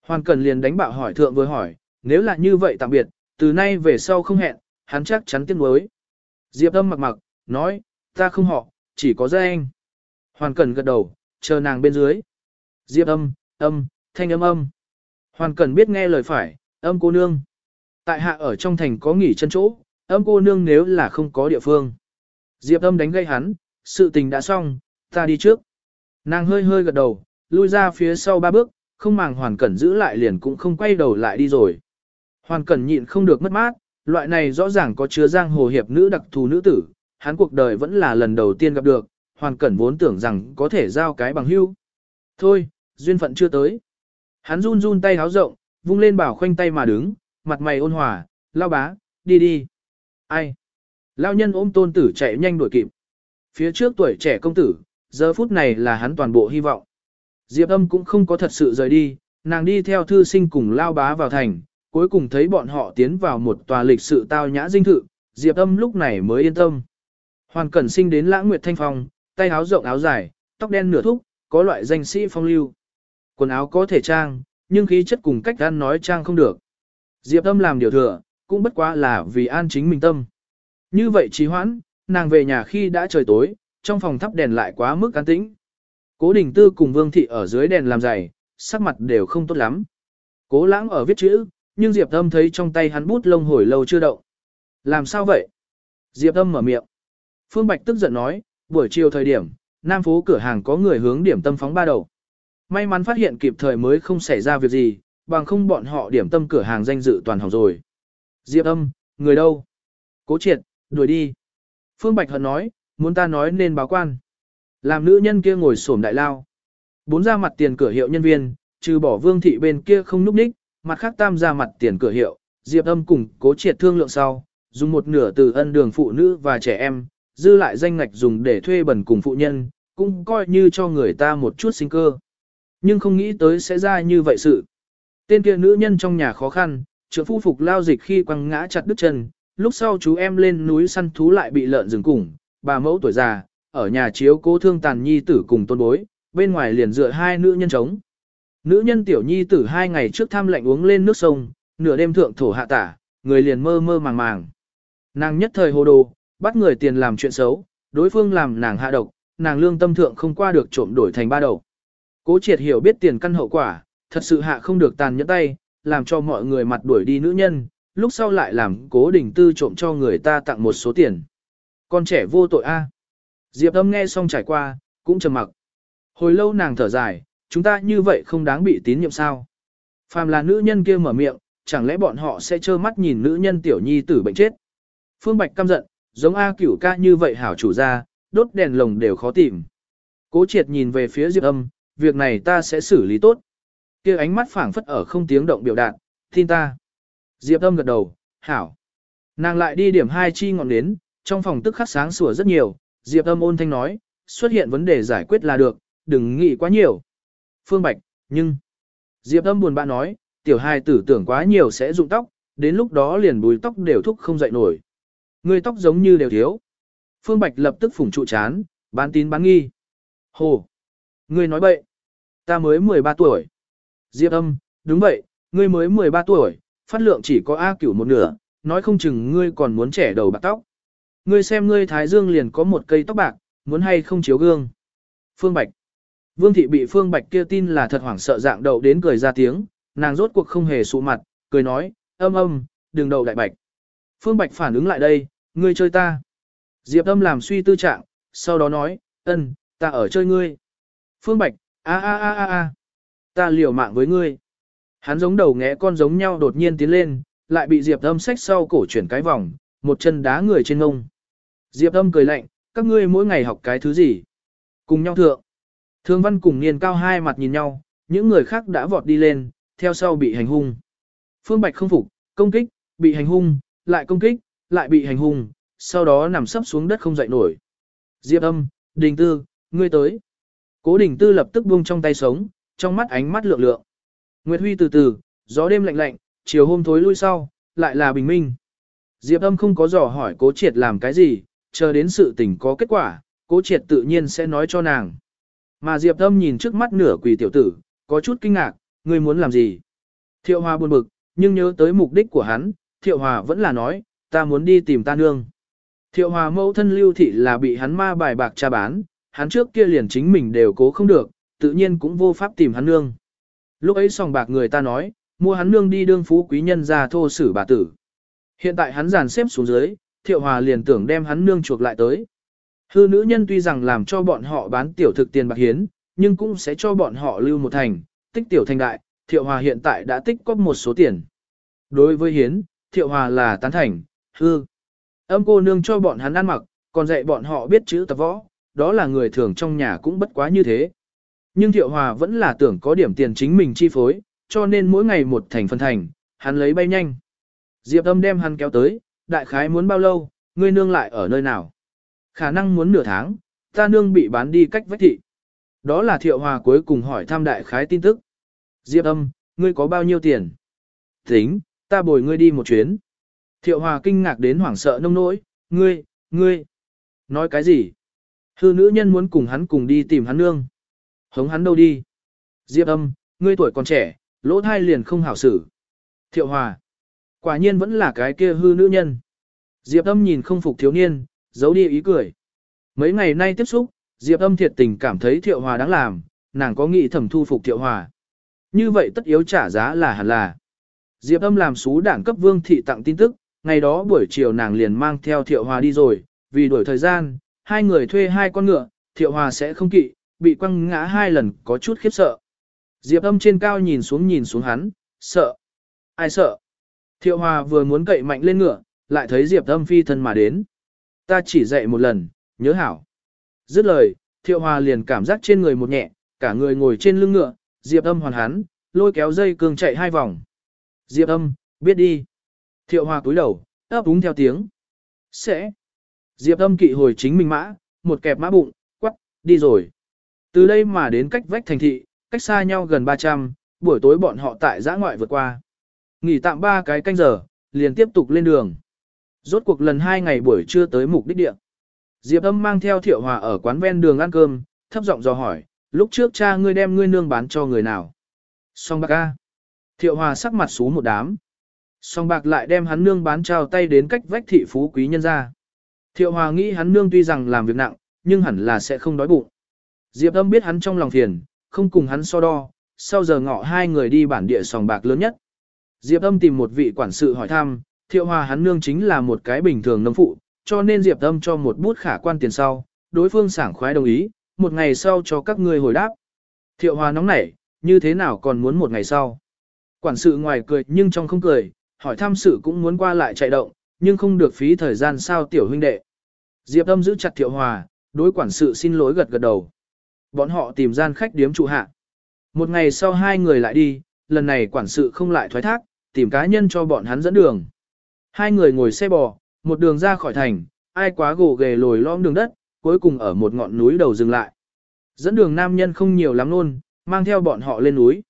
Hoàn Cẩn liền đánh bạo hỏi thượng với hỏi, nếu là như vậy tạm biệt, từ nay về sau không hẹn, hắn chắc chắn tiếc nuối. Diệp âm mặc mặc, nói, ta không họ, chỉ có danh. Hoàn Cẩn gật đầu, chờ nàng bên dưới. Diệp âm, âm, thanh âm âm. Hoàn cần biết nghe lời phải, âm cô nương. Tại hạ ở trong thành có nghỉ chân chỗ, âm cô nương nếu là không có địa phương. Diệp âm đánh gây hắn, sự tình đã xong, ta đi trước. Nàng hơi hơi gật đầu, lui ra phía sau ba bước, không màng hoàn cẩn giữ lại liền cũng không quay đầu lại đi rồi. Hoàn cẩn nhịn không được mất mát, loại này rõ ràng có chứa giang hồ hiệp nữ đặc thù nữ tử, hắn cuộc đời vẫn là lần đầu tiên gặp được, hoàn cẩn vốn tưởng rằng có thể giao cái bằng hưu. Thôi, duyên phận chưa tới. Hắn run run tay háo rộng, vung lên bảo khoanh tay mà đứng, mặt mày ôn hòa, lao bá, đi đi. Ai? Lao nhân ôm tôn tử chạy nhanh đuổi kịp. Phía trước tuổi trẻ công tử, giờ phút này là hắn toàn bộ hy vọng. Diệp âm cũng không có thật sự rời đi, nàng đi theo thư sinh cùng lao bá vào thành, cuối cùng thấy bọn họ tiến vào một tòa lịch sự tao nhã dinh thự, Diệp âm lúc này mới yên tâm. Hoàn cẩn sinh đến lãng nguyệt thanh phong, tay áo rộng áo dài, tóc đen nửa thúc, có loại danh sĩ phong lưu. Quần áo có thể trang, nhưng khí chất cùng cách ăn nói trang không được. Diệp âm làm điều thừa, cũng bất quá là vì an chính mình tâm. Như vậy trì hoãn, nàng về nhà khi đã trời tối, trong phòng thắp đèn lại quá mức an tĩnh. Cố Đình Tư cùng Vương Thị ở dưới đèn làm giày, sắc mặt đều không tốt lắm. Cố lãng ở viết chữ, nhưng Diệp Âm thấy trong tay hắn bút lông hồi lâu chưa động. Làm sao vậy? Diệp Âm mở miệng. Phương Bạch tức giận nói, buổi chiều thời điểm, Nam phố cửa hàng có người hướng điểm tâm phóng ba đầu. May mắn phát hiện kịp thời mới không xảy ra việc gì, bằng không bọn họ điểm tâm cửa hàng danh dự toàn hỏng rồi. Diệp Âm, người đâu? Cố triệt, đuổi đi. Phương Bạch hận nói, muốn ta nói nên báo quan. Làm nữ nhân kia ngồi xổm đại lao. Bốn ra mặt tiền cửa hiệu nhân viên, trừ bỏ vương thị bên kia không núp ních, mặt khác tam ra mặt tiền cửa hiệu, diệp âm cùng cố triệt thương lượng sau, dùng một nửa từ ân đường phụ nữ và trẻ em, dư lại danh ngạch dùng để thuê bẩn cùng phụ nhân, cũng coi như cho người ta một chút sinh cơ. Nhưng không nghĩ tới sẽ ra như vậy sự. Tên kia nữ nhân trong nhà khó khăn, trưởng phu phục lao dịch khi quăng ngã chặt đứt chân, lúc sau chú em lên núi săn thú lại bị lợn rừng củng, bà mẫu tuổi già, ở nhà chiếu cố thương tàn nhi tử cùng tôn bối, bên ngoài liền dựa hai nữ nhân chống. Nữ nhân tiểu nhi tử hai ngày trước tham lệnh uống lên nước sông, nửa đêm thượng thổ hạ tả, người liền mơ mơ màng màng. Nàng nhất thời hồ đồ, bắt người tiền làm chuyện xấu, đối phương làm nàng hạ độc, nàng lương tâm thượng không qua được trộm đổi thành ba đầu. Cố triệt hiểu biết tiền căn hậu quả, thật sự hạ không được tàn nhẫn tay, làm cho mọi người mặt đuổi đi nữ nhân, lúc sau lại làm cố đình tư trộm cho người ta tặng một số tiền. Con trẻ vô tội a. Diệp âm nghe xong trải qua, cũng trầm mặc. Hồi lâu nàng thở dài, chúng ta như vậy không đáng bị tín nhiệm sao. Phàm là nữ nhân kia mở miệng, chẳng lẽ bọn họ sẽ trơ mắt nhìn nữ nhân tiểu nhi tử bệnh chết. Phương Bạch căm giận, giống A cửu ca như vậy hảo chủ ra, đốt đèn lồng đều khó tìm. Cố triệt nhìn về phía Diệp âm, việc này ta sẽ xử lý tốt. kia ánh mắt phảng phất ở không tiếng động biểu đạt, tin ta. Diệp âm gật đầu, hảo. Nàng lại đi điểm hai chi ngọn nến, trong phòng tức khắc sáng sủa rất nhiều, Diệp âm ôn thanh nói, xuất hiện vấn đề giải quyết là được, đừng nghĩ quá nhiều. Phương Bạch, nhưng... Diệp âm buồn bã nói, tiểu hài tử tưởng quá nhiều sẽ rụng tóc, đến lúc đó liền bùi tóc đều thúc không dậy nổi. Người tóc giống như đều thiếu. Phương Bạch lập tức phủng trụ chán, bán tín bán nghi. Hồ! Ngươi nói bậy. Ta mới 13 tuổi. Diệp âm, đúng vậy, ngươi mới 13 tuổi, phát lượng chỉ có A cửu một nửa, nói không chừng ngươi còn muốn trẻ đầu bạc tóc. Ngươi xem ngươi thái dương liền có một cây tóc bạc, muốn hay không chiếu gương. Phương Bạch. Vương thị bị Phương Bạch kia tin là thật hoảng sợ dạng đầu đến cười ra tiếng, nàng rốt cuộc không hề sụ mặt, cười nói, âm âm, đừng đầu đại bạch. Phương Bạch phản ứng lại đây, ngươi chơi ta. Diệp âm làm suy tư trạng, sau đó nói, ân, ta ở chơi ngươi. Phương Bạch, a a a a a, ta liều mạng với ngươi. Hắn giống đầu ngẽ con giống nhau đột nhiên tiến lên, lại bị Diệp âm xách sau cổ chuyển cái vòng, một chân đá người trên ngông. Diệp âm cười lạnh, các ngươi mỗi ngày học cái thứ gì? Cùng nhau thượng. Thương văn cùng niên cao hai mặt nhìn nhau, những người khác đã vọt đi lên, theo sau bị hành hung. Phương Bạch không phục, công kích, bị hành hung, lại công kích, lại bị hành hung, sau đó nằm sấp xuống đất không dậy nổi. Diệp âm, đình tư, ngươi tới. Cố đình tư lập tức buông trong tay sống, trong mắt ánh mắt lượng lượng. Nguyệt Huy từ từ, gió đêm lạnh lạnh, chiều hôm thối lui sau, lại là bình minh. Diệp âm không có dò hỏi cố triệt làm cái gì, chờ đến sự tình có kết quả, cố triệt tự nhiên sẽ nói cho nàng. Mà Diệp âm nhìn trước mắt nửa quỷ tiểu tử, có chút kinh ngạc, ngươi muốn làm gì? Thiệu Hoa buồn bực, nhưng nhớ tới mục đích của hắn, Thiệu Hòa vẫn là nói, ta muốn đi tìm ta nương. Thiệu Hòa mẫu thân lưu thị là bị hắn ma bài bạc tra bán, hắn trước kia liền chính mình đều cố không được, tự nhiên cũng vô pháp tìm hắn nương. Lúc ấy sòng bạc người ta nói, mua hắn nương đi đương phú quý nhân ra thô sử bà tử. Hiện tại hắn giàn xếp xuống dưới, Thiệu Hòa liền tưởng đem hắn nương chuộc lại tới. Hư nữ nhân tuy rằng làm cho bọn họ bán tiểu thực tiền bạc hiến, nhưng cũng sẽ cho bọn họ lưu một thành, tích tiểu thành đại, Thiệu Hòa hiện tại đã tích có một số tiền. Đối với hiến, Thiệu Hòa là tán thành, hư. Âm cô nương cho bọn hắn ăn mặc, còn dạy bọn họ biết chữ tập võ, đó là người thường trong nhà cũng bất quá như thế. Nhưng Thiệu Hòa vẫn là tưởng có điểm tiền chính mình chi phối, cho nên mỗi ngày một thành phân thành, hắn lấy bay nhanh. Diệp âm đem hắn kéo tới, đại khái muốn bao lâu, ngươi nương lại ở nơi nào. Khả năng muốn nửa tháng, ta nương bị bán đi cách vách thị. Đó là Thiệu Hòa cuối cùng hỏi thăm đại khái tin tức. Diệp âm, ngươi có bao nhiêu tiền? Tính, ta bồi ngươi đi một chuyến. Thiệu Hòa kinh ngạc đến hoảng sợ nông nỗi, ngươi, ngươi, nói cái gì? Hư nữ nhân muốn cùng hắn cùng đi tìm hắn nương. Hống hắn đâu đi? Diệp âm, ngươi tuổi còn trẻ, lỗ thai liền không hảo xử. Thiệu Hòa, quả nhiên vẫn là cái kia hư nữ nhân. Diệp âm nhìn không phục thiếu niên, giấu đi ý cười. Mấy ngày nay tiếp xúc, Diệp âm thiệt tình cảm thấy Thiệu Hòa đáng làm, nàng có nghĩ thẩm thu phục Thiệu Hòa. Như vậy tất yếu trả giá là hẳn là. Diệp âm làm xú đảng cấp vương thị tặng tin tức, ngày đó buổi chiều nàng liền mang theo Thiệu Hòa đi rồi, vì đuổi thời gian, hai người thuê hai con ngựa, Thiệu Hòa sẽ không kỵ, bị quăng ngã hai lần có chút khiếp sợ. Diệp âm trên cao nhìn xuống nhìn xuống hắn, sợ. Ai sợ? Thiệu Hòa vừa muốn cậy mạnh lên ngựa, lại thấy Diệp âm phi thân mà đến. Ta chỉ dạy một lần, nhớ hảo. Dứt lời, Thiệu Hòa liền cảm giác trên người một nhẹ, cả người ngồi trên lưng ngựa, Diệp âm hoàn hắn, lôi kéo dây cương chạy hai vòng. Diệp âm, biết đi. Thiệu Hòa cúi đầu, ấp úng theo tiếng. Sẽ. Diệp âm kỵ hồi chính mình mã, một kẹp mã bụng, quắc, đi rồi. Từ đây mà đến cách vách thành thị, cách xa nhau gần 300, buổi tối bọn họ tại giã ngoại vượt qua. Nghỉ tạm ba cái canh giờ, liền tiếp tục lên đường. Rốt cuộc lần hai ngày buổi trưa tới mục đích địa. Diệp âm mang theo thiệu hòa ở quán ven đường ăn cơm, thấp giọng dò hỏi, lúc trước cha ngươi đem ngươi nương bán cho người nào. Song bạc A. Thiệu hòa sắc mặt xú một đám. Song bạc lại đem hắn nương bán trao tay đến cách vách thị phú quý nhân ra. Thiệu hòa nghĩ hắn nương tuy rằng làm việc nặng, nhưng hẳn là sẽ không đói bụng. Diệp âm biết hắn trong lòng phiền, không cùng hắn so đo, sau giờ ngọ hai người đi bản địa sòng bạc lớn nhất. Diệp âm tìm một vị quản sự hỏi thăm, thiệu hòa hắn nương chính là một cái bình thường nông phụ, cho nên Diệp âm cho một bút khả quan tiền sau, đối phương sảng khoái đồng ý, một ngày sau cho các ngươi hồi đáp. Thiệu hòa nóng nảy, như thế nào còn muốn một ngày sau. Quản sự ngoài cười nhưng trong không cười, hỏi thăm sự cũng muốn qua lại chạy động, nhưng không được phí thời gian sao tiểu huynh đệ. Diệp âm giữ chặt thiệu hòa, đối quản sự xin lỗi gật gật đầu. Bọn họ tìm gian khách điếm trụ hạ. Một ngày sau hai người lại đi, lần này quản sự không lại thoái thác, tìm cá nhân cho bọn hắn dẫn đường. Hai người ngồi xe bò, một đường ra khỏi thành, ai quá gồ ghề lồi lõm đường đất, cuối cùng ở một ngọn núi đầu dừng lại. Dẫn đường nam nhân không nhiều lắm luôn, mang theo bọn họ lên núi.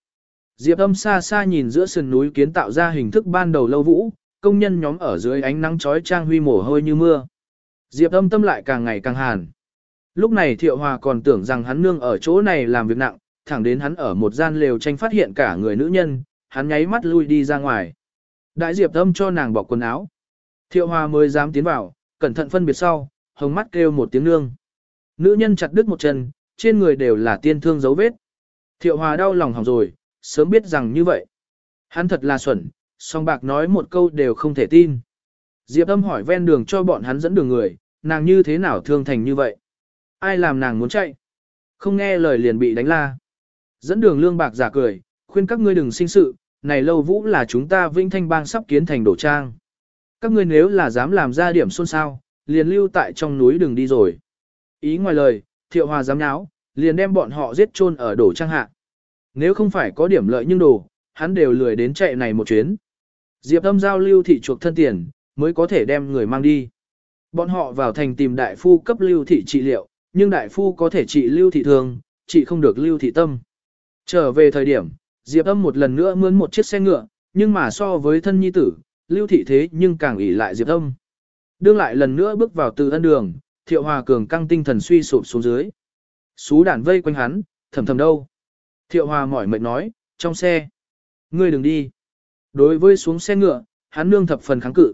Diệp âm xa xa nhìn giữa sườn núi kiến tạo ra hình thức ban đầu lâu vũ, công nhân nhóm ở dưới ánh nắng chói trang huy mồ hôi như mưa. Diệp âm tâm lại càng ngày càng hàn. Lúc này Thiệu Hòa còn tưởng rằng hắn nương ở chỗ này làm việc nặng, thẳng đến hắn ở một gian lều tranh phát hiện cả người nữ nhân, hắn nháy mắt lui đi ra ngoài. Đại Diệp âm cho nàng bọc quần áo. Thiệu Hòa mới dám tiến vào, cẩn thận phân biệt sau, hồng mắt kêu một tiếng nương. Nữ nhân chặt đứt một chân, trên người đều là tiên thương dấu vết. Thiệu Hòa đau lòng hỏng rồi, sớm biết rằng như vậy. Hắn thật là xuẩn, song bạc nói một câu đều không thể tin. Diệp âm hỏi ven đường cho bọn hắn dẫn đường người, nàng như thế nào thương thành như vậy? Ai làm nàng muốn chạy? Không nghe lời liền bị đánh la. Dẫn đường lương bạc giả cười, khuyên các ngươi đừng sinh sự, này lâu vũ là chúng ta vinh thanh bang sắp kiến thành đổ trang. Các ngươi nếu là dám làm ra điểm xôn xao, liền lưu tại trong núi đừng đi rồi. Ý ngoài lời, thiệu hòa dám nháo, liền đem bọn họ giết chôn ở đổ trang hạ. Nếu không phải có điểm lợi nhưng đồ, hắn đều lười đến chạy này một chuyến. Diệp âm giao lưu thị chuộc thân tiền, mới có thể đem người mang đi. Bọn họ vào thành tìm đại phu cấp lưu thị trị liệu, nhưng đại phu có thể trị lưu thị thường, trị không được lưu thị tâm. Trở về thời điểm, Diệp Âm một lần nữa mướn một chiếc xe ngựa, nhưng mà so với thân nhi tử, Lưu Thị thế nhưng càng ỷ lại Diệp Âm. Đương lại lần nữa bước vào từ ân đường, Thiệu Hòa cường căng tinh thần suy sụp xuống dưới. Xú đàn vây quanh hắn, thầm thầm đâu. Thiệu Hòa mỏi mệt nói, trong xe. Ngươi đừng đi. Đối với xuống xe ngựa, hắn nương thập phần kháng cự.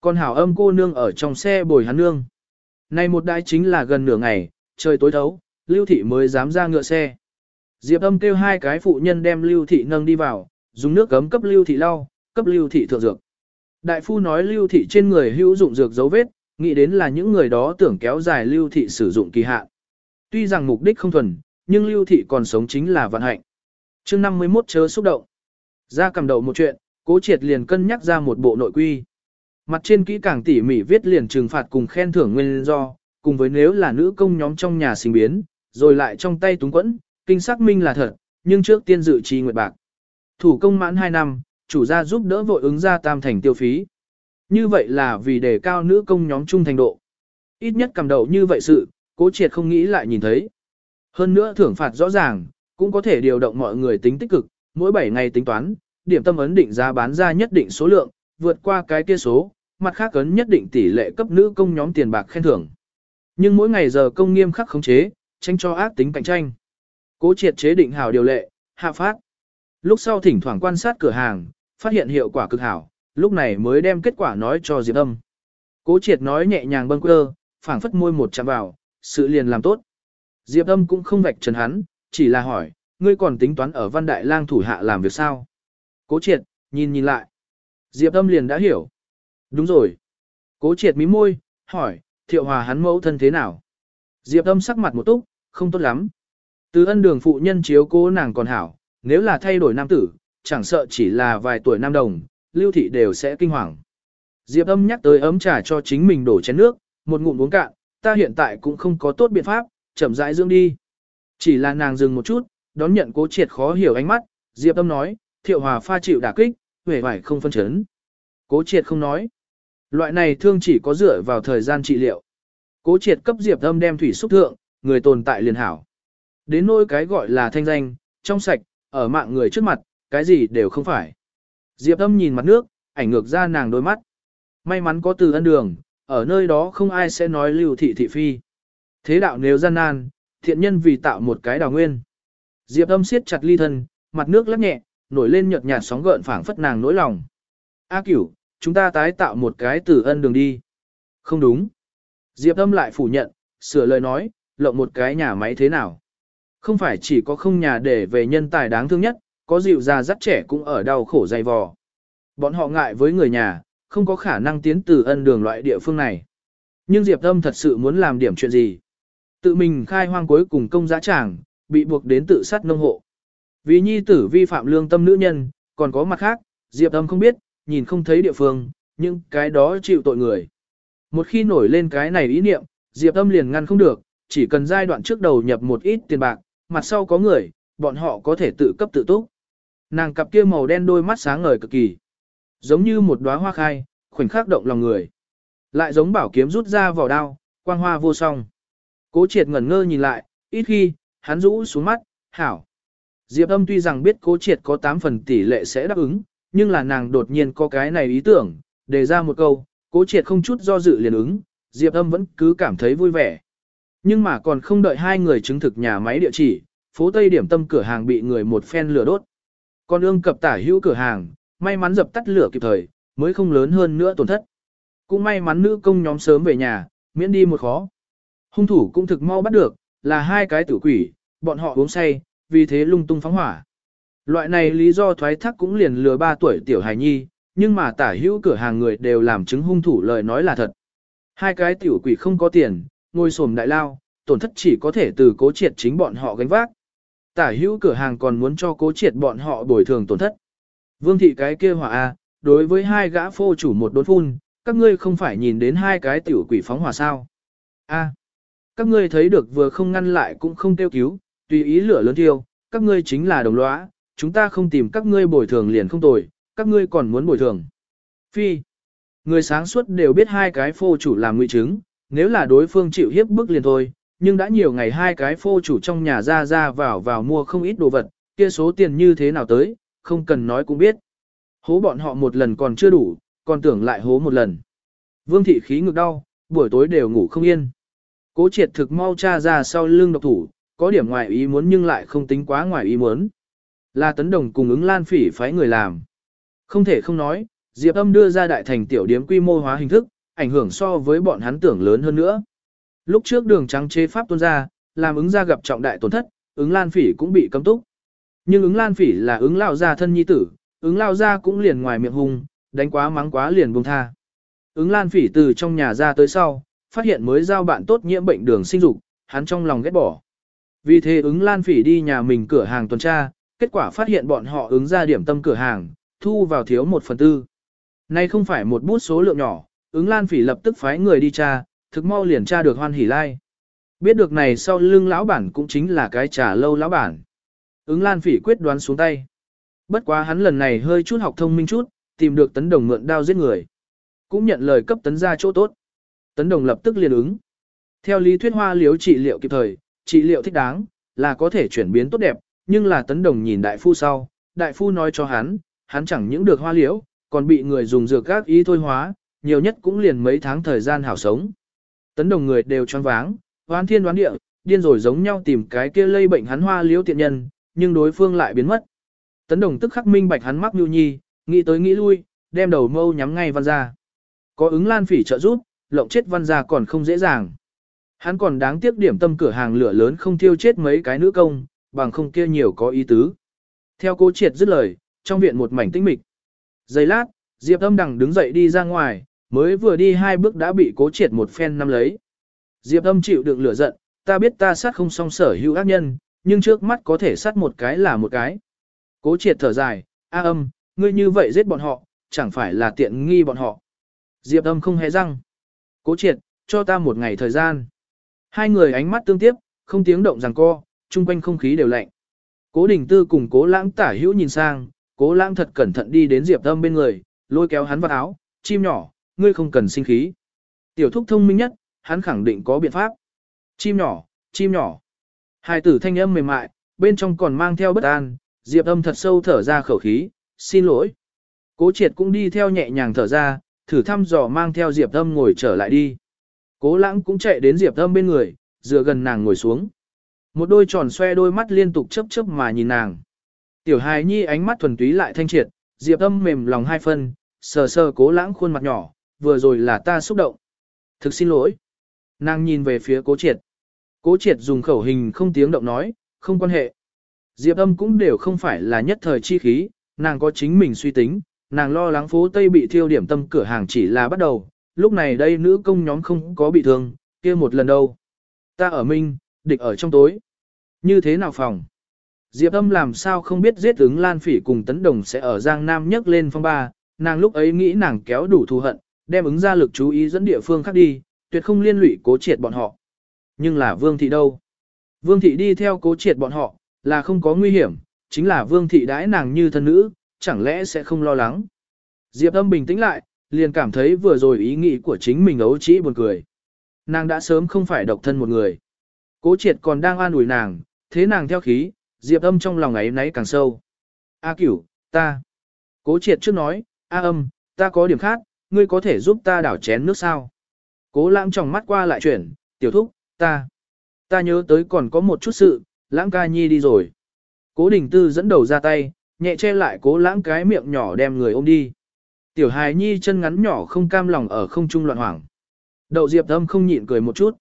Còn hảo âm cô nương ở trong xe bồi hắn nương. Này một đại chính là gần nửa ngày, trời tối thấu, Lưu Thị mới dám ra ngựa xe. Diệp âm kêu hai cái phụ nhân đem Lưu Thị nâng đi vào, dùng nước cấm cấp Lưu Thị lau, cấp Lưu Thị thượng dược. Đại phu nói Lưu Thị trên người hữu dụng dược dấu vết, nghĩ đến là những người đó tưởng kéo dài Lưu Thị sử dụng kỳ hạn. Tuy rằng mục đích không thuần, nhưng Lưu Thị còn sống chính là vận hạnh. chương 51 chớ xúc động. Ra cầm đầu một chuyện, cố triệt liền cân nhắc ra một bộ nội quy. Mặt trên kỹ càng tỉ mỉ viết liền trừng phạt cùng khen thưởng nguyên do, cùng với nếu là nữ công nhóm trong nhà sinh biến, rồi lại trong tay túng quẫn, kinh xác minh là thật, nhưng trước tiên dự trì nguyệt bạc. Thủ công mãn 2 năm, chủ gia giúp đỡ vội ứng ra tam thành tiêu phí. Như vậy là vì đề cao nữ công nhóm trung thành độ. Ít nhất cầm đầu như vậy sự, cố triệt không nghĩ lại nhìn thấy. Hơn nữa thưởng phạt rõ ràng, cũng có thể điều động mọi người tính tích cực, mỗi 7 ngày tính toán, điểm tâm ấn định giá bán ra nhất định số lượng, vượt qua cái kia số, mặt khác ấn nhất định tỷ lệ cấp nữ công nhóm tiền bạc khen thưởng. Nhưng mỗi ngày giờ công nghiêm khắc khống chế, tránh cho ác tính cạnh tranh. Cố triệt chế định hảo điều lệ, hạ phát. Lúc sau thỉnh thoảng quan sát cửa hàng, phát hiện hiệu quả cực hảo, lúc này mới đem kết quả nói cho Diệp Âm. Cố triệt nói nhẹ nhàng bâng quơ, phảng phất môi một chạm vào, sự liền làm tốt. Diệp Âm cũng không vạch trần hắn, chỉ là hỏi, ngươi còn tính toán ở văn đại lang thủ hạ làm việc sao? Cố triệt, nhìn nhìn lại. Diệp Âm liền đã hiểu. Đúng rồi. Cố triệt mí môi, hỏi, thiệu hòa hắn mẫu thân thế nào? Diệp Âm sắc mặt một túc, không tốt lắm. Từ ân đường phụ nhân chiếu cố nàng còn hảo, nếu là thay đổi nam tử, chẳng sợ chỉ là vài tuổi nam đồng, lưu thị đều sẽ kinh hoàng. Diệp âm nhắc tới ấm trà cho chính mình đổ chén nước, một ngụm uống cạn, ta hiện tại cũng không có tốt biện pháp, chậm rãi dưỡng đi. Chỉ là nàng dừng một chút, đón nhận cố triệt khó hiểu ánh mắt, Diệp âm nói, thiệu hòa pha chịu đả kích, vẻ vải không phân chấn. Cố triệt không nói. Loại này thương chỉ có dựa vào thời gian trị liệu. Cố triệt cấp Diệp âm đem thủy xúc thượng, người tồn tại liền hảo. Đến nỗi cái gọi là thanh danh, trong sạch, ở mạng người trước mặt, cái gì đều không phải. Diệp âm nhìn mặt nước, ảnh ngược ra nàng đôi mắt. May mắn có từ ân đường, ở nơi đó không ai sẽ nói lưu thị thị phi. Thế đạo nếu gian nan, thiện nhân vì tạo một cái đào nguyên. Diệp âm siết chặt ly thân, mặt nước lắc nhẹ, nổi lên nhợt nhạt sóng gợn phảng phất nàng nỗi lòng. A cửu, chúng ta tái tạo một cái tử ân đường đi. Không đúng. Diệp âm lại phủ nhận, sửa lời nói, lộng một cái nhà máy thế nào. Không phải chỉ có không nhà để về nhân tài đáng thương nhất, có dịu già dắt trẻ cũng ở đau khổ dày vò. Bọn họ ngại với người nhà, không có khả năng tiến từ ân đường loại địa phương này. Nhưng Diệp Âm thật sự muốn làm điểm chuyện gì? Tự mình khai hoang cuối cùng công giá tràng, bị buộc đến tự sát nông hộ. Vì nhi tử vi phạm lương tâm nữ nhân, còn có mặt khác, Diệp Âm không biết, nhìn không thấy địa phương, nhưng cái đó chịu tội người. Một khi nổi lên cái này ý niệm, Diệp Âm liền ngăn không được, chỉ cần giai đoạn trước đầu nhập một ít tiền bạc, mặt sau có người, bọn họ có thể tự cấp tự túc. Nàng cặp kia màu đen đôi mắt sáng ngời cực kỳ. Giống như một đóa hoa khai, khoảnh khắc động lòng người. Lại giống bảo kiếm rút ra vỏ đao, quang hoa vô song. Cố triệt ngẩn ngơ nhìn lại, ít khi, hắn rũ xuống mắt, hảo. Diệp âm tuy rằng biết cố triệt có 8 phần tỷ lệ sẽ đáp ứng, nhưng là nàng đột nhiên có cái này ý tưởng, đề ra một câu, cố triệt không chút do dự liền ứng, Diệp âm vẫn cứ cảm thấy vui vẻ. Nhưng mà còn không đợi hai người chứng thực nhà máy địa chỉ, phố Tây điểm tâm cửa hàng bị người một phen lửa đốt. Con ương cập tả hữu cửa hàng, may mắn dập tắt lửa kịp thời, mới không lớn hơn nữa tổn thất. Cũng may mắn nữ công nhóm sớm về nhà, miễn đi một khó. Hung thủ cũng thực mau bắt được, là hai cái tử quỷ, bọn họ uống say, vì thế lung tung phóng hỏa. Loại này lý do thoái thác cũng liền lừa 3 tuổi tiểu hài nhi, nhưng mà tả hữu cửa hàng người đều làm chứng hung thủ lời nói là thật. Hai cái tiểu quỷ không có tiền, ngồi sồm đại lao, tổn thất chỉ có thể từ cố triệt chính bọn họ gánh vác. Tả hữu cửa hàng còn muốn cho cố triệt bọn họ bồi thường tổn thất. Vương thị cái kia hỏa A, đối với hai gã phô chủ một đốn phun, các ngươi không phải nhìn đến hai cái tiểu quỷ phóng hỏa sao. A, các ngươi thấy được vừa không ngăn lại cũng không tiêu cứu, tùy ý lửa lớn thiêu, các ngươi chính là đồng lõa, chúng ta không tìm các ngươi bồi thường liền không tồi, các ngươi còn muốn bồi thường. Phi, người sáng suốt đều biết hai cái phô chủ làm nguy chứng, nếu là đối phương chịu hiếp bức liền thôi, nhưng đã nhiều ngày hai cái phô chủ trong nhà ra ra vào vào mua không ít đồ vật, kia số tiền như thế nào tới, không cần nói cũng biết. Hố bọn họ một lần còn chưa đủ, còn tưởng lại hố một lần. Vương thị khí ngực đau, buổi tối đều ngủ không yên. Cố triệt thực mau tra ra sau lưng độc thủ, có điểm ngoài ý muốn nhưng lại không tính quá ngoài ý muốn. Là tấn đồng cùng ứng lan phỉ phái người làm. Không thể không nói, Diệp âm đưa ra đại thành tiểu điếm quy mô hóa hình thức, ảnh hưởng so với bọn hắn tưởng lớn hơn nữa. Lúc trước đường trắng chế pháp tuôn ra, làm ứng ra gặp trọng đại tổn thất, ứng lan phỉ cũng bị cấm túc. Nhưng ứng lan phỉ là ứng lao gia thân nhi tử, ứng lao gia cũng liền ngoài miệng hung, đánh quá mắng quá liền buông tha. Ứng lan phỉ từ trong nhà ra tới sau, phát hiện mới giao bạn tốt nhiễm bệnh đường sinh dục, hắn trong lòng ghét bỏ. Vì thế ứng lan phỉ đi nhà mình cửa hàng tuần tra, kết quả phát hiện bọn họ ứng ra điểm tâm cửa hàng, thu vào thiếu một phần tư. Nay không phải một bút số lượng nhỏ, ứng lan phỉ lập tức phái người đi tra, thực mau liền tra được hoan hỉ lai. Biết được này sau lưng lão bản cũng chính là cái trà lâu lão bản. Ứng lan phỉ quyết đoán xuống tay. Bất quá hắn lần này hơi chút học thông minh chút, tìm được tấn đồng mượn đao giết người. Cũng nhận lời cấp tấn ra chỗ tốt. Tấn đồng lập tức liền ứng. Theo lý thuyết hoa liếu trị liệu kịp thời, trị liệu thích đáng, là có thể chuyển biến tốt đẹp, nhưng là tấn đồng nhìn đại phu sau, đại phu nói cho hắn, hắn chẳng những được hoa liễu, còn bị người dùng dược các ý thôi hóa, nhiều nhất cũng liền mấy tháng thời gian hảo sống. Tấn đồng người đều choáng váng, hoán thiên đoán địa, điên rồi giống nhau tìm cái kia lây bệnh hắn hoa liễu tiện nhân, nhưng đối phương lại biến mất. Tấn đồng tức khắc minh bạch hắn mắc nhu nhi, nghĩ tới nghĩ lui, đem đầu mâu nhắm ngay văn ra. Có ứng lan phỉ trợ giúp, lộng chết văn ra còn không dễ dàng. Hắn còn đáng tiếc điểm tâm cửa hàng lửa lớn không thiêu chết mấy cái nữ công, bằng không kia nhiều có ý tứ. Theo cố triệt dứt lời, trong viện một mảnh tĩnh mịch. Giây lát, Diệp âm đằng đứng dậy đi ra ngoài, mới vừa đi hai bước đã bị cố triệt một phen nắm lấy. Diệp âm chịu đựng lửa giận, ta biết ta sát không song sở hữu ác nhân, nhưng trước mắt có thể sát một cái là một cái. Cố triệt thở dài, a âm, ngươi như vậy giết bọn họ, chẳng phải là tiện nghi bọn họ. Diệp âm không hề răng. Cố triệt, cho ta một ngày thời gian. Hai người ánh mắt tương tiếp, không tiếng động rằng co, chung quanh không khí đều lạnh. Cố đình tư cùng cố lãng tả hữu nhìn sang, cố lãng thật cẩn thận đi đến diệp âm bên người, lôi kéo hắn vào áo, chim nhỏ, ngươi không cần sinh khí. Tiểu thúc thông minh nhất, hắn khẳng định có biện pháp. Chim nhỏ, chim nhỏ. Hai tử thanh âm mềm mại, bên trong còn mang theo bất an, diệp âm thật sâu thở ra khẩu khí, xin lỗi. Cố triệt cũng đi theo nhẹ nhàng thở ra, thử thăm dò mang theo diệp âm ngồi trở lại đi. Cố lãng cũng chạy đến diệp âm bên người, dựa gần nàng ngồi xuống. Một đôi tròn xoe đôi mắt liên tục chớp chớp mà nhìn nàng. Tiểu hài nhi ánh mắt thuần túy lại thanh triệt, diệp âm mềm lòng hai phân, sờ sờ cố lãng khuôn mặt nhỏ, vừa rồi là ta xúc động. Thực xin lỗi. Nàng nhìn về phía cố triệt. Cố triệt dùng khẩu hình không tiếng động nói, không quan hệ. Diệp âm cũng đều không phải là nhất thời chi khí, nàng có chính mình suy tính, nàng lo lắng phố Tây bị thiêu điểm tâm cửa hàng chỉ là bắt đầu, lúc này đây nữ công nhóm không có bị thương, kia một lần đâu. Ta ở Minh, địch ở trong tối. Như thế nào phòng? Diệp âm làm sao không biết giết ứng Lan Phỉ cùng Tấn Đồng sẽ ở Giang Nam nhấc lên phong ba, nàng lúc ấy nghĩ nàng kéo đủ thù hận, đem ứng ra lực chú ý dẫn địa phương khác đi, tuyệt không liên lụy cố triệt bọn họ. Nhưng là Vương Thị đâu? Vương Thị đi theo cố triệt bọn họ, là không có nguy hiểm, chính là Vương Thị đãi nàng như thân nữ, chẳng lẽ sẽ không lo lắng. Diệp âm bình tĩnh lại, liền cảm thấy vừa rồi ý nghĩ của chính mình ấu trĩ buồn cười. Nàng đã sớm không phải độc thân một người. Cố triệt còn đang an ủi nàng, thế nàng theo khí, diệp âm trong lòng ấy nấy càng sâu. A cửu, ta. Cố triệt trước nói, A âm, ta có điểm khác, ngươi có thể giúp ta đảo chén nước sao? Cố lãng trong mắt qua lại chuyển, tiểu thúc, ta. Ta nhớ tới còn có một chút sự, lãng ca nhi đi rồi. Cố đình tư dẫn đầu ra tay, nhẹ che lại cố lãng cái miệng nhỏ đem người ôm đi. Tiểu hài nhi chân ngắn nhỏ không cam lòng ở không trung loạn hoảng. Đậu diệp âm không nhịn cười một chút.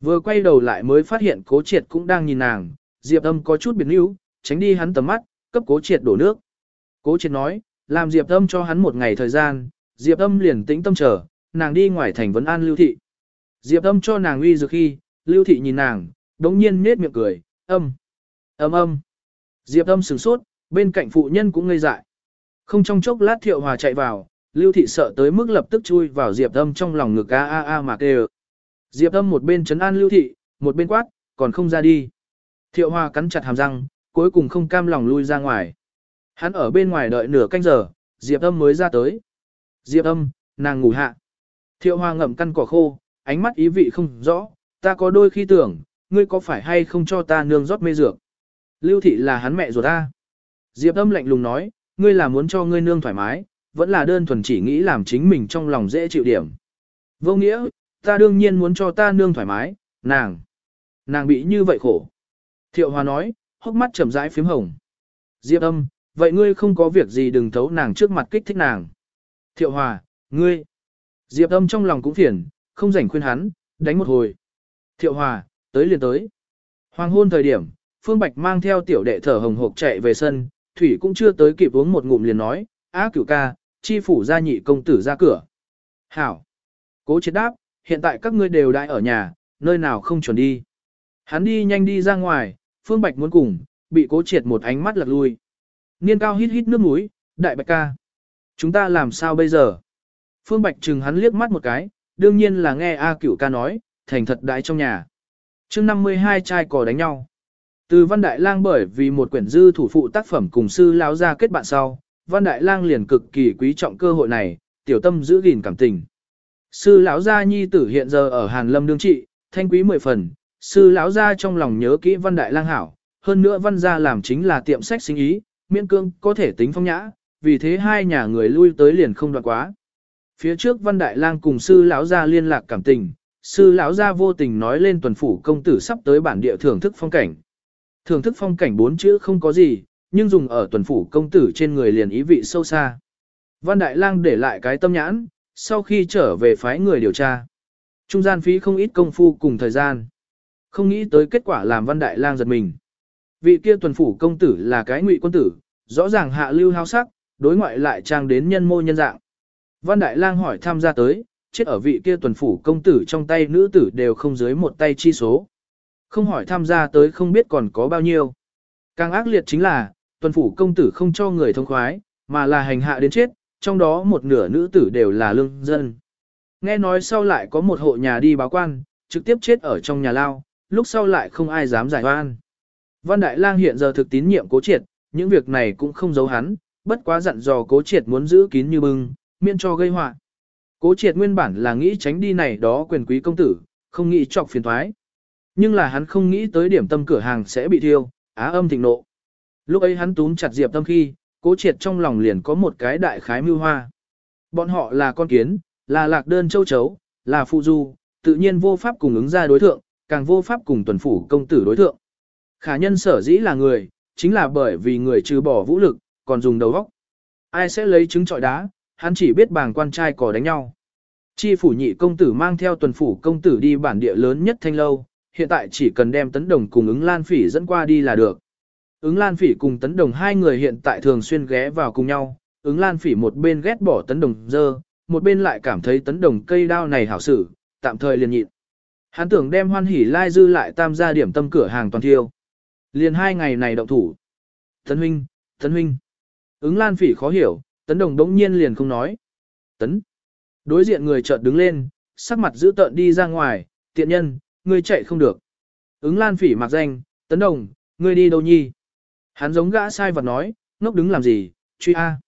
Vừa quay đầu lại mới phát hiện cố triệt cũng đang nhìn nàng, diệp âm có chút biệt níu, tránh đi hắn tầm mắt, cấp cố triệt đổ nước. Cố triệt nói, làm diệp âm cho hắn một ngày thời gian, diệp âm liền tĩnh tâm chờ, nàng đi ngoài thành vấn an lưu thị. Diệp âm cho nàng uy dược khi, lưu thị nhìn nàng, đống nhiên nết miệng cười, âm, âm âm. Diệp âm sửng sốt, bên cạnh phụ nhân cũng ngây dại. Không trong chốc lát thiệu hòa chạy vào, lưu thị sợ tới mức lập tức chui vào diệp âm trong lòng ngực a a a mà kêu. Diệp âm một bên chấn an lưu thị, một bên quát, còn không ra đi. Thiệu hòa cắn chặt hàm răng, cuối cùng không cam lòng lui ra ngoài. Hắn ở bên ngoài đợi nửa canh giờ, Diệp âm mới ra tới. Diệp âm, nàng ngủ hạ. Thiệu hòa ngậm căn cỏ khô, ánh mắt ý vị không rõ, ta có đôi khi tưởng, ngươi có phải hay không cho ta nương rót mê dược. Lưu thị là hắn mẹ ruột ta. Diệp âm lạnh lùng nói, ngươi là muốn cho ngươi nương thoải mái, vẫn là đơn thuần chỉ nghĩ làm chính mình trong lòng dễ chịu điểm. Vô nghĩa, ta đương nhiên muốn cho ta nương thoải mái, nàng. Nàng bị như vậy khổ. Thiệu Hòa nói, hốc mắt chậm rãi phím hồng. Diệp âm, vậy ngươi không có việc gì đừng thấu nàng trước mặt kích thích nàng. Thiệu Hòa, ngươi. Diệp âm trong lòng cũng phiền, không rảnh khuyên hắn, đánh một hồi. Thiệu Hòa, tới liền tới. Hoàng hôn thời điểm, Phương Bạch mang theo tiểu đệ thở hồng hộc chạy về sân, Thủy cũng chưa tới kịp uống một ngụm liền nói, á cửu ca, chi phủ gia nhị công tử ra cửa. Hảo. Cố Triệt đáp, hiện tại các ngươi đều đại ở nhà, nơi nào không chuẩn đi. Hắn đi nhanh đi ra ngoài, Phương Bạch muốn cùng, bị cố triệt một ánh mắt lật lui. Niên cao hít hít nước mũi, đại bạch ca. Chúng ta làm sao bây giờ? Phương Bạch chừng hắn liếc mắt một cái, đương nhiên là nghe A cửu ca nói, thành thật đại trong nhà. chương 52 trai cò đánh nhau. Từ Văn Đại Lang bởi vì một quyển dư thủ phụ tác phẩm cùng sư lão gia kết bạn sau, Văn Đại Lang liền cực kỳ quý trọng cơ hội này, tiểu tâm giữ gìn cảm tình. Sư lão gia nhi tử hiện giờ ở Hàn Lâm đương trị, thanh quý mười phần, sư lão gia trong lòng nhớ kỹ Văn Đại Lang hảo, hơn nữa Văn gia làm chính là tiệm sách sinh ý, miễn cương có thể tính phong nhã, vì thế hai nhà người lui tới liền không đoạn quá. Phía trước Văn Đại Lang cùng sư lão gia liên lạc cảm tình, sư lão gia vô tình nói lên tuần phủ công tử sắp tới bản địa thưởng thức phong cảnh. Thưởng thức phong cảnh bốn chữ không có gì, nhưng dùng ở tuần phủ công tử trên người liền ý vị sâu xa. Văn Đại Lang để lại cái tâm nhãn, sau khi trở về phái người điều tra. Trung gian phí không ít công phu cùng thời gian. Không nghĩ tới kết quả làm Văn Đại Lang giật mình. Vị kia tuần phủ công tử là cái ngụy quân tử, rõ ràng hạ lưu hao sắc, đối ngoại lại trang đến nhân mô nhân dạng. Văn Đại Lang hỏi tham gia tới, chết ở vị kia tuần phủ công tử trong tay nữ tử đều không dưới một tay chi số. Không hỏi tham gia tới không biết còn có bao nhiêu. Càng ác liệt chính là, tuần phủ công tử không cho người thông khoái, mà là hành hạ đến chết, trong đó một nửa nữ tử đều là lương dân. Nghe nói sau lại có một hộ nhà đi báo quan, trực tiếp chết ở trong nhà lao, lúc sau lại không ai dám giải oan. Văn Đại Lang hiện giờ thực tín nhiệm cố triệt, những việc này cũng không giấu hắn, bất quá dặn dò cố triệt muốn giữ kín như bưng, miễn cho gây họa. Cố triệt nguyên bản là nghĩ tránh đi này đó quyền quý công tử, không nghĩ chọc phiền thoái. Nhưng là hắn không nghĩ tới điểm tâm cửa hàng sẽ bị thiêu, á âm thịnh nộ. Lúc ấy hắn túm chặt Diệp Tâm khi, cố triệt trong lòng liền có một cái đại khái mưu hoa. Bọn họ là con kiến, là lạc đơn châu chấu, là phụ du, tự nhiên vô pháp cùng ứng ra đối thượng, càng vô pháp cùng tuần phủ công tử đối thượng. Khả nhân sở dĩ là người, chính là bởi vì người trừ bỏ vũ lực, còn dùng đầu óc. Ai sẽ lấy trứng trọi đá, hắn chỉ biết bàng quan trai cỏ đánh nhau. Chi phủ nhị công tử mang theo tuần phủ công tử đi bản địa lớn nhất thanh lâu, hiện tại chỉ cần đem tấn đồng cùng ứng lan phỉ dẫn qua đi là được. Ứng lan phỉ cùng tấn đồng hai người hiện tại thường xuyên ghé vào cùng nhau, ứng lan phỉ một bên ghét bỏ tấn đồng dơ, một bên lại cảm thấy tấn đồng cây đao này hảo xử, tạm thời liền nhịn. Hắn tưởng đem hoan hỉ lai dư lại tam gia điểm tâm cửa hàng toàn thiêu. Liền hai ngày này động thủ. Tấn huynh, tấn huynh. Ứng lan phỉ khó hiểu, tấn đồng đống nhiên liền không nói. Tấn. Đối diện người chợt đứng lên, sắc mặt giữ tợn đi ra ngoài, tiện nhân, ngươi chạy không được. Ứng lan phỉ mặc danh, tấn đồng, ngươi đi đâu nhi? Hắn giống gã sai vật nói, ngốc đứng làm gì, truy a.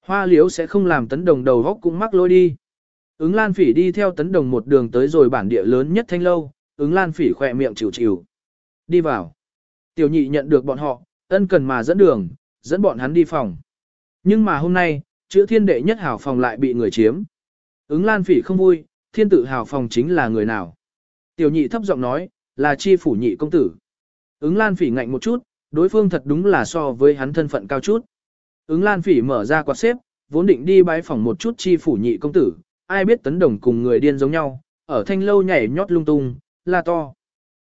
Hoa liếu sẽ không làm tấn đồng đầu góc cũng mắc lôi đi. Ứng lan phỉ đi theo tấn đồng một đường tới rồi bản địa lớn nhất thanh lâu, ứng lan phỉ khỏe miệng chịu chịu. Đi vào. Tiểu nhị nhận được bọn họ, ân cần mà dẫn đường, dẫn bọn hắn đi phòng. Nhưng mà hôm nay, chữ thiên đệ nhất hảo phòng lại bị người chiếm. Ứng lan phỉ không vui, thiên tự hảo phòng chính là người nào. Tiểu nhị thấp giọng nói, là chi phủ nhị công tử. Ứng lan phỉ ngạnh một chút, đối phương thật đúng là so với hắn thân phận cao chút. Ứng lan phỉ mở ra quạt xếp, vốn định đi bái phòng một chút chi phủ nhị công tử, ai biết tấn đồng cùng người điên giống nhau, ở thanh lâu nhảy nhót lung tung, la to.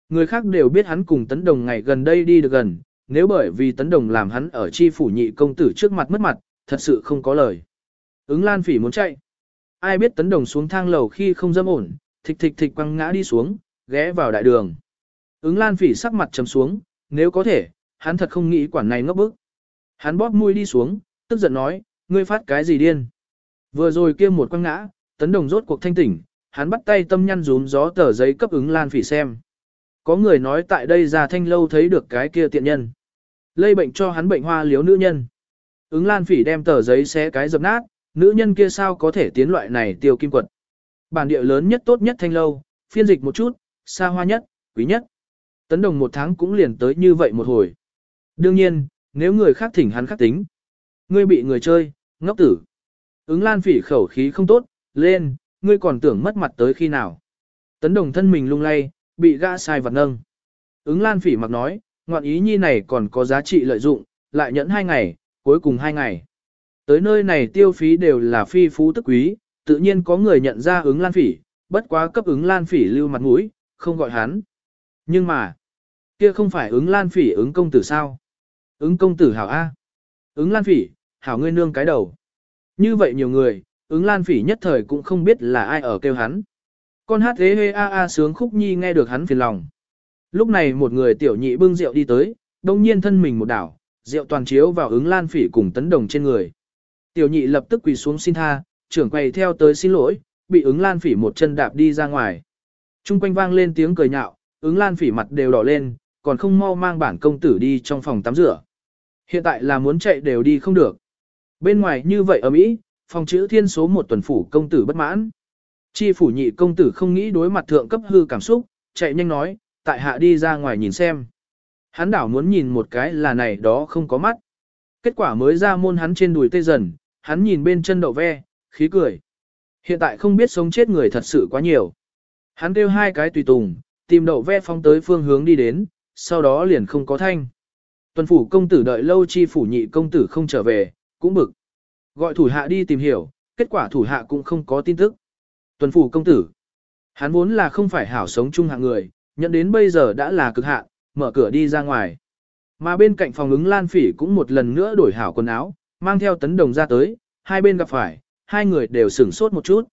Người khác đều biết hắn cùng tấn đồng ngày gần đây đi được gần, nếu bởi vì tấn đồng làm hắn ở chi phủ nhị công tử trước mặt mất mặt, thật sự không có lời. Ứng lan phỉ muốn chạy. Ai biết tấn đồng xuống thang lầu khi không dâm ổn, thịch thịch thịch quăng ngã đi xuống, ghé vào đại đường. Ứng lan phỉ sắc mặt trầm xuống, nếu có thể, hắn thật không nghĩ quản này ngốc bức. Hắn bóp mũi đi xuống, tức giận nói, ngươi phát cái gì điên. Vừa rồi kia một quăng ngã, tấn đồng rốt cuộc thanh tỉnh, hắn bắt tay tâm nhăn rúm gió tờ giấy cấp ứng lan phỉ xem. Có người nói tại đây ra thanh lâu thấy được cái kia tiện nhân. Lây bệnh cho hắn bệnh hoa liếu nữ nhân. Ứng lan phỉ đem tờ giấy xé cái dập nát, nữ nhân kia sao có thể tiến loại này tiêu kim quật. Bản địa lớn nhất tốt nhất thanh lâu, phiên dịch một chút, xa hoa nhất, quý nhất. Tấn đồng một tháng cũng liền tới như vậy một hồi. Đương nhiên, nếu người khác thỉnh hắn khắc tính. Ngươi bị người chơi, ngốc tử. Ứng lan phỉ khẩu khí không tốt, lên, ngươi còn tưởng mất mặt tới khi nào. Tấn đồng thân mình lung lay, bị gã sai vật nâng. Ứng lan phỉ mặc nói, ngoạn ý nhi này còn có giá trị lợi dụng, lại nhẫn hai ngày, cuối cùng hai ngày. Tới nơi này tiêu phí đều là phi phú tức quý, tự nhiên có người nhận ra ứng lan phỉ, bất quá cấp ứng lan phỉ lưu mặt mũi, không gọi hắn. Nhưng mà, kia không phải ứng lan phỉ ứng công tử sao? Ứng công tử hảo A. Ứng lan phỉ, hảo ngươi nương cái đầu. Như vậy nhiều người, ứng lan phỉ nhất thời cũng không biết là ai ở kêu hắn. Con hát thế hê a a sướng khúc nhi nghe được hắn phiền lòng. Lúc này một người tiểu nhị bưng rượu đi tới, đông nhiên thân mình một đảo, rượu toàn chiếu vào ứng lan phỉ cùng tấn đồng trên người. Tiểu nhị lập tức quỳ xuống xin tha, trưởng quầy theo tới xin lỗi, bị ứng lan phỉ một chân đạp đi ra ngoài. Trung quanh vang lên tiếng cười nhạo, ứng lan phỉ mặt đều đỏ lên, còn không mau mang bản công tử đi trong phòng tắm rửa. Hiện tại là muốn chạy đều đi không được. Bên ngoài như vậy ở Mỹ, phòng chữ thiên số một tuần phủ công tử bất mãn. Chi phủ nhị công tử không nghĩ đối mặt thượng cấp hư cảm xúc, chạy nhanh nói, tại hạ đi ra ngoài nhìn xem. Hắn đảo muốn nhìn một cái là này đó không có mắt. Kết quả mới ra môn hắn trên đùi tê dần, hắn nhìn bên chân đậu ve, khí cười. Hiện tại không biết sống chết người thật sự quá nhiều. Hắn kêu hai cái tùy tùng, tìm đậu ve phong tới phương hướng đi đến, sau đó liền không có thanh. Tuần phủ công tử đợi lâu chi phủ nhị công tử không trở về, cũng bực. Gọi thủ hạ đi tìm hiểu, kết quả thủ hạ cũng không có tin tức. Tuần phủ công tử. Hắn vốn là không phải hảo sống chung hạng người, nhận đến bây giờ đã là cực hạn, mở cửa đi ra ngoài. Mà bên cạnh phòng ứng Lan Phỉ cũng một lần nữa đổi hảo quần áo, mang theo tấn đồng ra tới, hai bên gặp phải, hai người đều sửng sốt một chút.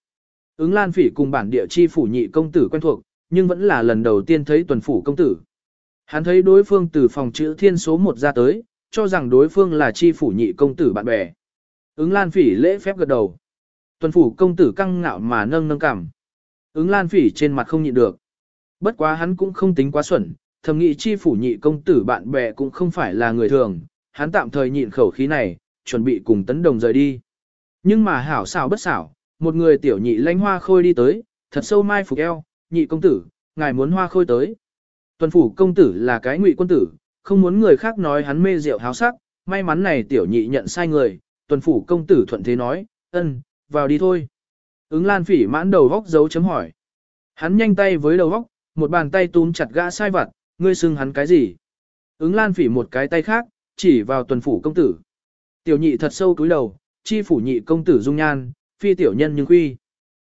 Ứng Lan Phỉ cùng bản địa chi phủ nhị công tử quen thuộc, nhưng vẫn là lần đầu tiên thấy tuần phủ công tử. Hắn thấy đối phương từ phòng chữ thiên số 1 ra tới, cho rằng đối phương là chi phủ nhị công tử bạn bè. Ứng Lan Phỉ lễ phép gật đầu. Tuần phủ công tử căng ngạo mà nâng nâng cằm. Ứng Lan Phỉ trên mặt không nhịn được. Bất quá hắn cũng không tính quá xuẩn, thầm nghĩ chi phủ nhị công tử bạn bè cũng không phải là người thường, hắn tạm thời nhịn khẩu khí này, chuẩn bị cùng tấn đồng rời đi. Nhưng mà hảo xảo bất xảo, một người tiểu nhị lanh hoa khôi đi tới, thật sâu mai phục eo, nhị công tử, ngài muốn hoa khôi tới. Tuần phủ công tử là cái ngụy quân tử, không muốn người khác nói hắn mê rượu háo sắc, may mắn này tiểu nhị nhận sai người, tuần phủ công tử thuận thế nói, ân, vào đi thôi. Ứng lan phỉ mãn đầu vóc dấu chấm hỏi. Hắn nhanh tay với đầu vóc, một bàn tay túm chặt gã sai vặt, ngươi xưng hắn cái gì? Ứng lan phỉ một cái tay khác, chỉ vào tuần phủ công tử. Tiểu nhị thật sâu cúi đầu, chi phủ nhị công tử dung nhan, phi tiểu nhân nhưng quy.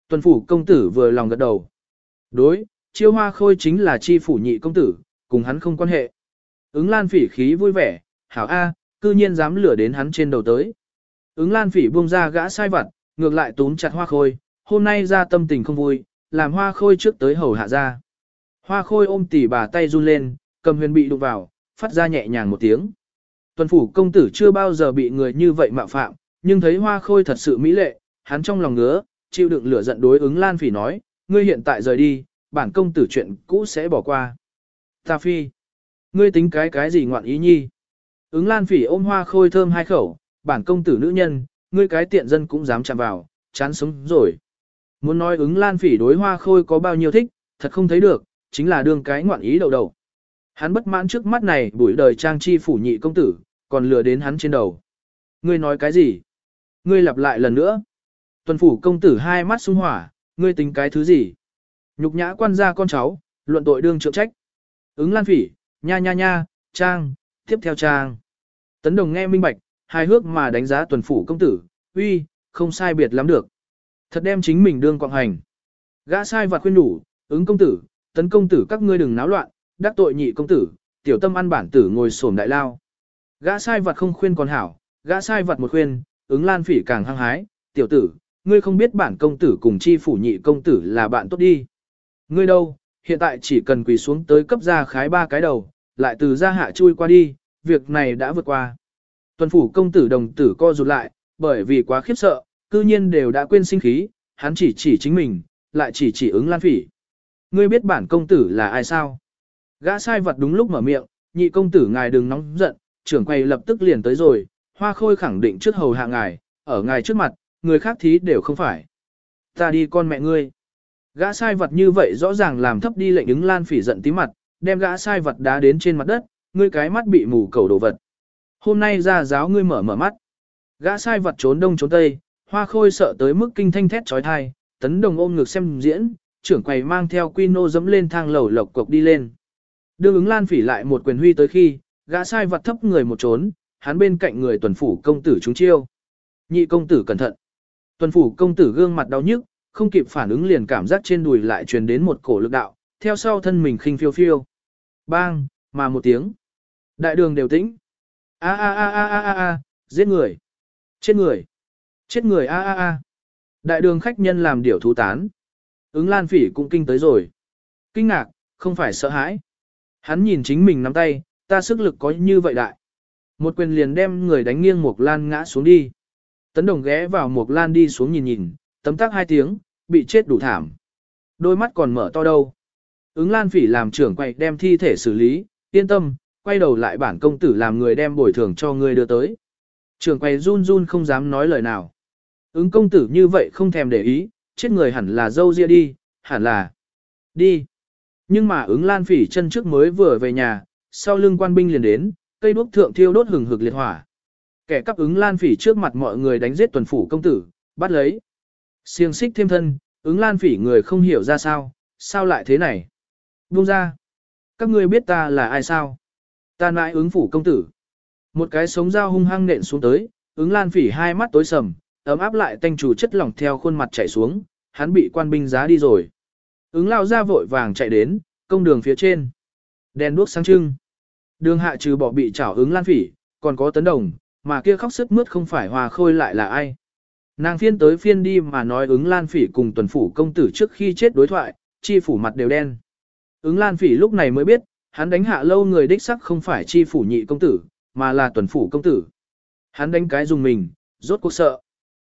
Tuần phủ công tử vừa lòng gật đầu. Đối, chiêu hoa khôi chính là chi phủ nhị công tử, cùng hắn không quan hệ. Ứng lan phỉ khí vui vẻ, hảo A, cư nhiên dám lửa đến hắn trên đầu tới. Ứng lan phỉ buông ra gã sai vặt, ngược lại túm chặt hoa khôi, hôm nay ra tâm tình không vui, làm hoa khôi trước tới hầu hạ ra. Hoa khôi ôm tỉ bà tay run lên, cầm huyền bị đụng vào, phát ra nhẹ nhàng một tiếng. Tuần phủ công tử chưa bao giờ bị người như vậy mạo phạm, nhưng thấy hoa khôi thật sự mỹ lệ, hắn trong lòng ngứa, chịu đựng lửa giận đối ứng Lan Phỉ nói, ngươi hiện tại rời đi, bản công tử chuyện cũ sẽ bỏ qua. Ta phi, ngươi tính cái cái gì ngoạn ý nhi? Ứng Lan Phỉ ôm hoa khôi thơm hai khẩu, bản công tử nữ nhân, ngươi cái tiện dân cũng dám chạm vào, chán sống rồi. Muốn nói ứng Lan Phỉ đối hoa khôi có bao nhiêu thích, thật không thấy được, chính là đương cái ngoạn ý đầu đầu. Hắn bất mãn trước mắt này buổi đời trang chi phủ nhị công tử, còn lừa đến hắn trên đầu. Ngươi nói cái gì? Ngươi lặp lại lần nữa. Tuần phủ công tử hai mắt sung hỏa, ngươi tính cái thứ gì? Nhục nhã quan gia con cháu, luận tội đương trượng trách. Ứng lan phỉ, nha nha nha, trang, tiếp theo trang. Tấn đồng nghe minh bạch, hài hước mà đánh giá tuần phủ công tử, uy, không sai biệt lắm được. Thật đem chính mình đương quạng hành. Gã sai và khuyên đủ, ứng công tử, tấn công tử các ngươi đừng náo loạn, đắc tội nhị công tử, tiểu tâm ăn bản tử ngồi sổm đại lao. Gã sai vật không khuyên còn hảo, gã sai vật một khuyên, ứng lan phỉ càng hăng hái, tiểu tử, ngươi không biết bản công tử cùng chi phủ nhị công tử là bạn tốt đi. Ngươi đâu, hiện tại chỉ cần quỳ xuống tới cấp ra khái ba cái đầu, lại từ ra hạ chui qua đi, việc này đã vượt qua. Tuần phủ công tử đồng tử co rụt lại, bởi vì quá khiếp sợ, cư nhiên đều đã quên sinh khí, hắn chỉ chỉ chính mình, lại chỉ chỉ ứng lan phỉ. Ngươi biết bản công tử là ai sao? Gã sai vật đúng lúc mở miệng, nhị công tử ngài đừng nóng giận, trưởng quầy lập tức liền tới rồi, hoa khôi khẳng định trước hầu hạ ngài, ở ngài trước mặt, người khác thí đều không phải. Ta đi con mẹ ngươi. Gã sai vật như vậy rõ ràng làm thấp đi lệnh ứng lan phỉ giận tí mặt, đem gã sai vật đá đến trên mặt đất, ngươi cái mắt bị mù cầu đồ vật. Hôm nay ra giáo ngươi mở mở mắt. Gã sai vật trốn đông trốn tây, hoa khôi sợ tới mức kinh thanh thét trói thai, tấn đồng ôm ngực xem diễn, trưởng quầy mang theo quy nô dẫm lên thang lầu lộc cộc đi lên. đưa ứng lan phỉ lại một quyền huy tới khi, gã sai vật thấp người một trốn, hắn bên cạnh người tuần phủ công tử chúng chiêu. Nhị công tử cẩn thận. Tuần phủ công tử gương mặt đau nhức, không kịp phản ứng liền cảm giác trên đùi lại truyền đến một cổ lực đạo, theo sau thân mình khinh phiêu phiêu. Bang, mà một tiếng. Đại đường đều tĩnh. A a a a a a a, giết người. Chết người. Chết người a a a. Đại đường khách nhân làm điều thú tán. Ứng lan phỉ cũng kinh tới rồi. Kinh ngạc, không phải sợ hãi. Hắn nhìn chính mình nắm tay, ta sức lực có như vậy đại. Một quyền liền đem người đánh nghiêng Mộc lan ngã xuống đi. Tấn đồng ghé vào Mộc lan đi xuống nhìn nhìn, tấm tắc hai tiếng, bị chết đủ thảm. Đôi mắt còn mở to đâu. Ứng lan phỉ làm trưởng quay đem thi thể xử lý, yên tâm, quay đầu lại bản công tử làm người đem bồi thường cho người đưa tới. Trưởng quay run run không dám nói lời nào. Ứng công tử như vậy không thèm để ý, chết người hẳn là dâu ria đi, hẳn là đi. Nhưng mà ứng lan phỉ chân trước mới vừa về nhà, sau lưng quan binh liền đến, cây đuốc thượng thiêu đốt hừng hực liệt hỏa. Kẻ cắp ứng lan phỉ trước mặt mọi người đánh giết tuần phủ công tử, bắt lấy. Siêng xích thêm thân, ứng lan phỉ người không hiểu ra sao, sao lại thế này. Buông ra. Các ngươi biết ta là ai sao? Ta nãi ứng phủ công tử. Một cái sống dao hung hăng nện xuống tới, ứng lan phỉ hai mắt tối sầm, ấm áp lại tanh chủ chất lỏng theo khuôn mặt chảy xuống, hắn bị quan binh giá đi rồi. Ứng lao ra vội vàng chạy đến, công đường phía trên. Đèn đuốc sáng trưng. Đường hạ trừ bỏ bị trảo ứng lan phỉ, còn có tấn đồng, mà kia khóc sức mướt không phải hòa khôi lại là ai. Nàng phiên tới phiên đi mà nói ứng lan phỉ cùng tuần phủ công tử trước khi chết đối thoại, chi phủ mặt đều đen. Ứng lan phỉ lúc này mới biết, hắn đánh hạ lâu người đích sắc không phải chi phủ nhị công tử, mà là tuần phủ công tử. Hắn đánh cái dùng mình, rốt cuộc sợ.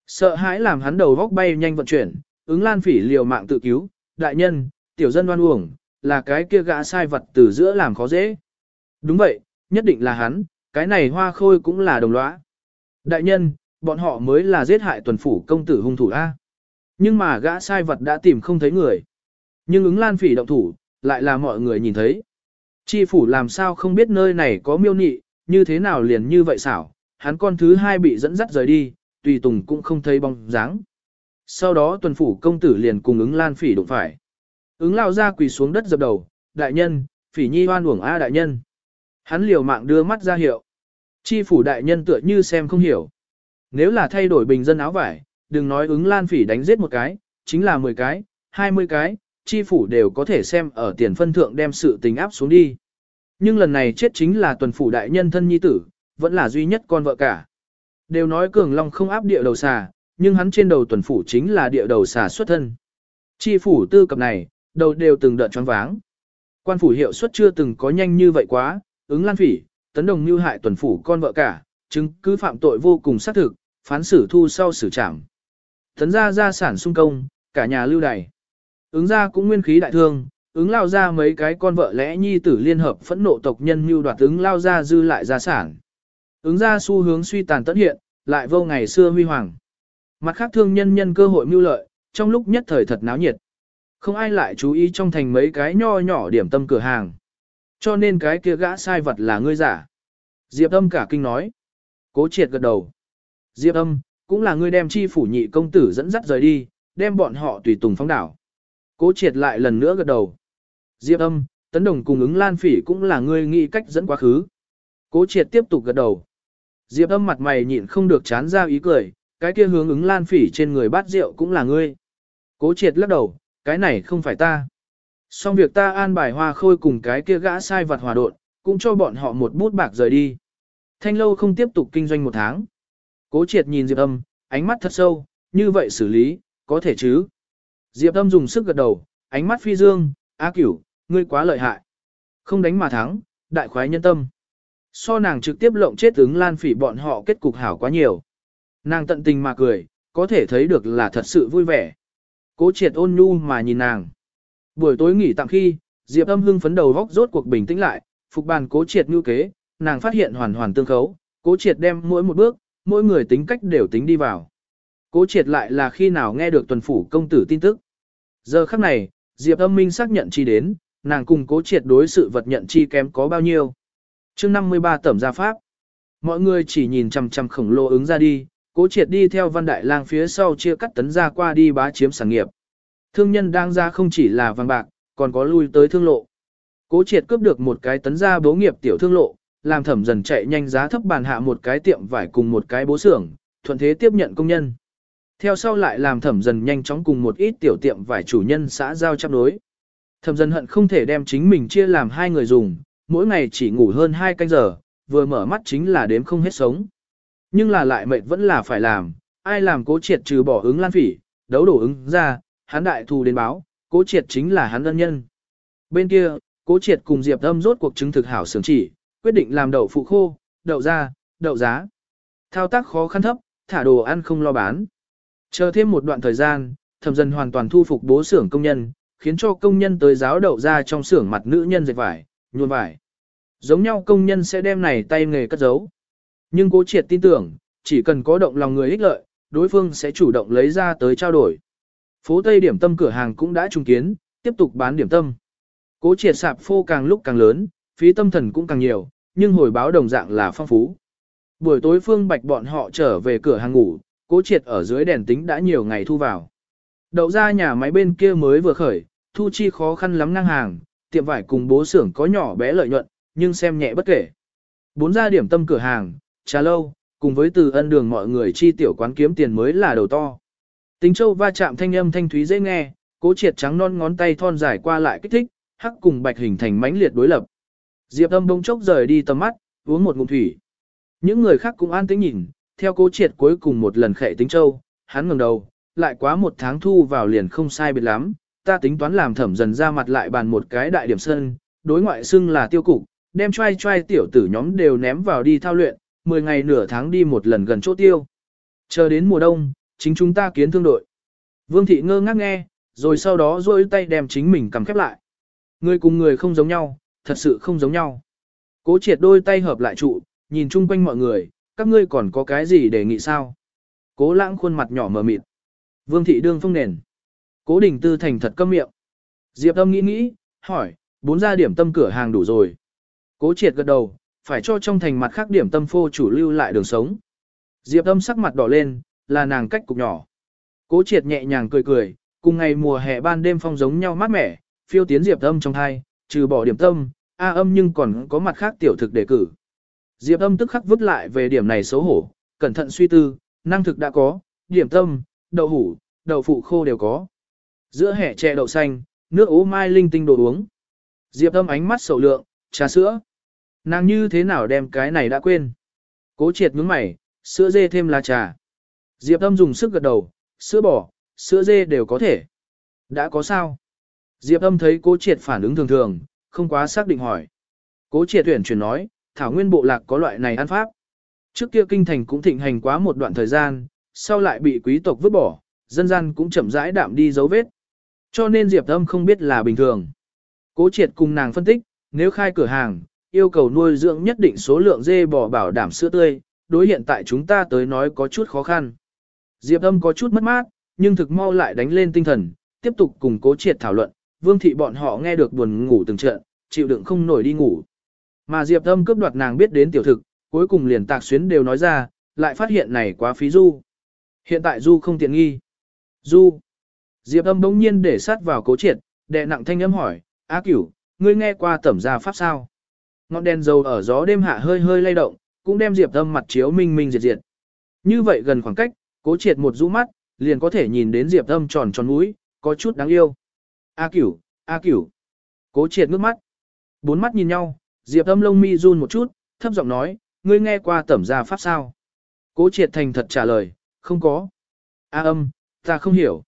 Sợ hãi làm hắn đầu góc bay nhanh vận chuyển, ứng lan phỉ liều mạng tự cứu, đại nhân, tiểu dân oan uổng, là cái kia gã sai vật từ giữa làm khó dễ. Đúng vậy, nhất định là hắn, cái này hoa khôi cũng là đồng lõa. Đại nhân, bọn họ mới là giết hại tuần phủ công tử hung thủ A. Nhưng mà gã sai vật đã tìm không thấy người. Nhưng ứng lan phỉ động thủ, lại là mọi người nhìn thấy. Chi phủ làm sao không biết nơi này có miêu nị, như thế nào liền như vậy xảo, hắn con thứ hai bị dẫn dắt rời đi, tùy tùng cũng không thấy bóng dáng. Sau đó tuần phủ công tử liền cùng ứng lan phỉ đụng phải. Ứng lao ra quỳ xuống đất dập đầu, đại nhân, phỉ nhi hoan uổng A đại nhân. Hắn liều mạng đưa mắt ra hiệu. Chi phủ đại nhân tựa như xem không hiểu. Nếu là thay đổi bình dân áo vải, đừng nói ứng lan phỉ đánh giết một cái, chính là 10 cái, 20 cái, chi phủ đều có thể xem ở tiền phân thượng đem sự tình áp xuống đi. Nhưng lần này chết chính là tuần phủ đại nhân thân nhi tử, vẫn là duy nhất con vợ cả. Đều nói cường long không áp địa đầu xà, nhưng hắn trên đầu tuần phủ chính là địa đầu xà xuất thân. Chi phủ tư cập này, đầu đều từng đợt choáng váng. Quan phủ hiệu suất chưa từng có nhanh như vậy quá, ứng lan phỉ, tấn đồng mưu hại tuần phủ con vợ cả, chứng cứ phạm tội vô cùng xác thực, phán xử thu sau xử trảm. Tấn ra gia sản sung công, cả nhà lưu đày. Ứng ra cũng nguyên khí đại thương, ứng lao ra mấy cái con vợ lẽ nhi tử liên hợp phẫn nộ tộc nhân mưu đoạt ứng lao ra dư lại gia sản. Ứng ra xu hướng suy tàn tận hiện, lại vô ngày xưa huy hoàng. Mặt khác thương nhân nhân cơ hội mưu lợi, trong lúc nhất thời thật náo nhiệt. Không ai lại chú ý trong thành mấy cái nho nhỏ điểm tâm cửa hàng. Cho nên cái kia gã sai vật là ngươi giả. Diệp âm cả kinh nói. Cố triệt gật đầu. Diệp âm, cũng là ngươi đem chi phủ nhị công tử dẫn dắt rời đi, đem bọn họ tùy tùng phóng đảo. Cố triệt lại lần nữa gật đầu. Diệp âm, tấn đồng cùng ứng lan phỉ cũng là ngươi nghĩ cách dẫn quá khứ. Cố triệt tiếp tục gật đầu. Diệp âm mặt mày nhịn không được chán ra ý cười, cái kia hướng ứng lan phỉ trên người bát rượu cũng là ngươi. Cố triệt lắc đầu, cái này không phải ta. Xong việc ta an bài hoa khôi cùng cái kia gã sai vật hòa độn, cũng cho bọn họ một bút bạc rời đi. Thanh lâu không tiếp tục kinh doanh một tháng. Cố triệt nhìn Diệp âm, ánh mắt thật sâu, như vậy xử lý, có thể chứ. Diệp âm dùng sức gật đầu, ánh mắt phi dương, á cửu, ngươi quá lợi hại. Không đánh mà thắng, đại khoái nhân tâm. So nàng trực tiếp lộng chết ứng lan phỉ bọn họ kết cục hảo quá nhiều. Nàng tận tình mà cười, có thể thấy được là thật sự vui vẻ. Cố triệt ôn nhu mà nhìn nàng. Buổi tối nghỉ tạm khi, Diệp âm hưng phấn đầu góc rốt cuộc bình tĩnh lại, phục bàn cố triệt như kế, nàng phát hiện hoàn hoàn tương khấu, cố triệt đem mỗi một bước, mỗi người tính cách đều tính đi vào. Cố triệt lại là khi nào nghe được tuần phủ công tử tin tức. Giờ khắc này, Diệp âm minh xác nhận chi đến, nàng cùng cố triệt đối sự vật nhận chi kém có bao nhiêu. chương 53 tẩm gia pháp. Mọi người chỉ nhìn chằm chằm khổng lồ ứng ra đi, cố triệt đi theo văn đại lang phía sau chia cắt tấn ra qua đi bá chiếm sản nghiệp. Thương nhân đang ra không chỉ là vàng bạc, còn có lui tới thương lộ. Cố triệt cướp được một cái tấn ra bố nghiệp tiểu thương lộ, làm thẩm dần chạy nhanh giá thấp bàn hạ một cái tiệm vải cùng một cái bố xưởng, thuận thế tiếp nhận công nhân. Theo sau lại làm thẩm dần nhanh chóng cùng một ít tiểu tiệm vải chủ nhân xã giao chấp đối. Thẩm dần hận không thể đem chính mình chia làm hai người dùng, mỗi ngày chỉ ngủ hơn hai canh giờ, vừa mở mắt chính là đếm không hết sống. Nhưng là lại mệt vẫn là phải làm, ai làm cố triệt trừ bỏ ứng lan phỉ, đấu đổ ứng ra, hắn đại thù đến báo, cố triệt chính là hắn ân nhân. Bên kia, cố triệt cùng Diệp Âm rốt cuộc chứng thực hảo sướng chỉ, quyết định làm đậu phụ khô, đậu ra, đậu giá. Thao tác khó khăn thấp, thả đồ ăn không lo bán. Chờ thêm một đoạn thời gian, thẩm dần hoàn toàn thu phục bố xưởng công nhân, khiến cho công nhân tới giáo đậu ra trong xưởng mặt nữ nhân dệt vải, nhuộm vải. Giống nhau công nhân sẽ đem này tay nghề cất giấu. Nhưng cố triệt tin tưởng, chỉ cần có động lòng người ích lợi, đối phương sẽ chủ động lấy ra tới trao đổi. Phố Tây điểm tâm cửa hàng cũng đã trùng kiến, tiếp tục bán điểm tâm. Cố triệt sạp phô càng lúc càng lớn, phí tâm thần cũng càng nhiều, nhưng hồi báo đồng dạng là phong phú. Buổi tối Phương Bạch bọn họ trở về cửa hàng ngủ, cố triệt ở dưới đèn tính đã nhiều ngày thu vào. Đậu ra nhà máy bên kia mới vừa khởi, thu chi khó khăn lắm ngang hàng, tiệm vải cùng bố xưởng có nhỏ bé lợi nhuận, nhưng xem nhẹ bất kể. Bốn gia điểm tâm cửa hàng, trà lâu, cùng với từ ân đường mọi người chi tiểu quán kiếm tiền mới là đầu to. Tính châu va chạm thanh âm thanh thúy dễ nghe, cố triệt trắng non ngón tay thon dài qua lại kích thích, hắc cùng bạch hình thành mãnh liệt đối lập. Diệp âm bông chốc rời đi tầm mắt, uống một ngụm thủy. Những người khác cũng an tĩnh nhìn, theo cố triệt cuối cùng một lần khệ tính châu, hắn ngẩng đầu, lại quá một tháng thu vào liền không sai biệt lắm, ta tính toán làm thẩm dần ra mặt lại bàn một cái đại điểm sân, đối ngoại xưng là tiêu cục, đem trai trai tiểu tử nhóm đều ném vào đi thao luyện, 10 ngày nửa tháng đi một lần gần chỗ tiêu. Chờ đến mùa đông, chính chúng ta kiến thương đội. Vương thị ngơ ngác nghe, rồi sau đó rôi tay đem chính mình cầm khép lại. Người cùng người không giống nhau, thật sự không giống nhau. Cố triệt đôi tay hợp lại trụ, nhìn chung quanh mọi người, các ngươi còn có cái gì để nghị sao? Cố lãng khuôn mặt nhỏ mờ mịt. Vương thị đương phong nền. Cố đình tư thành thật câm miệng. Diệp âm nghĩ nghĩ, hỏi, bốn gia điểm tâm cửa hàng đủ rồi. Cố triệt gật đầu, phải cho trong thành mặt khác điểm tâm phô chủ lưu lại đường sống. Diệp âm sắc mặt đỏ lên, là nàng cách cục nhỏ. Cố triệt nhẹ nhàng cười cười, cùng ngày mùa hè ban đêm phong giống nhau mát mẻ, phiêu tiến diệp âm trong thai, trừ bỏ điểm tâm, a âm nhưng còn có mặt khác tiểu thực đề cử. Diệp âm tức khắc vứt lại về điểm này xấu hổ, cẩn thận suy tư, năng thực đã có, điểm tâm, đậu hủ, đậu phụ khô đều có. Giữa hẻ chè đậu xanh, nước ố mai linh tinh đồ uống. Diệp âm ánh mắt sầu lượng, trà sữa. Nàng như thế nào đem cái này đã quên. Cố triệt nhướng mày, sữa dê thêm lá trà. Diệp âm dùng sức gật đầu, sữa bò, sữa dê đều có thể. Đã có sao? Diệp âm thấy cố triệt phản ứng thường thường, không quá xác định hỏi. Cố triệt tuyển chuyển nói, thảo nguyên bộ lạc có loại này ăn pháp. Trước kia kinh thành cũng thịnh hành quá một đoạn thời gian, sau lại bị quý tộc vứt bỏ, dân gian cũng chậm rãi đạm đi dấu vết. Cho nên Diệp âm không biết là bình thường. Cố triệt cùng nàng phân tích, nếu khai cửa hàng, yêu cầu nuôi dưỡng nhất định số lượng dê bò bảo đảm sữa tươi, đối hiện tại chúng ta tới nói có chút khó khăn. Diệp âm có chút mất mát, nhưng thực mau lại đánh lên tinh thần, tiếp tục cùng cố triệt thảo luận, vương thị bọn họ nghe được buồn ngủ từng trận, chịu đựng không nổi đi ngủ. Mà Diệp âm cướp đoạt nàng biết đến tiểu thực, cuối cùng liền tạc xuyến đều nói ra, lại phát hiện này quá phí du. Hiện tại du không tiện nghi. Du. Diệp âm bỗng nhiên để sát vào cố triệt, đệ nặng thanh âm hỏi, á cửu, ngươi nghe qua tẩm gia pháp sao? Ngọn đèn dầu ở gió đêm hạ hơi hơi lay động, cũng đem Diệp Âm mặt chiếu minh minh diệt diệt. Như vậy gần khoảng cách, Cố Triệt một rũ mắt, liền có thể nhìn đến Diệp Âm tròn tròn mũi, có chút đáng yêu. A Cửu, A Cửu. Cố Triệt ngước mắt. Bốn mắt nhìn nhau, Diệp Âm lông mi run một chút, thấp giọng nói, ngươi nghe qua tẩm gia pháp sao? Cố Triệt thành thật trả lời, không có. A Âm, ta không hiểu.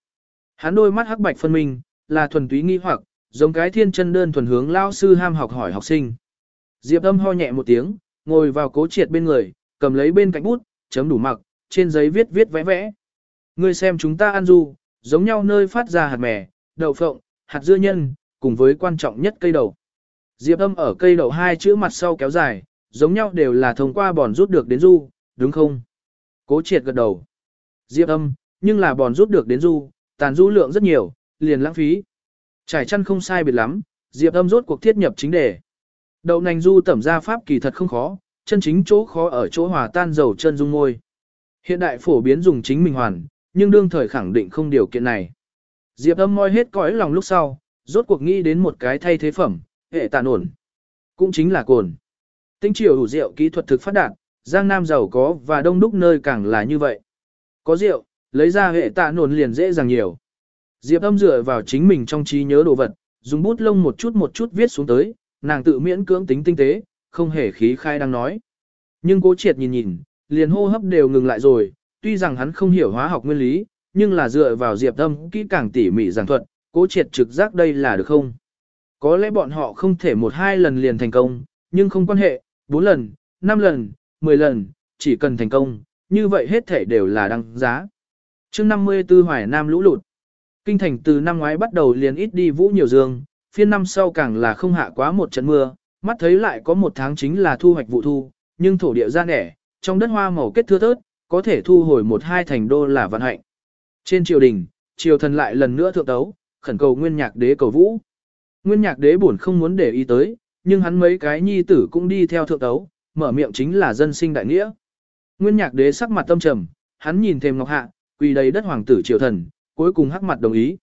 Hắn đôi mắt hắc bạch phân minh, là thuần túy nghi hoặc, giống cái thiên chân đơn thuần hướng lao sư ham học hỏi học sinh. Diệp âm ho nhẹ một tiếng, ngồi vào cố triệt bên người, cầm lấy bên cạnh bút, chấm đủ mặc, trên giấy viết viết vẽ vẽ. Ngươi xem chúng ta ăn du, giống nhau nơi phát ra hạt mè, đậu phộng, hạt dưa nhân, cùng với quan trọng nhất cây đậu. Diệp âm ở cây đậu hai chữ mặt sau kéo dài, giống nhau đều là thông qua bòn rút được đến du, đúng không? Cố triệt gật đầu. Diệp âm, nhưng là bòn rút được đến du, tàn du lượng rất nhiều, liền lãng phí. Trải chăn không sai biệt lắm, Diệp âm rốt cuộc thiết nhập chính đề. Đậu nành du tẩm ra pháp kỳ thật không khó, chân chính chỗ khó ở chỗ hòa tan dầu chân dung môi. Hiện đại phổ biến dùng chính mình hoàn, nhưng đương thời khẳng định không điều kiện này. Diệp âm moi hết cõi lòng lúc sau, rốt cuộc nghĩ đến một cái thay thế phẩm, hệ tàn ổn. Cũng chính là cồn. Tinh triều đủ rượu kỹ thuật thực phát đạt, Giang Nam giàu có và đông đúc nơi càng là như vậy. Có rượu, lấy ra hệ tạ nổn liền dễ dàng nhiều. Diệp âm dựa vào chính mình trong trí nhớ đồ vật, dùng bút lông một chút một chút viết xuống tới, nàng tự miễn cưỡng tính tinh tế, không hề khí khai đang nói. Nhưng cố triệt nhìn nhìn, liền hô hấp đều ngừng lại rồi, tuy rằng hắn không hiểu hóa học nguyên lý, nhưng là dựa vào diệp âm kỹ càng tỉ mỉ giảng thuật, cố triệt trực giác đây là được không? Có lẽ bọn họ không thể một hai lần liền thành công, nhưng không quan hệ, bốn lần, năm lần, mười lần, chỉ cần thành công, như vậy hết thể đều là đăng giá. chương 54 Hoài Nam lũ lụt. Kinh thành từ năm ngoái bắt đầu liền ít đi vũ nhiều dương, phiên năm sau càng là không hạ quá một trận mưa, mắt thấy lại có một tháng chính là thu hoạch vụ thu, nhưng thổ địa ra nẻ, trong đất hoa màu kết thưa thớt, có thể thu hồi một hai thành đô là vận hạnh. Trên triều đình, triều thần lại lần nữa thượng tấu, khẩn cầu nguyên nhạc đế cầu vũ. Nguyên nhạc đế buồn không muốn để ý tới, nhưng hắn mấy cái nhi tử cũng đi theo thượng tấu, mở miệng chính là dân sinh đại nghĩa. Nguyên nhạc đế sắc mặt tâm trầm, hắn nhìn thêm ngọc hạ, quỳ đầy đất hoàng tử triều thần, cuối cùng hắc mặt đồng ý.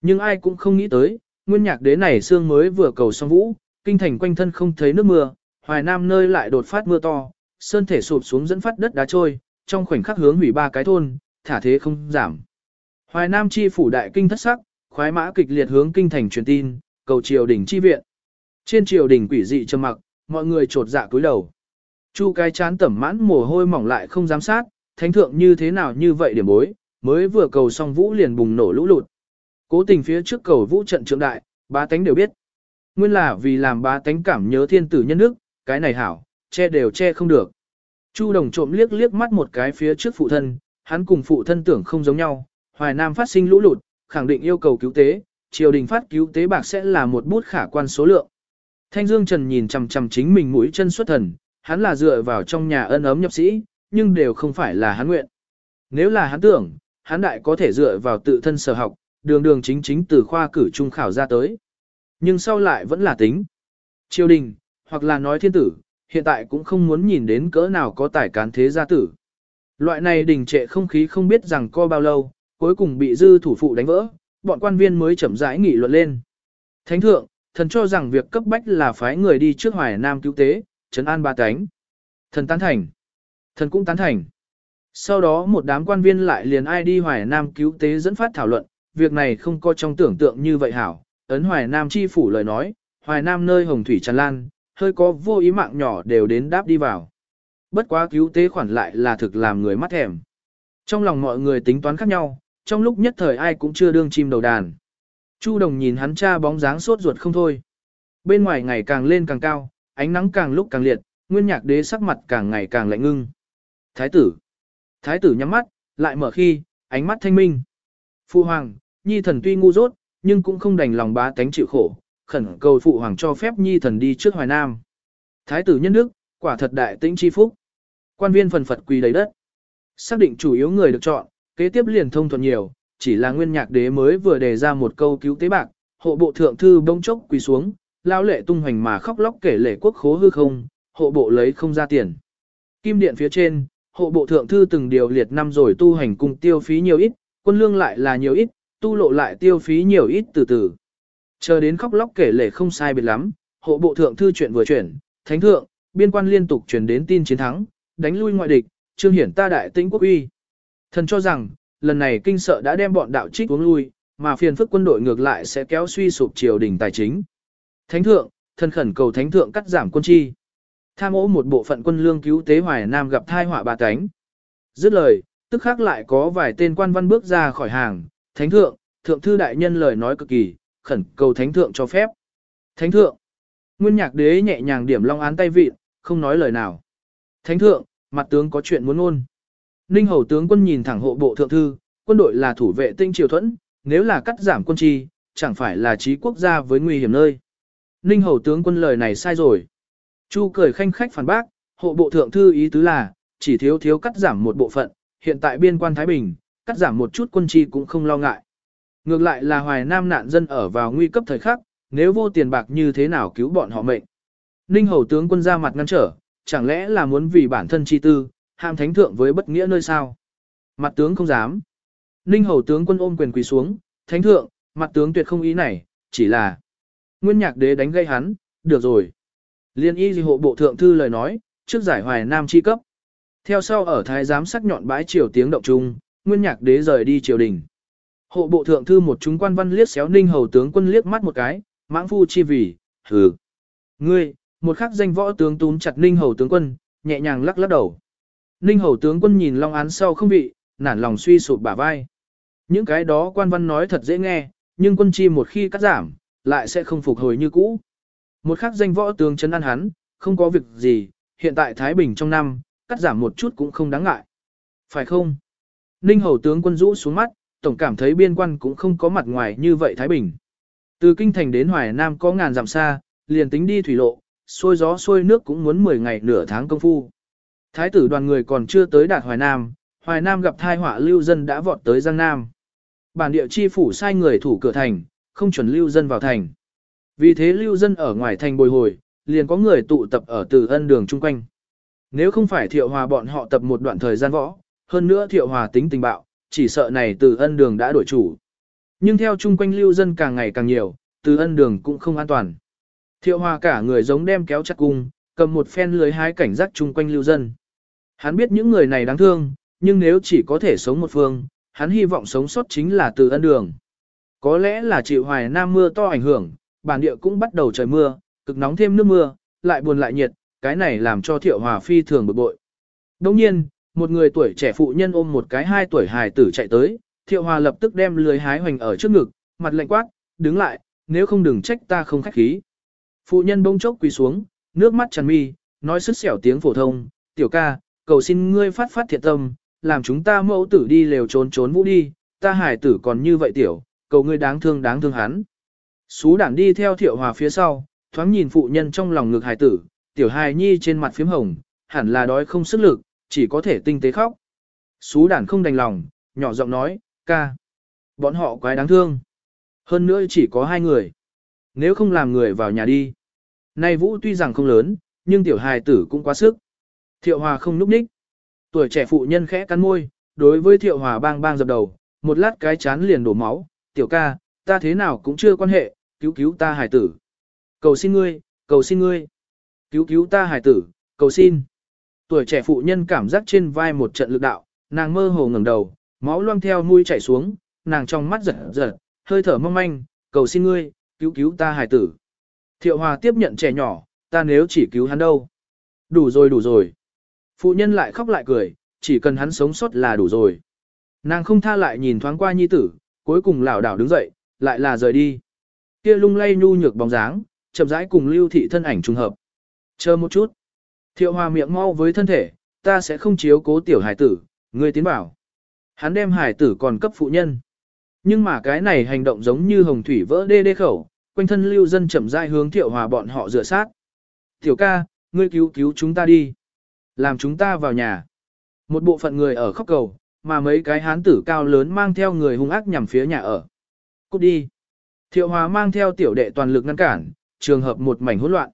Nhưng ai cũng không nghĩ tới, nguyên nhạc đế này xương mới vừa cầu xong vũ, kinh thành quanh thân không thấy nước mưa, hoài nam nơi lại đột phát mưa to, sơn thể sụp xuống dẫn phát đất đá trôi, trong khoảnh khắc hướng hủy ba cái thôn, thả thế không giảm. Hoài nam chi phủ đại kinh thất sắc, khoái mã kịch liệt hướng kinh thành truyền tin, cầu triều đình chi viện. Trên triều đình quỷ dị trầm mặc, mọi người trột dạ cúi đầu. Chu cái chán tẩm mãn mồ hôi mỏng lại không giám sát, thánh thượng như thế nào như vậy điểm bối, mới vừa cầu xong vũ liền bùng nổ lũ lụt. Cố tình phía trước cầu vũ trận trượng đại, ba tánh đều biết. Nguyên là vì làm ba tánh cảm nhớ thiên tử nhân đức, cái này hảo, che đều che không được. Chu đồng trộm liếc liếc mắt một cái phía trước phụ thân, hắn cùng phụ thân tưởng không giống nhau, hoài nam phát sinh lũ lụt, khẳng định yêu cầu cứu tế, triều đình phát cứu tế bạc sẽ là một bút khả quan số lượng. Thanh Dương Trần nhìn chằm chằm chính mình mũi chân xuất thần, hắn là dựa vào trong nhà ân ấm nhập sĩ, nhưng đều không phải là hắn nguyện. Nếu là hắn tưởng, hắn đại có thể dựa vào tự thân sở học, đường đường chính chính từ khoa cử trung khảo ra tới. Nhưng sau lại vẫn là tính. Triều đình, hoặc là nói thiên tử, hiện tại cũng không muốn nhìn đến cỡ nào có tài cán thế gia tử. Loại này đình trệ không khí không biết rằng co bao lâu, cuối cùng bị dư thủ phụ đánh vỡ, bọn quan viên mới chậm rãi nghị luận lên. Thánh thượng, thần cho rằng việc cấp bách là phái người đi trước hoài nam cứu tế, trấn an ba cánh. Thần tán thành. Thần cũng tán thành. Sau đó một đám quan viên lại liền ai đi hoài nam cứu tế dẫn phát thảo luận, việc này không có trong tưởng tượng như vậy hảo. Ấn hoài nam chi phủ lời nói, hoài nam nơi hồng thủy tràn lan, hơi có vô ý mạng nhỏ đều đến đáp đi vào. Bất quá cứu tế khoản lại là thực làm người mắt thèm. Trong lòng mọi người tính toán khác nhau, trong lúc nhất thời ai cũng chưa đương chim đầu đàn. Chu đồng nhìn hắn cha bóng dáng sốt ruột không thôi. Bên ngoài ngày càng lên càng cao, ánh nắng càng lúc càng liệt, nguyên nhạc đế sắc mặt càng ngày càng lạnh ngưng. Thái tử. Thái tử nhắm mắt, lại mở khi, ánh mắt thanh minh. phu hoàng, nhi thần tuy ngu dốt, nhưng cũng không đành lòng bá tánh chịu khổ, khẩn cầu phụ hoàng cho phép nhi thần đi trước hoài nam. Thái tử nhân đức, quả thật đại tĩnh chi phúc. Quan viên phần phật quỳ đầy đất. Xác định chủ yếu người được chọn, kế tiếp liền thông thuận nhiều, chỉ là nguyên nhạc đế mới vừa đề ra một câu cứu tế bạc, hộ bộ thượng thư bỗng chốc quỳ xuống, lao lệ tung hoành mà khóc lóc kể lệ quốc khố hư không, hộ bộ lấy không ra tiền. Kim điện phía trên, hộ bộ thượng thư từng điều liệt năm rồi tu hành cùng tiêu phí nhiều ít, quân lương lại là nhiều ít, tu lộ lại tiêu phí nhiều ít từ từ. Chờ đến khóc lóc kể lể không sai biệt lắm, hộ bộ thượng thư chuyện vừa chuyển, thánh thượng, biên quan liên tục truyền đến tin chiến thắng, đánh lui ngoại địch, trương hiển ta đại tĩnh quốc uy. Thần cho rằng, lần này kinh sợ đã đem bọn đạo trích uống lui, mà phiền phức quân đội ngược lại sẽ kéo suy sụp triều đình tài chính. Thánh thượng, thần khẩn cầu thánh thượng cắt giảm quân chi. Tham ô một bộ phận quân lương cứu tế hoài nam gặp thai họa bà cánh. Dứt lời, tức khác lại có vài tên quan văn bước ra khỏi hàng, thánh thượng, thượng thư đại nhân lời nói cực kỳ, khẩn cầu thánh thượng cho phép. Thánh thượng, nguyên nhạc đế nhẹ nhàng điểm long án tay vịt, không nói lời nào. Thánh thượng, mặt tướng có chuyện muốn ngôn. Ninh hầu tướng quân nhìn thẳng hộ bộ thượng thư, quân đội là thủ vệ tinh triều thuẫn, nếu là cắt giảm quân chi, chẳng phải là trí quốc gia với nguy hiểm nơi. Ninh hầu tướng quân lời này sai rồi. Chu cười khanh khách phản bác, hộ bộ thượng thư ý tứ là, chỉ thiếu thiếu cắt giảm một bộ phận, hiện tại biên quan Thái Bình, cắt giảm một chút quân chi cũng không lo ngại. Ngược lại là hoài nam nạn dân ở vào nguy cấp thời khắc, nếu vô tiền bạc như thế nào cứu bọn họ mệnh. Ninh hầu tướng quân ra mặt ngăn trở, chẳng lẽ là muốn vì bản thân chi tư, ham thánh thượng với bất nghĩa nơi sao? Mặt tướng không dám. Ninh hầu tướng quân ôm quyền quỳ xuống, thánh thượng, mặt tướng tuyệt không ý này, chỉ là nguyên nhạc đế đánh gây hắn, được rồi. Liên y di hộ bộ thượng thư lời nói, trước giải hoài nam chi cấp. Theo sau ở thái giám sắc nhọn bãi triều tiếng động trung, nguyên nhạc đế rời đi triều đình. Hộ bộ thượng thư một chúng quan văn liếc xéo ninh hầu tướng quân liếc mắt một cái, mãng phu chi vì, hừ. Ngươi, một khắc danh võ tướng túm chặt ninh hầu tướng quân, nhẹ nhàng lắc lắc đầu. Ninh hầu tướng quân nhìn long án sau không bị, nản lòng suy sụp bả vai. Những cái đó quan văn nói thật dễ nghe, nhưng quân chi một khi cắt giảm, lại sẽ không phục hồi như cũ. Một khắc danh võ tướng chấn an hắn, không có việc gì, hiện tại Thái Bình trong năm, cắt giảm một chút cũng không đáng ngại. Phải không? Ninh hầu tướng quân rũ xuống mắt, tổng cảm thấy biên quan cũng không có mặt ngoài như vậy Thái Bình. Từ Kinh Thành đến Hoài Nam có ngàn dặm xa, liền tính đi thủy lộ, xôi gió xôi nước cũng muốn 10 ngày nửa tháng công phu. Thái tử đoàn người còn chưa tới đạt Hoài Nam, Hoài Nam gặp thai họa lưu dân đã vọt tới Giang Nam. Bản địa chi phủ sai người thủ cửa thành, không chuẩn lưu dân vào thành. Vì thế lưu dân ở ngoài thành bồi hồi, liền có người tụ tập ở từ ân đường chung quanh. Nếu không phải thiệu hòa bọn họ tập một đoạn thời gian võ, hơn nữa thiệu hòa tính tình bạo, chỉ sợ này từ ân đường đã đổi chủ. Nhưng theo chung quanh lưu dân càng ngày càng nhiều, từ ân đường cũng không an toàn. Thiệu hòa cả người giống đem kéo chặt cung, cầm một phen lưới hái cảnh giác chung quanh lưu dân. Hắn biết những người này đáng thương, nhưng nếu chỉ có thể sống một phương, hắn hy vọng sống sót chính là từ ân đường. Có lẽ là chịu hoài nam mưa to ảnh hưởng, bản địa cũng bắt đầu trời mưa, cực nóng thêm nước mưa, lại buồn lại nhiệt, cái này làm cho thiệu hòa phi thường bực bội. Đồng nhiên, một người tuổi trẻ phụ nhân ôm một cái hai tuổi hài tử chạy tới, thiệu hòa lập tức đem lưới hái hoành ở trước ngực, mặt lạnh quát, đứng lại, nếu không đừng trách ta không khách khí. Phụ nhân bông chốc quỳ xuống, nước mắt tràn mi, nói sức xẻo tiếng phổ thông, tiểu ca, cầu xin ngươi phát phát thiện tâm, làm chúng ta mẫu tử đi lều trốn trốn vũ đi, ta hải tử còn như vậy tiểu, cầu ngươi đáng thương đáng thương hắn. Xú đảng đi theo thiệu hòa phía sau, thoáng nhìn phụ nhân trong lòng ngực hải tử, tiểu hài nhi trên mặt phím hồng, hẳn là đói không sức lực, chỉ có thể tinh tế khóc. Xú đàn không đành lòng, nhỏ giọng nói, ca. Bọn họ quái đáng thương. Hơn nữa chỉ có hai người. Nếu không làm người vào nhà đi. Nay vũ tuy rằng không lớn, nhưng tiểu hài tử cũng quá sức. Thiệu hòa không núp ních. Tuổi trẻ phụ nhân khẽ cắn môi, đối với thiệu hòa bang bang dập đầu, một lát cái chán liền đổ máu. Tiểu ca, ta thế nào cũng chưa quan hệ, cứu cứu ta hài tử. Cầu xin ngươi, cầu xin ngươi. Cứu cứu ta hài tử, cầu xin. Tuổi trẻ phụ nhân cảm giác trên vai một trận lực đạo, nàng mơ hồ ngẩng đầu, máu loang theo mũi chảy xuống, nàng trong mắt giật giật, hơi thở mong manh, cầu xin ngươi, cứu cứu ta hài tử. Thiệu Hòa tiếp nhận trẻ nhỏ, ta nếu chỉ cứu hắn đâu. Đủ rồi đủ rồi. Phụ nhân lại khóc lại cười, chỉ cần hắn sống sót là đủ rồi. Nàng không tha lại nhìn thoáng qua nhi tử, cuối cùng lảo đảo đứng dậy, lại là rời đi. Kia lung lay nhu nhược bóng dáng, chậm rãi cùng lưu thị thân ảnh trùng hợp. Chờ một chút. Thiệu hòa miệng mau với thân thể, ta sẽ không chiếu cố tiểu hải tử, ngươi tiến bảo. Hắn đem hải tử còn cấp phụ nhân. Nhưng mà cái này hành động giống như hồng thủy vỡ đê đê khẩu, quanh thân lưu dân chậm rãi hướng thiệu hòa bọn họ rửa sát. Tiểu ca, ngươi cứu cứu chúng ta đi. Làm chúng ta vào nhà. Một bộ phận người ở khóc cầu, mà mấy cái hán tử cao lớn mang theo người hung ác nhằm phía nhà ở. Cút đi. Thiệu hòa mang theo tiểu đệ toàn lực ngăn cản, trường hợp một mảnh hỗn loạn.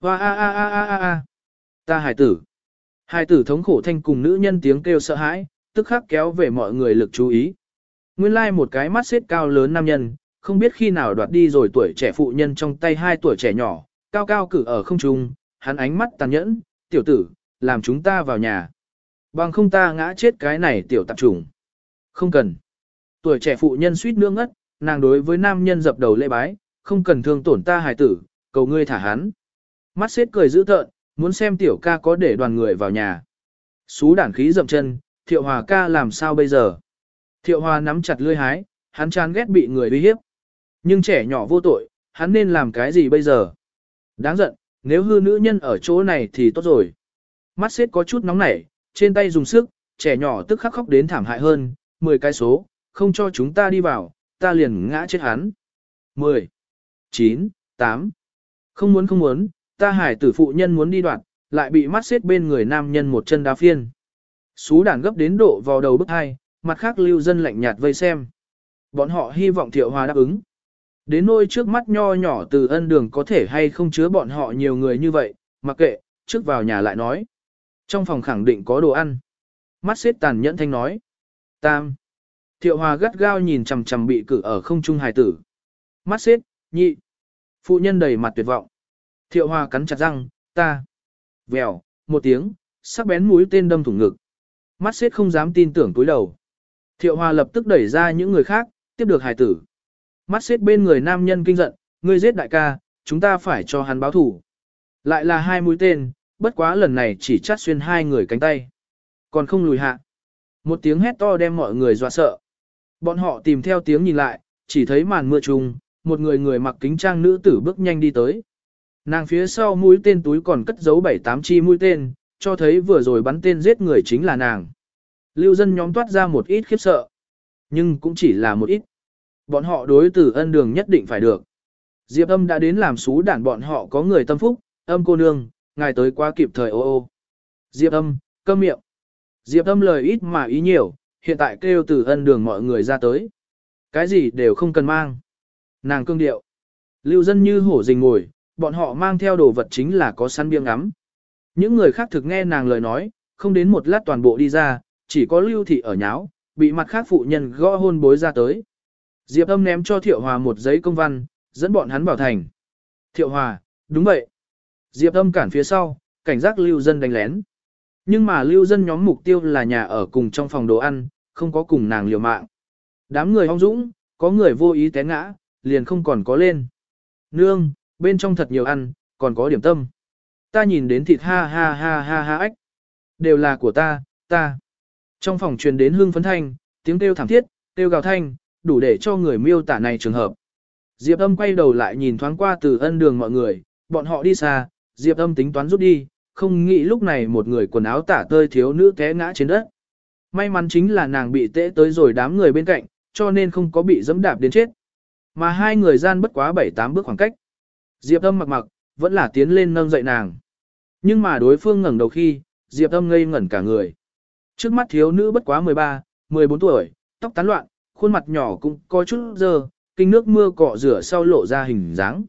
Hoa a a a a a a. Ta hài tử. Hài tử thống khổ thanh cùng nữ nhân tiếng kêu sợ hãi, tức khắc kéo về mọi người lực chú ý. Nguyên lai like một cái mắt xếp cao lớn nam nhân, không biết khi nào đoạt đi rồi tuổi trẻ phụ nhân trong tay hai tuổi trẻ nhỏ, cao cao cử ở không trung, hắn ánh mắt tàn nhẫn, tiểu tử, làm chúng ta vào nhà. Bằng không ta ngã chết cái này tiểu tạp trùng. Không cần. Tuổi trẻ phụ nhân suýt nương ngất, nàng đối với nam nhân dập đầu lễ bái, không cần thương tổn ta hài tử, cầu ngươi thả hắn. Mắt xếp cười dữ tợn, muốn xem tiểu ca có để đoàn người vào nhà. Xú đản khí dậm chân, thiệu hòa ca làm sao bây giờ? Thiệu hòa nắm chặt lươi hái, hắn chán ghét bị người uy hiếp. Nhưng trẻ nhỏ vô tội, hắn nên làm cái gì bây giờ? Đáng giận, nếu hư nữ nhân ở chỗ này thì tốt rồi. Mắt xếp có chút nóng nảy, trên tay dùng sức, trẻ nhỏ tức khắc khóc đến thảm hại hơn, 10 cái số, không cho chúng ta đi vào, ta liền ngã chết hắn. 10, 9, 8. Không muốn không muốn, ta hải tử phụ nhân muốn đi đoạn, lại bị mắt xếp bên người nam nhân một chân đá phiên. Xú đàn gấp đến độ vào đầu bức hai, mặt khác lưu dân lạnh nhạt vây xem. Bọn họ hy vọng thiệu hòa đáp ứng. Đến nôi trước mắt nho nhỏ từ ân đường có thể hay không chứa bọn họ nhiều người như vậy, mặc kệ, trước vào nhà lại nói. Trong phòng khẳng định có đồ ăn. Mắt xếp tàn nhẫn thanh nói. Tam. Thiệu hòa gắt gao nhìn chằm chằm bị cử ở không trung hài tử. Mắt xếp, nhị. Phụ nhân đầy mặt tuyệt vọng. Thiệu Hoa cắn chặt răng, ta. Vèo, một tiếng, sắc bén mũi tên đâm thủng ngực. Mắt xếp không dám tin tưởng túi đầu. Thiệu Hoa lập tức đẩy ra những người khác, tiếp được hài tử. Mắt xếp bên người nam nhân kinh giận, ngươi giết đại ca, chúng ta phải cho hắn báo thủ. Lại là hai mũi tên, bất quá lần này chỉ chát xuyên hai người cánh tay. Còn không lùi hạ. Một tiếng hét to đem mọi người dọa sợ. Bọn họ tìm theo tiếng nhìn lại, chỉ thấy màn mưa trùng, một người người mặc kính trang nữ tử bước nhanh đi tới. Nàng phía sau mũi tên túi còn cất giấu bảy tám chi mũi tên, cho thấy vừa rồi bắn tên giết người chính là nàng. Lưu dân nhóm toát ra một ít khiếp sợ. Nhưng cũng chỉ là một ít. Bọn họ đối tử ân đường nhất định phải được. Diệp âm đã đến làm xú đản bọn họ có người tâm phúc, âm cô nương, ngài tới quá kịp thời ô ô. Diệp âm, câm miệng. Diệp âm lời ít mà ý nhiều, hiện tại kêu tử ân đường mọi người ra tới. Cái gì đều không cần mang. Nàng cương điệu. Lưu dân như hổ rình ngồi, bọn họ mang theo đồ vật chính là có săn biếng ngắm. Những người khác thực nghe nàng lời nói, không đến một lát toàn bộ đi ra, chỉ có lưu thị ở nháo, bị mặt khác phụ nhân gõ hôn bối ra tới. Diệp âm ném cho Thiệu Hòa một giấy công văn, dẫn bọn hắn vào thành. Thiệu Hòa, đúng vậy. Diệp âm cản phía sau, cảnh giác lưu dân đánh lén. Nhưng mà lưu dân nhóm mục tiêu là nhà ở cùng trong phòng đồ ăn, không có cùng nàng liều mạng. Đám người hong dũng, có người vô ý té ngã, liền không còn có lên. Nương, bên trong thật nhiều ăn, còn có điểm tâm. Ta nhìn đến thịt ha ha ha ha ha ách. Đều là của ta, ta. Trong phòng truyền đến hương phấn thanh, tiếng kêu thảm thiết, kêu gào thanh, đủ để cho người miêu tả này trường hợp. Diệp âm quay đầu lại nhìn thoáng qua từ ân đường mọi người, bọn họ đi xa, Diệp âm tính toán rút đi, không nghĩ lúc này một người quần áo tả tơi thiếu nữ té ngã trên đất. May mắn chính là nàng bị tễ tới rồi đám người bên cạnh, cho nên không có bị dẫm đạp đến chết. Mà hai người gian bất quá 7-8 bước khoảng cách. Diệp âm mặc mặc, vẫn là tiến lên nâng dậy nàng. Nhưng mà đối phương ngẩng đầu khi, Diệp âm ngây ngẩn cả người. Trước mắt thiếu nữ bất quá 13, 14 tuổi, tóc tán loạn, khuôn mặt nhỏ cũng có chút dơ, kinh nước mưa cọ rửa sau lộ ra hình dáng.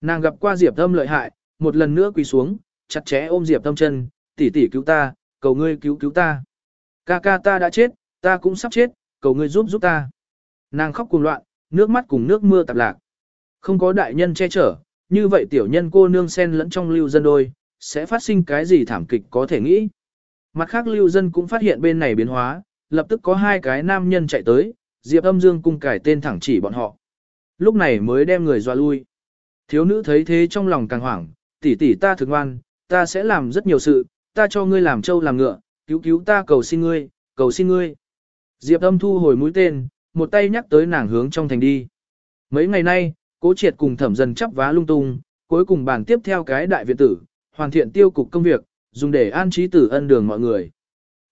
Nàng gặp qua Diệp Âm lợi hại, một lần nữa quỳ xuống, chặt chẽ ôm Diệp Âm chân, tỷ tỷ cứu ta, cầu ngươi cứu cứu ta. Ca ca ta đã chết, ta cũng sắp chết, cầu ngươi giúp giúp ta. Nàng khóc cuồng loạn, nước mắt cùng nước mưa tạp lạc. Không có đại nhân che chở, như vậy tiểu nhân cô nương sen lẫn trong lưu dân đôi, sẽ phát sinh cái gì thảm kịch có thể nghĩ. Mặt khác lưu dân cũng phát hiện bên này biến hóa, lập tức có hai cái nam nhân chạy tới, Diệp âm dương cung cải tên thẳng chỉ bọn họ. Lúc này mới đem người dọa lui. Thiếu nữ thấy thế trong lòng càng hoảng, tỷ tỷ ta thực ngoan, ta sẽ làm rất nhiều sự, ta cho ngươi làm trâu làm ngựa, cứu cứu ta cầu xin ngươi, cầu xin ngươi. Diệp âm thu hồi mũi tên, một tay nhắc tới nàng hướng trong thành đi. Mấy ngày nay, cố triệt cùng thẩm dần chắp vá lung tung, cuối cùng bàn tiếp theo cái đại viện tử, hoàn thiện tiêu cục công việc, dùng để an trí tử ân đường mọi người.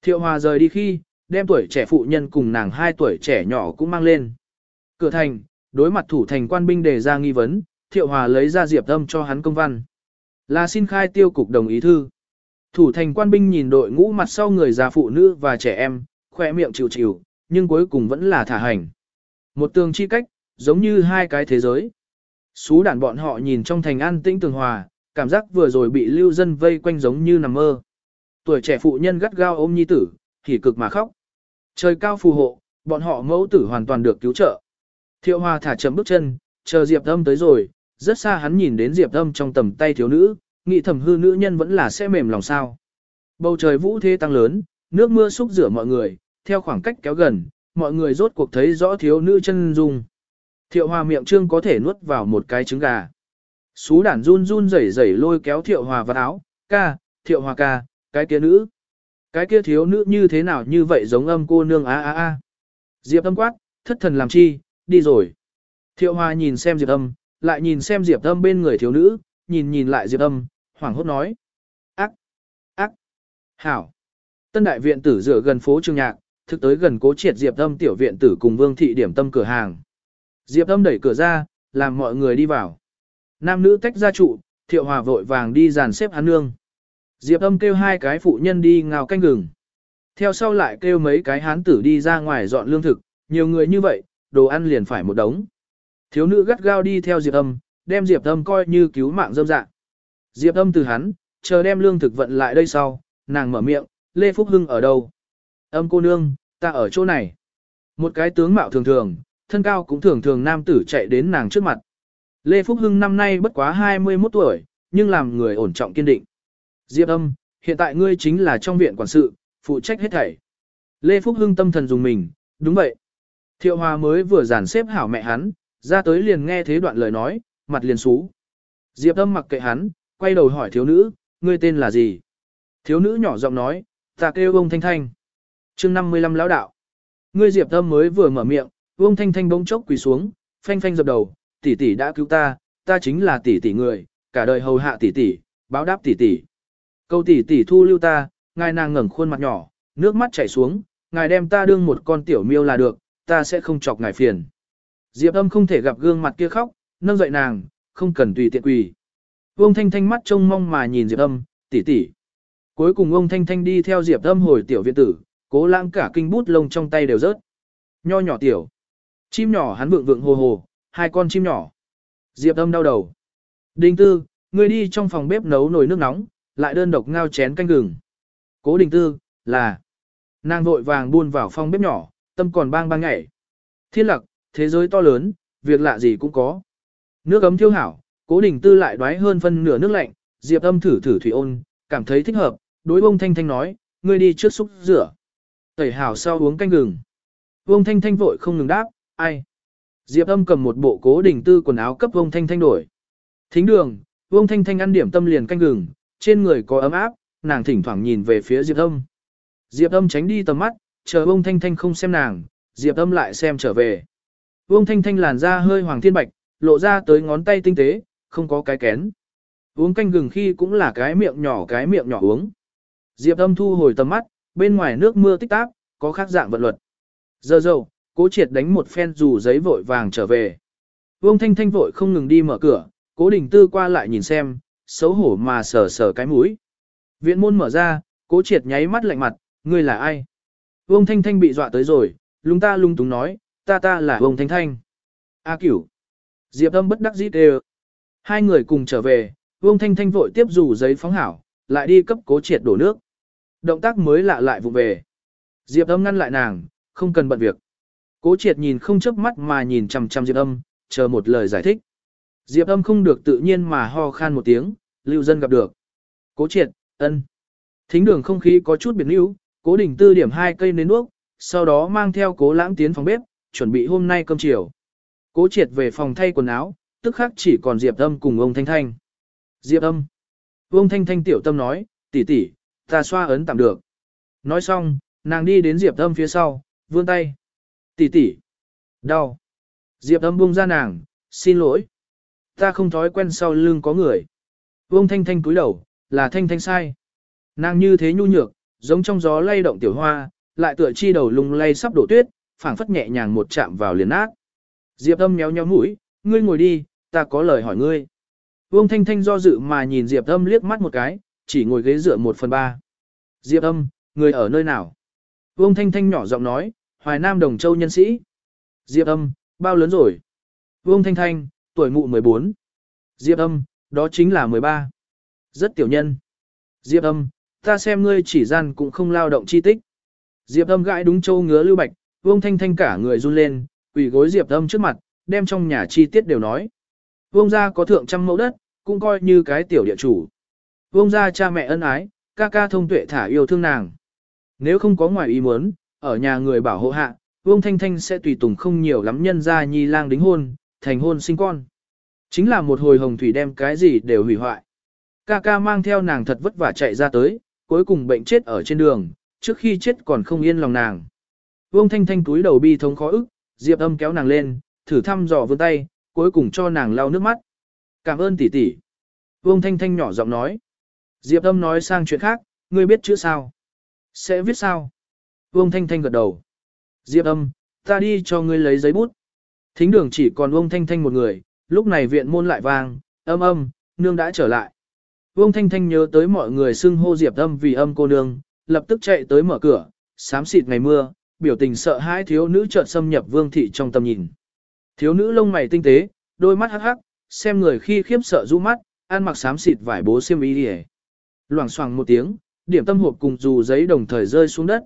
Thiệu hòa rời đi khi, đem tuổi trẻ phụ nhân cùng nàng hai tuổi trẻ nhỏ cũng mang lên. Cửa thành, đối mặt thủ thành quan binh đề ra nghi vấn, thiệu hòa lấy ra diệp âm cho hắn công văn. Là xin khai tiêu cục đồng ý thư. Thủ thành quan binh nhìn đội ngũ mặt sau người già phụ nữ và trẻ em, khỏe miệng chịu chịu, nhưng cuối cùng vẫn là thả hành. Một tường chi cách, giống như hai cái thế giới. Xú đàn bọn họ nhìn trong thành an tĩnh tường hòa, cảm giác vừa rồi bị lưu dân vây quanh giống như nằm mơ. Tuổi trẻ phụ nhân gắt gao ôm nhi tử, thì cực mà khóc. Trời cao phù hộ, bọn họ mẫu tử hoàn toàn được cứu trợ. Thiệu Hòa thả chậm bước chân, chờ Diệp Âm tới rồi, rất xa hắn nhìn đến Diệp Âm trong tầm tay thiếu nữ, nghĩ thầm hư nữ nhân vẫn là sẽ mềm lòng sao. Bầu trời vũ thế tăng lớn, nước mưa xúc rửa mọi người, theo khoảng cách kéo gần, mọi người rốt cuộc thấy rõ thiếu nữ chân dung. Thiệu Hòa miệng trương có thể nuốt vào một cái trứng gà. Xú đản run run rẩy rẩy lôi kéo Thiệu Hòa vào áo, ca, Thiệu Hòa ca, cái kia nữ. Cái kia thiếu nữ như thế nào như vậy giống âm cô nương a a a. Diệp âm quát, thất thần làm chi, đi rồi. Thiệu Hoa nhìn xem Diệp âm, lại nhìn xem Diệp âm bên người thiếu nữ, nhìn nhìn lại Diệp âm, hoảng hốt nói. Ác, ác, hảo. Tân đại viện tử dựa gần phố Trường Nhạc, thực tới gần cố triệt Diệp âm tiểu viện tử cùng vương thị điểm tâm cửa hàng. Diệp âm đẩy cửa ra, làm mọi người đi vào. Nam nữ tách ra trụ, thiệu hòa vội vàng đi dàn xếp hắn nương. Diệp âm kêu hai cái phụ nhân đi ngào canh gừng. Theo sau lại kêu mấy cái hán tử đi ra ngoài dọn lương thực, nhiều người như vậy, đồ ăn liền phải một đống. Thiếu nữ gắt gao đi theo Diệp âm, đem Diệp âm coi như cứu mạng dâm dạng. Diệp âm từ hắn, chờ đem lương thực vận lại đây sau, nàng mở miệng, Lê Phúc Hưng ở đâu? Âm cô nương, ta ở chỗ này. Một cái tướng mạo thường thường, thân cao cũng thường thường nam tử chạy đến nàng trước mặt. Lê Phúc Hưng năm nay bất quá 21 tuổi, nhưng làm người ổn trọng kiên định. Diệp âm, hiện tại ngươi chính là trong viện quản sự, phụ trách hết thảy. Lê Phúc Hưng tâm thần dùng mình, đúng vậy. Thiệu Hòa mới vừa giản xếp hảo mẹ hắn, ra tới liền nghe thế đoạn lời nói, mặt liền xú. Diệp âm mặc kệ hắn, quay đầu hỏi thiếu nữ, ngươi tên là gì? Thiếu nữ nhỏ giọng nói, ta kêu ông Thanh Thanh. chương 55 lão đạo. Ngươi Diệp âm mới vừa mở miệng, Vương Thanh Thanh bỗng chốc quỳ xuống, phanh phanh dập đầu, tỷ tỷ đã cứu ta, ta chính là tỷ tỷ người, cả đời hầu hạ tỷ tỷ, báo đáp tỷ tỷ. Câu tỷ tỷ thu lưu ta, ngài nàng ngẩng khuôn mặt nhỏ, nước mắt chảy xuống, ngài đem ta đương một con tiểu miêu là được, ta sẽ không chọc ngài phiền. Diệp âm không thể gặp gương mặt kia khóc, nâng dậy nàng, không cần tùy tiện quỳ. Vương Thanh Thanh mắt trông mong mà nhìn Diệp âm, tỷ tỷ. Cuối cùng ông Thanh Thanh đi theo Diệp âm hồi tiểu viện tử, cố lãng cả kinh bút lông trong tay đều rớt. Nho nhỏ tiểu. Chim nhỏ hắn vượng vượng hồ hồ, hai con chim nhỏ. Diệp âm đau đầu. Đình tư, người đi trong phòng bếp nấu nồi nước nóng, lại đơn độc ngao chén canh gừng. Cố đình tư, là. Nàng vội vàng buôn vào phòng bếp nhỏ, tâm còn bang bang nhảy. Thiên lặc, thế giới to lớn, việc lạ gì cũng có. Nước ấm thiêu hảo, cố đình tư lại đoái hơn phân nửa nước lạnh, diệp âm thử thử thủy ôn, cảm thấy thích hợp, đối bông thanh thanh nói, ngươi đi trước xúc rửa. Tẩy hảo sau uống canh gừng. Vông thanh thanh vội không ngừng đáp, ai. Diệp âm cầm một bộ cố đình tư quần áo cấp vông thanh thanh đổi. Thính đường, vông thanh thanh ăn điểm tâm liền canh gừng, trên người có ấm áp, nàng thỉnh thoảng nhìn về phía Diệp âm. Diệp âm tránh đi tầm mắt, chờ vông thanh thanh không xem nàng, Diệp âm lại xem trở về. Vông thanh thanh làn da hơi hoàng thiên bạch, lộ ra tới ngón tay tinh tế, không có cái kén. Uống canh gừng khi cũng là cái miệng nhỏ cái miệng nhỏ uống. Diệp âm thu hồi tầm mắt, bên ngoài nước mưa tích tác, có khác dạng vận luật. Giờ dầu, cố triệt đánh một phen dù giấy vội vàng trở về. Vương Thanh Thanh vội không ngừng đi mở cửa, cố đình tư qua lại nhìn xem, xấu hổ mà sờ sờ cái mũi. Viện môn mở ra, cố triệt nháy mắt lạnh mặt, ngươi là ai? Vương Thanh Thanh bị dọa tới rồi, lung ta lung túng nói, ta ta là Vương Thanh Thanh. A cửu. Diệp âm bất đắc dĩ đều. Hai người cùng trở về, Vương Thanh Thanh vội tiếp dù giấy phóng hảo, lại đi cấp cố triệt đổ nước. Động tác mới lạ lại vụ về. Diệp âm ngăn lại nàng, không cần bận việc. Cố triệt nhìn không chớp mắt mà nhìn chằm chằm Diệp âm, chờ một lời giải thích. Diệp âm không được tự nhiên mà ho khan một tiếng, lưu dân gặp được. Cố triệt, ân. Thính đường không khí có chút biệt níu, cố đình tư điểm hai cây nến nước, sau đó mang theo cố lãng tiến phòng bếp, chuẩn bị hôm nay cơm chiều. Cố triệt về phòng thay quần áo, tức khắc chỉ còn Diệp âm cùng ông Thanh Thanh. Diệp âm. Ông Thanh Thanh tiểu tâm nói, tỷ tỷ, ta xoa ấn tạm được. Nói xong, nàng đi đến Diệp âm phía sau, vươn tay. Tỷ tỷ. Đau. Diệp âm buông ra nàng, xin lỗi. Ta không thói quen sau lưng có người. Vương Thanh Thanh cúi đầu, là Thanh Thanh sai. Nàng như thế nhu nhược, giống trong gió lay động tiểu hoa, lại tựa chi đầu lung lay sắp đổ tuyết, phảng phất nhẹ nhàng một chạm vào liền ác. Diệp âm nhéo nhéo mũi, ngươi ngồi đi, ta có lời hỏi ngươi. Vương Thanh Thanh do dự mà nhìn Diệp âm liếc mắt một cái, chỉ ngồi ghế dựa một phần ba. Diệp âm, người ở nơi nào? Vương Thanh Thanh nhỏ giọng nói, Hoài Nam Đồng Châu nhân sĩ. Diệp âm, bao lớn rồi? Vương Thanh Thanh, tuổi mụ 14. Diệp âm, đó chính là 13. Rất tiểu nhân. Diệp âm, ta xem ngươi chỉ gian cũng không lao động chi tích. Diệp âm gãi đúng châu ngứa lưu bạch, Vương Thanh Thanh cả người run lên, quỳ gối Diệp âm trước mặt, đem trong nhà chi tiết đều nói. Vương gia có thượng trăm mẫu đất, cũng coi như cái tiểu địa chủ. Vương gia cha mẹ ân ái, ca ca thông tuệ thả yêu thương nàng. Nếu không có ngoài ý muốn, ở nhà người bảo hộ hạ, Vương Thanh Thanh sẽ tùy tùng không nhiều lắm nhân ra nhi lang đính hôn, thành hôn sinh con. Chính là một hồi hồng thủy đem cái gì đều hủy hoại. Ca ca mang theo nàng thật vất vả chạy ra tới, cuối cùng bệnh chết ở trên đường, trước khi chết còn không yên lòng nàng. Vương Thanh Thanh túi đầu bi thống khó ức, Diệp âm kéo nàng lên, thử thăm dò vươn tay, cuối cùng cho nàng lau nước mắt. Cảm ơn tỷ tỷ. Vương Thanh Thanh nhỏ giọng nói. Diệp âm nói sang chuyện khác, ngươi biết chữ sao? Sẽ viết sao? Vương Thanh Thanh gật đầu. Diệp âm, ta đi cho ngươi lấy giấy bút. Thính đường chỉ còn Vương Thanh Thanh một người, lúc này viện môn lại vang, âm âm, nương đã trở lại. Vương Thanh Thanh nhớ tới mọi người xưng hô Diệp âm vì âm cô nương, lập tức chạy tới mở cửa, sám xịt ngày mưa, biểu tình sợ hãi thiếu nữ chợt xâm nhập Vương thị trong tầm nhìn. Thiếu nữ lông mày tinh tế, đôi mắt hắc hắc, xem người khi khiếp sợ rũ mắt, ăn mặc sám xịt vải bố xiêm y đi Loảng xoảng một tiếng, điểm tâm hộp cùng dù giấy đồng thời rơi xuống đất.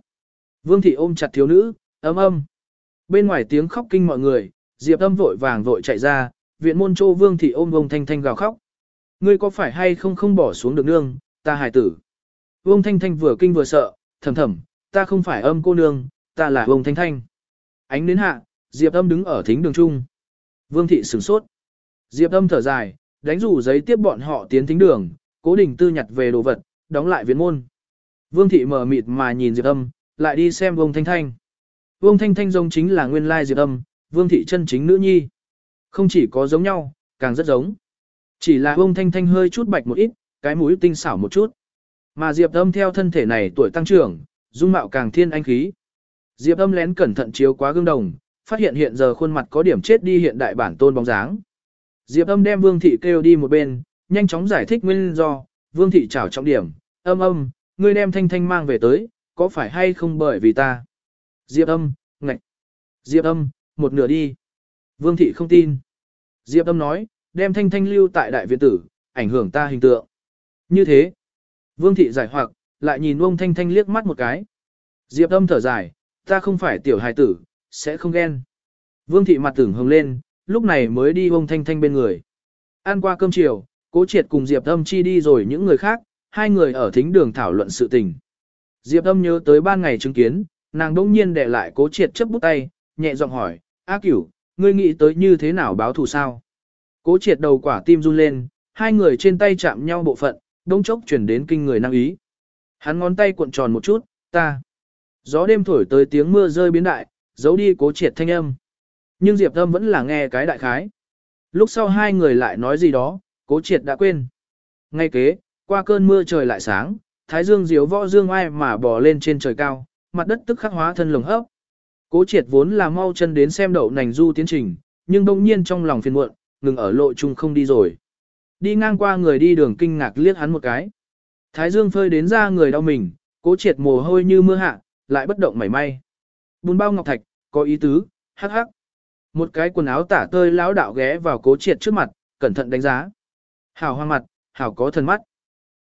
Vương thị ôm chặt thiếu nữ, ấm âm. Bên ngoài tiếng khóc kinh mọi người, Diệp âm vội vàng vội chạy ra, viện môn châu Vương thị ôm vông thanh thanh gào khóc. Ngươi có phải hay không không bỏ xuống được nương, ta hài tử. Vương thanh thanh vừa kinh vừa sợ, thầm thầm, ta không phải âm cô nương, ta là Vương thanh thanh. Ánh đến hạ, Diệp âm đứng ở thính đường trung. Vương thị sửng sốt. Diệp âm thở dài, đánh rủ giấy tiếp bọn họ tiến thính đường, cố đình tư nhặt về đồ vật, đóng lại viện môn. Vương thị mở mịt mà nhìn Diệp âm, lại đi xem Vương Thanh Thanh. Vương Thanh Thanh giống chính là nguyên lai Diệp âm, Vương thị chân chính nữ nhi. Không chỉ có giống nhau, càng rất giống. Chỉ là Vương Thanh Thanh hơi chút bạch một ít, cái mũi tinh xảo một chút. Mà Diệp âm theo thân thể này tuổi tăng trưởng, dung mạo càng thiên anh khí. Diệp âm lén cẩn thận chiếu quá gương đồng, phát hiện hiện giờ khuôn mặt có điểm chết đi hiện đại bản tôn bóng dáng. Diệp âm đem Vương thị kêu đi một bên, nhanh chóng giải thích nguyên do, Vương thị trảo trọng điểm, âm âm, ngươi đem thanh thanh mang về tới, có phải hay không bởi vì ta? Diệp âm, ngạch. Diệp âm, một nửa đi. Vương thị không tin. Diệp âm nói, đem thanh thanh lưu tại đại viện tử, ảnh hưởng ta hình tượng. Như thế. Vương thị giải hoặc, lại nhìn ông thanh thanh liếc mắt một cái. Diệp âm thở dài, ta không phải tiểu hài tử, sẽ không ghen. Vương thị mặt tưởng hồng lên, lúc này mới đi ông thanh thanh bên người. Ăn qua cơm chiều, cố triệt cùng Diệp âm chi đi rồi những người khác, hai người ở thính đường thảo luận sự tình. Diệp âm nhớ tới ban ngày chứng kiến, nàng đông nhiên để lại cố triệt chấp bút tay, nhẹ giọng hỏi, A cửu, ngươi nghĩ tới như thế nào báo thù sao? Cố triệt đầu quả tim run lên, hai người trên tay chạm nhau bộ phận, đông chốc chuyển đến kinh người năng ý. Hắn ngón tay cuộn tròn một chút, ta. Gió đêm thổi tới tiếng mưa rơi biến đại, giấu đi cố triệt thanh âm. Nhưng Diệp âm vẫn là nghe cái đại khái. Lúc sau hai người lại nói gì đó, cố triệt đã quên. Ngay kế, qua cơn mưa trời lại sáng, thái dương diếu võ dương ai mà bò lên trên trời cao, mặt đất tức khắc hóa thân lồng hấp. Cố triệt vốn là mau chân đến xem đậu nành du tiến trình, nhưng đông nhiên trong lòng phiền muộn, ngừng ở lộ trung không đi rồi. Đi ngang qua người đi đường kinh ngạc liếc hắn một cái. Thái dương phơi đến ra người đau mình, cố triệt mồ hôi như mưa hạ, lại bất động mảy may. Bùn bao ngọc thạch, có ý tứ, hắc hắc. Một cái quần áo tả tơi lão đạo ghé vào cố triệt trước mặt, cẩn thận đánh giá. Hảo hoang mặt, hảo có thần mắt.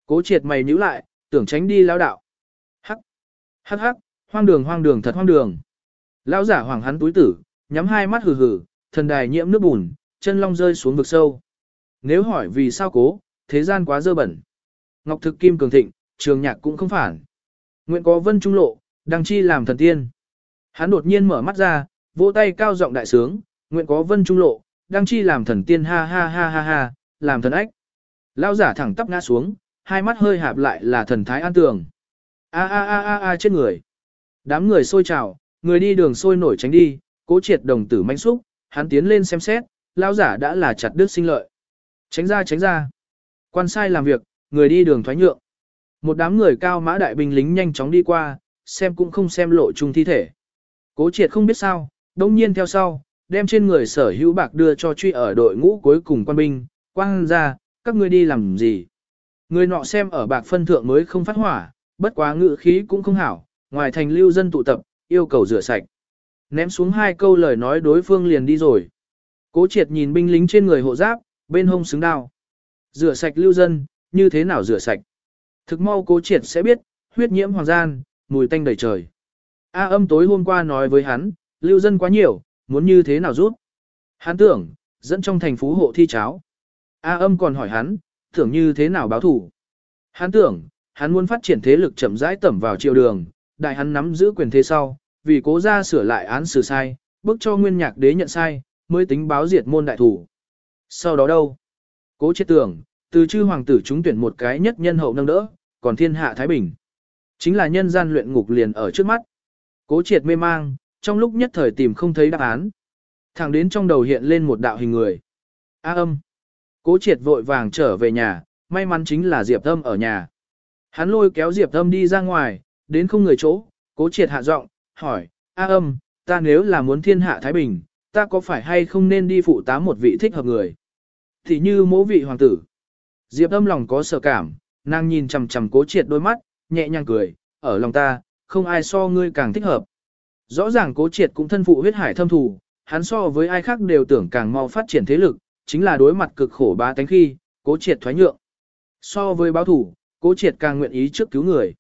Cố triệt mày nhíu lại, tưởng tránh đi lão đạo. Hắc, hắc hắc, hoang đường hoang đường thật hoang đường. Lão giả hoàng hắn túi tử, nhắm hai mắt hừ hừ, thần đài nhiễm nước bùn, chân long rơi xuống vực sâu. Nếu hỏi vì sao cố, thế gian quá dơ bẩn. Ngọc thực kim cường thịnh, trường nhạc cũng không phản. Nguyện có vân trung lộ, đăng chi làm thần tiên. Hắn đột nhiên mở mắt ra, vỗ tay cao giọng đại sướng, nguyện có vân trung lộ, đăng chi làm thần tiên ha ha ha ha ha, làm thần ách. Lão giả thẳng tắp ngã xuống, hai mắt hơi hạp lại là thần thái an tường. A a a a a chết người. Đám người sôi trào, người đi đường sôi nổi tránh đi, cố triệt đồng tử manh xúc, hắn tiến lên xem xét, lão giả đã là chặt đứt sinh lợi. Tránh ra tránh ra. Quan sai làm việc, người đi đường thoái nhượng. Một đám người cao mã đại binh lính nhanh chóng đi qua, xem cũng không xem lộ chung thi thể. Cố triệt không biết sao, đông nhiên theo sau, đem trên người sở hữu bạc đưa cho truy ở đội ngũ cuối cùng quan binh, quang ra, các ngươi đi làm gì. Người nọ xem ở bạc phân thượng mới không phát hỏa, bất quá ngự khí cũng không hảo, ngoài thành lưu dân tụ tập, yêu cầu rửa sạch. Ném xuống hai câu lời nói đối phương liền đi rồi. Cố triệt nhìn binh lính trên người hộ giáp, bên hông xứng đao. Rửa sạch lưu dân, như thế nào rửa sạch? Thực mau cố triệt sẽ biết, huyết nhiễm hoàng gian, mùi tanh đầy trời. A âm tối hôm qua nói với hắn, lưu dân quá nhiều, muốn như thế nào rút? Hắn tưởng, dẫn trong thành phú hộ thi cháo. A âm còn hỏi hắn, tưởng như thế nào báo thủ. Hắn tưởng, hắn muốn phát triển thế lực chậm rãi tẩm vào triều đường, đại hắn nắm giữ quyền thế sau, vì cố ra sửa lại án xử sai, bức cho nguyên nhạc đế nhận sai, mới tính báo diệt môn đại thủ. Sau đó đâu? Cố chết tưởng, từ chư hoàng tử chúng tuyển một cái nhất nhân hậu nâng đỡ, còn thiên hạ Thái Bình. Chính là nhân gian luyện ngục liền ở trước mắt. Cố triệt mê mang, trong lúc nhất thời tìm không thấy đáp án. Thẳng đến trong đầu hiện lên một đạo hình người. A âm. Cố triệt vội vàng trở về nhà, may mắn chính là Diệp Thâm ở nhà. Hắn lôi kéo Diệp Thâm đi ra ngoài, đến không người chỗ, cố triệt hạ giọng, hỏi, A âm, ta nếu là muốn thiên hạ Thái Bình, ta có phải hay không nên đi phụ tá một vị thích hợp người? Thì như mỗ vị hoàng tử. Diệp Thâm lòng có sợ cảm, nàng nhìn chằm chằm cố triệt đôi mắt, nhẹ nhàng cười, ở lòng ta, không ai so ngươi càng thích hợp. Rõ ràng cố triệt cũng thân phụ huyết hải thâm thù, hắn so với ai khác đều tưởng càng mau phát triển thế lực, chính là đối mặt cực khổ ba tánh khi, cố triệt thoái nhượng. So với báo thủ, Cố triệt càng nguyện ý trước cứu người.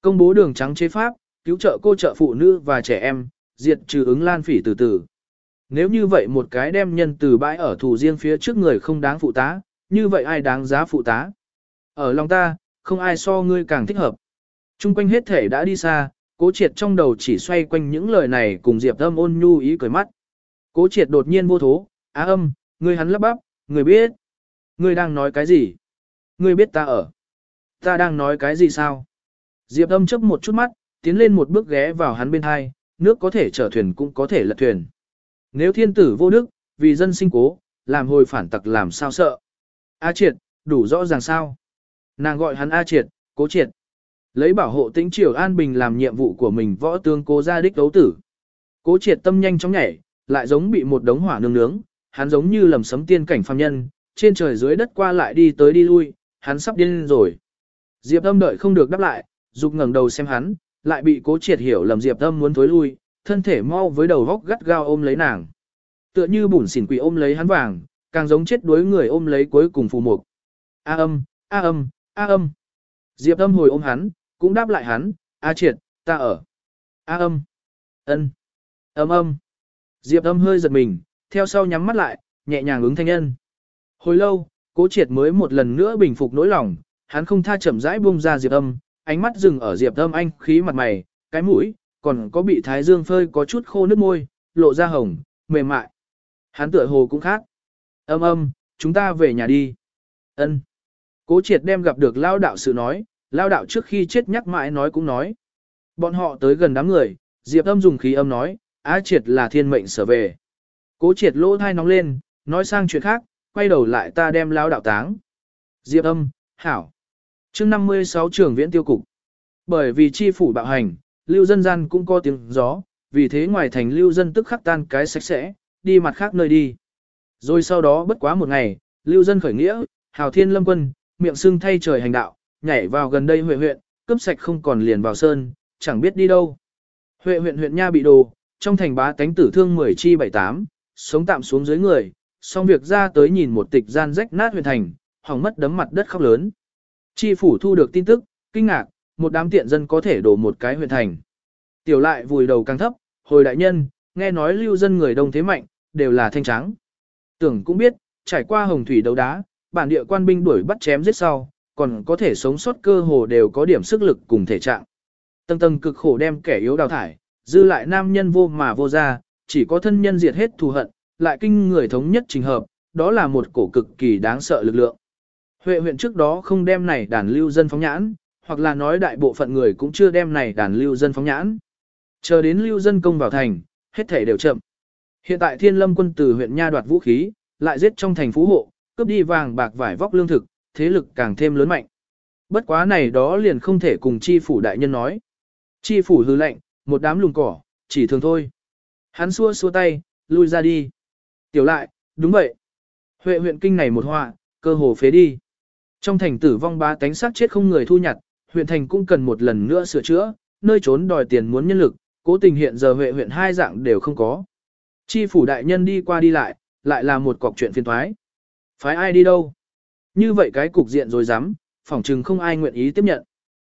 Công bố đường trắng chế pháp, cứu trợ cô trợ phụ nữ và trẻ em, diệt trừ ứng lan phỉ từ từ. Nếu như vậy một cái đem nhân từ bãi ở thủ riêng phía trước người không đáng phụ tá, như vậy ai đáng giá phụ tá? Ở lòng ta, không ai so ngươi càng thích hợp. Trung quanh hết thể đã đi xa, cố triệt trong đầu chỉ xoay quanh những lời này cùng Diệp âm ôn nhu ý cười mắt. Cố triệt đột nhiên vô thố, á âm, ngươi hắn lắp bắp, người biết. Ngươi đang nói cái gì? Ngươi biết ta ở. Ta đang nói cái gì sao? Diệp âm chấp một chút mắt, tiến lên một bước ghé vào hắn bên hai, nước có thể chở thuyền cũng có thể lật thuyền. Nếu thiên tử vô đức, vì dân sinh cố, làm hồi phản tặc làm sao sợ. A triệt, đủ rõ ràng sao. Nàng gọi hắn A triệt, cố triệt. Lấy bảo hộ tĩnh triều an bình làm nhiệm vụ của mình võ tướng cố gia đích đấu tử. Cố triệt tâm nhanh chóng nhảy, lại giống bị một đống hỏa nương nướng, hắn giống như lầm sấm tiên cảnh phàm nhân, trên trời dưới đất qua lại đi tới đi lui, hắn sắp điên rồi. Diệp âm đợi không được đáp lại, dục ngẩng đầu xem hắn, lại bị cố triệt hiểu lầm Diệp âm muốn thối lui, thân thể mau với đầu góc gắt gao ôm lấy nàng. Tựa như bùn xỉn quỷ ôm lấy hắn vàng, càng giống chết đuối người ôm lấy cuối cùng phù mục. A âm, a âm, a âm. Diệp âm hồi ôm hắn, cũng đáp lại hắn, a triệt, ta ở. A âm, ân, âm âm. Diệp âm hơi giật mình, theo sau nhắm mắt lại, nhẹ nhàng ứng thanh nhân. Hồi lâu, cố triệt mới một lần nữa bình phục nỗi lòng, hắn không tha chậm rãi buông ra Diệp âm, ánh mắt dừng ở Diệp âm anh khí mặt mày, cái mũi, còn có bị thái dương phơi có chút khô nước môi, lộ ra hồng, mềm mại. Hắn tựa hồ cũng khác. Âm âm, chúng ta về nhà đi. Ân. Cố triệt đem gặp được lao đạo sự nói, lao đạo trước khi chết nhắc mãi nói cũng nói. Bọn họ tới gần đám người, Diệp âm dùng khí âm nói, á triệt là thiên mệnh sở về. Cố triệt lỗ thai nóng lên, nói sang chuyện khác, quay đầu lại ta đem lao đạo táng. Diệp âm, hảo. chương 56 trường viễn tiêu cục. Bởi vì chi phủ bạo hành, lưu dân gian cũng có tiếng gió, vì thế ngoài thành lưu dân tức khắc tan cái sạch sẽ, đi mặt khác nơi đi. Rồi sau đó bất quá một ngày, lưu dân khởi nghĩa, hào thiên lâm quân, miệng xương thay trời hành đạo, nhảy vào gần đây huệ huyện, cướp sạch không còn liền vào sơn, chẳng biết đi đâu. Huệ huyện huyện nha bị đồ, trong thành bá tánh tử thương 10 chi 78, sống tạm xuống dưới người, xong việc ra tới nhìn một tịch gian rách nát huyện thành, hỏng mất đấm mặt đất khóc lớn. Chi phủ thu được tin tức, kinh ngạc, một đám tiện dân có thể đổ một cái huyện thành. Tiểu lại vùi đầu càng thấp, hồi đại nhân, nghe nói lưu dân người đông thế mạnh, đều là thanh trắng. Tưởng cũng biết, trải qua hồng thủy đấu đá, bản địa quan binh đuổi bắt chém giết sau, còn có thể sống sót cơ hồ đều có điểm sức lực cùng thể trạng. Tầng tầng cực khổ đem kẻ yếu đào thải, dư lại nam nhân vô mà vô ra, chỉ có thân nhân diệt hết thù hận, lại kinh người thống nhất trình hợp, đó là một cổ cực kỳ đáng sợ lực lượng. Huệ huyện trước đó không đem này đàn lưu dân phóng nhãn, hoặc là nói đại bộ phận người cũng chưa đem này đàn lưu dân phóng nhãn. Chờ đến lưu dân công vào thành, hết thể đều chậm. Hiện tại thiên lâm quân từ huyện Nha đoạt vũ khí, lại giết trong thành phú hộ, cướp đi vàng bạc vải vóc lương thực, thế lực càng thêm lớn mạnh. Bất quá này đó liền không thể cùng chi phủ đại nhân nói. Chi phủ hư lệnh, một đám lùng cỏ, chỉ thường thôi. Hắn xua xua tay, lui ra đi. Tiểu lại, đúng vậy. Huệ huyện kinh này một họa, cơ hồ phế đi. Trong thành tử vong ba tánh sát chết không người thu nhặt, huyện thành cũng cần một lần nữa sửa chữa, nơi trốn đòi tiền muốn nhân lực, cố tình hiện giờ Huệ huyện hai dạng đều không có. Chi phủ đại nhân đi qua đi lại, lại là một cọc chuyện phiền thoái. Phái ai đi đâu? Như vậy cái cục diện rồi dám, phỏng chừng không ai nguyện ý tiếp nhận.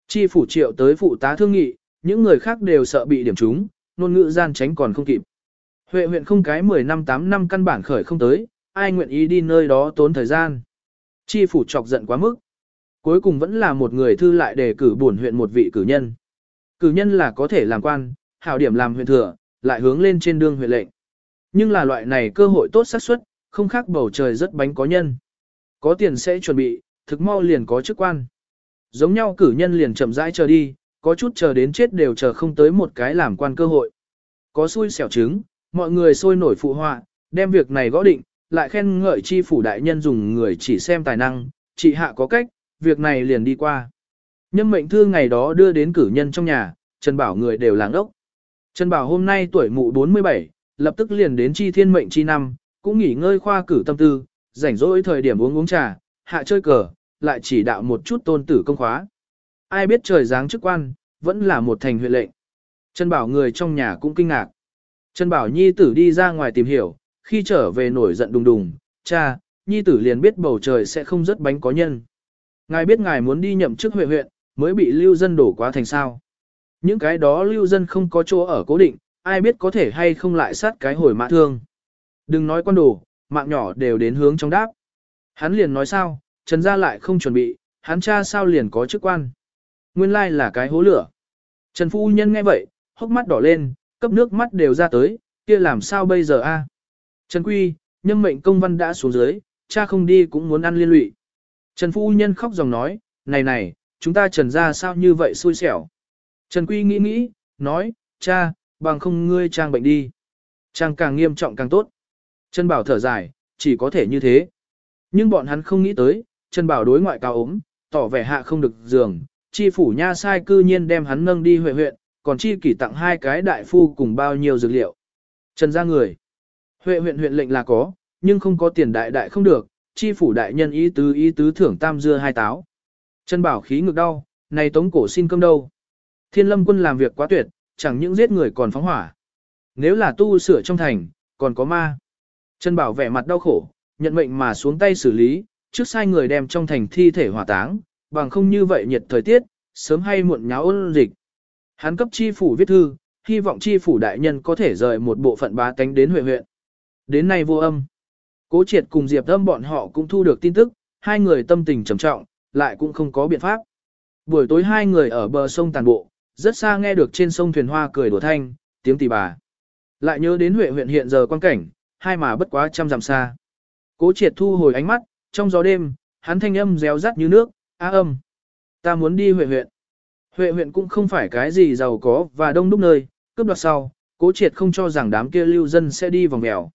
Chi phủ triệu tới phụ tá thương nghị, những người khác đều sợ bị điểm trúng, nôn ngữ gian tránh còn không kịp. Huệ huyện không cái 10 năm 8 năm căn bản khởi không tới, ai nguyện ý đi nơi đó tốn thời gian. Chi phủ chọc giận quá mức. Cuối cùng vẫn là một người thư lại đề cử bổn huyện một vị cử nhân. Cử nhân là có thể làm quan, hảo điểm làm huyện thừa, lại hướng lên trên đương huyện lệnh. Nhưng là loại này cơ hội tốt xác suất, không khác bầu trời rất bánh có nhân. Có tiền sẽ chuẩn bị, thực mau liền có chức quan. Giống nhau cử nhân liền chậm rãi chờ đi, có chút chờ đến chết đều chờ không tới một cái làm quan cơ hội. Có xui xẻo trứng, mọi người sôi nổi phụ họa, đem việc này gõ định, lại khen ngợi chi phủ đại nhân dùng người chỉ xem tài năng, chỉ hạ có cách, việc này liền đi qua. Nhân mệnh thư ngày đó đưa đến cử nhân trong nhà, Trần Bảo người đều làng ốc. Trần Bảo hôm nay tuổi mụ 47, lập tức liền đến chi thiên mệnh chi năm, cũng nghỉ ngơi khoa cử tâm tư, rảnh rỗi thời điểm uống uống trà, hạ chơi cờ, lại chỉ đạo một chút tôn tử công khóa. Ai biết trời giáng chức quan, vẫn là một thành huyện lệnh. Trần Bảo người trong nhà cũng kinh ngạc. Trần Bảo nhi tử đi ra ngoài tìm hiểu, khi trở về nổi giận đùng đùng, cha, nhi tử liền biết bầu trời sẽ không rớt bánh có nhân. Ngài biết ngài muốn đi nhậm chức huệ huyện, mới bị lưu dân đổ quá thành sao. Những cái đó lưu dân không có chỗ ở cố định, ai biết có thể hay không lại sát cái hồi mã thương. Đừng nói quan đồ, mạng nhỏ đều đến hướng trong đáp. Hắn liền nói sao, Trần gia lại không chuẩn bị, hắn cha sao liền có chức quan. Nguyên lai là cái hố lửa. Trần phu nhân nghe vậy, hốc mắt đỏ lên, cấp nước mắt đều ra tới, kia làm sao bây giờ a? À? Trần Quy, nhân mệnh công văn đã xuống dưới, cha không đi cũng muốn ăn liên lụy. Trần phu nhân khóc dòng nói, này này, chúng ta trần ra sao như vậy xui xẻo. Trần Quy nghĩ nghĩ, nói, cha, bằng không ngươi trang bệnh đi. Trang càng nghiêm trọng càng tốt. Trần Bảo thở dài, chỉ có thể như thế. Nhưng bọn hắn không nghĩ tới, Trần Bảo đối ngoại cao ốm, tỏ vẻ hạ không được giường, chi phủ nha sai cư nhiên đem hắn nâng đi huệ huyện, còn chi kỷ tặng hai cái đại phu cùng bao nhiêu dược liệu. Trần ra người. Huệ huyện huyện lệnh là có, nhưng không có tiền đại đại không được, chi phủ đại nhân ý tứ ý tứ thưởng tam dưa hai táo. Trần Bảo khí ngực đau, này tống cổ xin cơm đâu. Thiên lâm quân làm việc quá tuyệt, chẳng những giết người còn phóng hỏa. Nếu là tu sửa trong thành, còn có ma. Trần Bảo vẻ mặt đau khổ, nhận mệnh mà xuống tay xử lý, trước sai người đem trong thành thi thể hỏa táng, bằng không như vậy nhiệt thời tiết, sớm hay muộn nháo ôn dịch. Hắn cấp chi phủ viết thư, hy vọng chi phủ đại nhân có thể rời một bộ phận bá tánh đến huệ huyện. Đến nay vô âm. Cố triệt cùng Diệp Âm bọn họ cũng thu được tin tức, hai người tâm tình trầm trọng, lại cũng không có biện pháp. Buổi tối hai người ở bờ sông tàn bộ, rất xa nghe được trên sông thuyền hoa cười đùa thanh, tiếng tỷ bà. Lại nhớ đến Huệ huyện hiện giờ quan cảnh, hai mà bất quá trăm dặm xa. Cố triệt thu hồi ánh mắt, trong gió đêm, hắn thanh âm réo rắt như nước, á âm. Ta muốn đi Huệ huyện. Huệ huyện cũng không phải cái gì giàu có và đông đúc nơi, cướp đoạt sau, cố triệt không cho rằng đám kia lưu dân sẽ đi vòng mèo.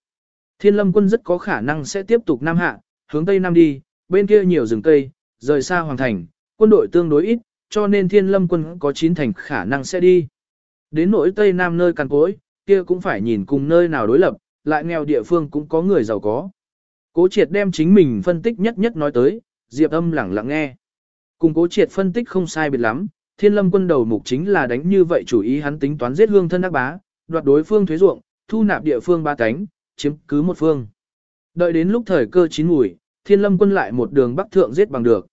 Thiên lâm quân rất có khả năng sẽ tiếp tục nam hạ, hướng tây nam đi, bên kia nhiều rừng cây, rời xa hoàng thành, quân đội tương đối ít, cho nên thiên lâm quân có chín thành khả năng sẽ đi. Đến nỗi tây nam nơi càn cối, kia cũng phải nhìn cùng nơi nào đối lập, lại nghèo địa phương cũng có người giàu có. Cố triệt đem chính mình phân tích nhất nhất nói tới, diệp âm lẳng lặng nghe. Cùng cố triệt phân tích không sai biệt lắm, thiên lâm quân đầu mục chính là đánh như vậy chủ ý hắn tính toán giết hương thân ác bá, đoạt đối phương thuế ruộng, thu nạp địa phương ba cánh, chiếm cứ một phương. Đợi đến lúc thời cơ chín mùi, thiên lâm quân lại một đường bắc thượng giết bằng được.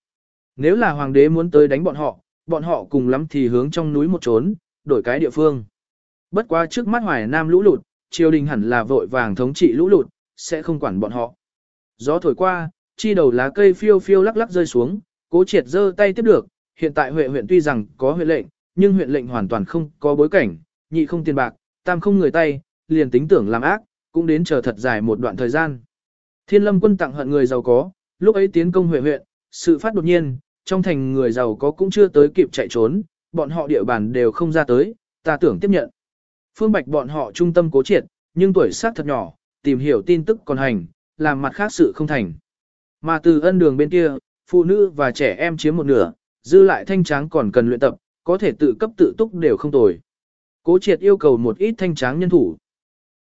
Nếu là hoàng đế muốn tới đánh bọn họ, bọn họ cùng lắm thì hướng trong núi một trốn, đổi cái địa phương. Bất quá trước mắt hoài nam lũ lụt, triều đình hẳn là vội vàng thống trị lũ lụt, sẽ không quản bọn họ. Gió thổi qua, chi đầu lá cây phiêu phiêu lắc lắc rơi xuống, cố triệt giơ tay tiếp được, hiện tại Huệ huyện tuy rằng có huyện lệnh, nhưng huyện lệnh hoàn toàn không có bối cảnh, nhị không tiền bạc, tam không người tay, liền tính tưởng làm ác, cũng đến chờ thật dài một đoạn thời gian. Thiên lâm quân tặng hận người giàu có, lúc ấy tiến công Huệ huyện, sự phát đột nhiên, trong thành người giàu có cũng chưa tới kịp chạy trốn, bọn họ địa bàn đều không ra tới, ta tưởng tiếp nhận. Phương Bạch bọn họ trung tâm cố triệt, nhưng tuổi tác thật nhỏ, tìm hiểu tin tức còn hành, làm mặt khác sự không thành. Mà từ ân đường bên kia, phụ nữ và trẻ em chiếm một nửa, dư lại thanh tráng còn cần luyện tập, có thể tự cấp tự túc đều không tồi. Cố triệt yêu cầu một ít thanh tráng nhân thủ,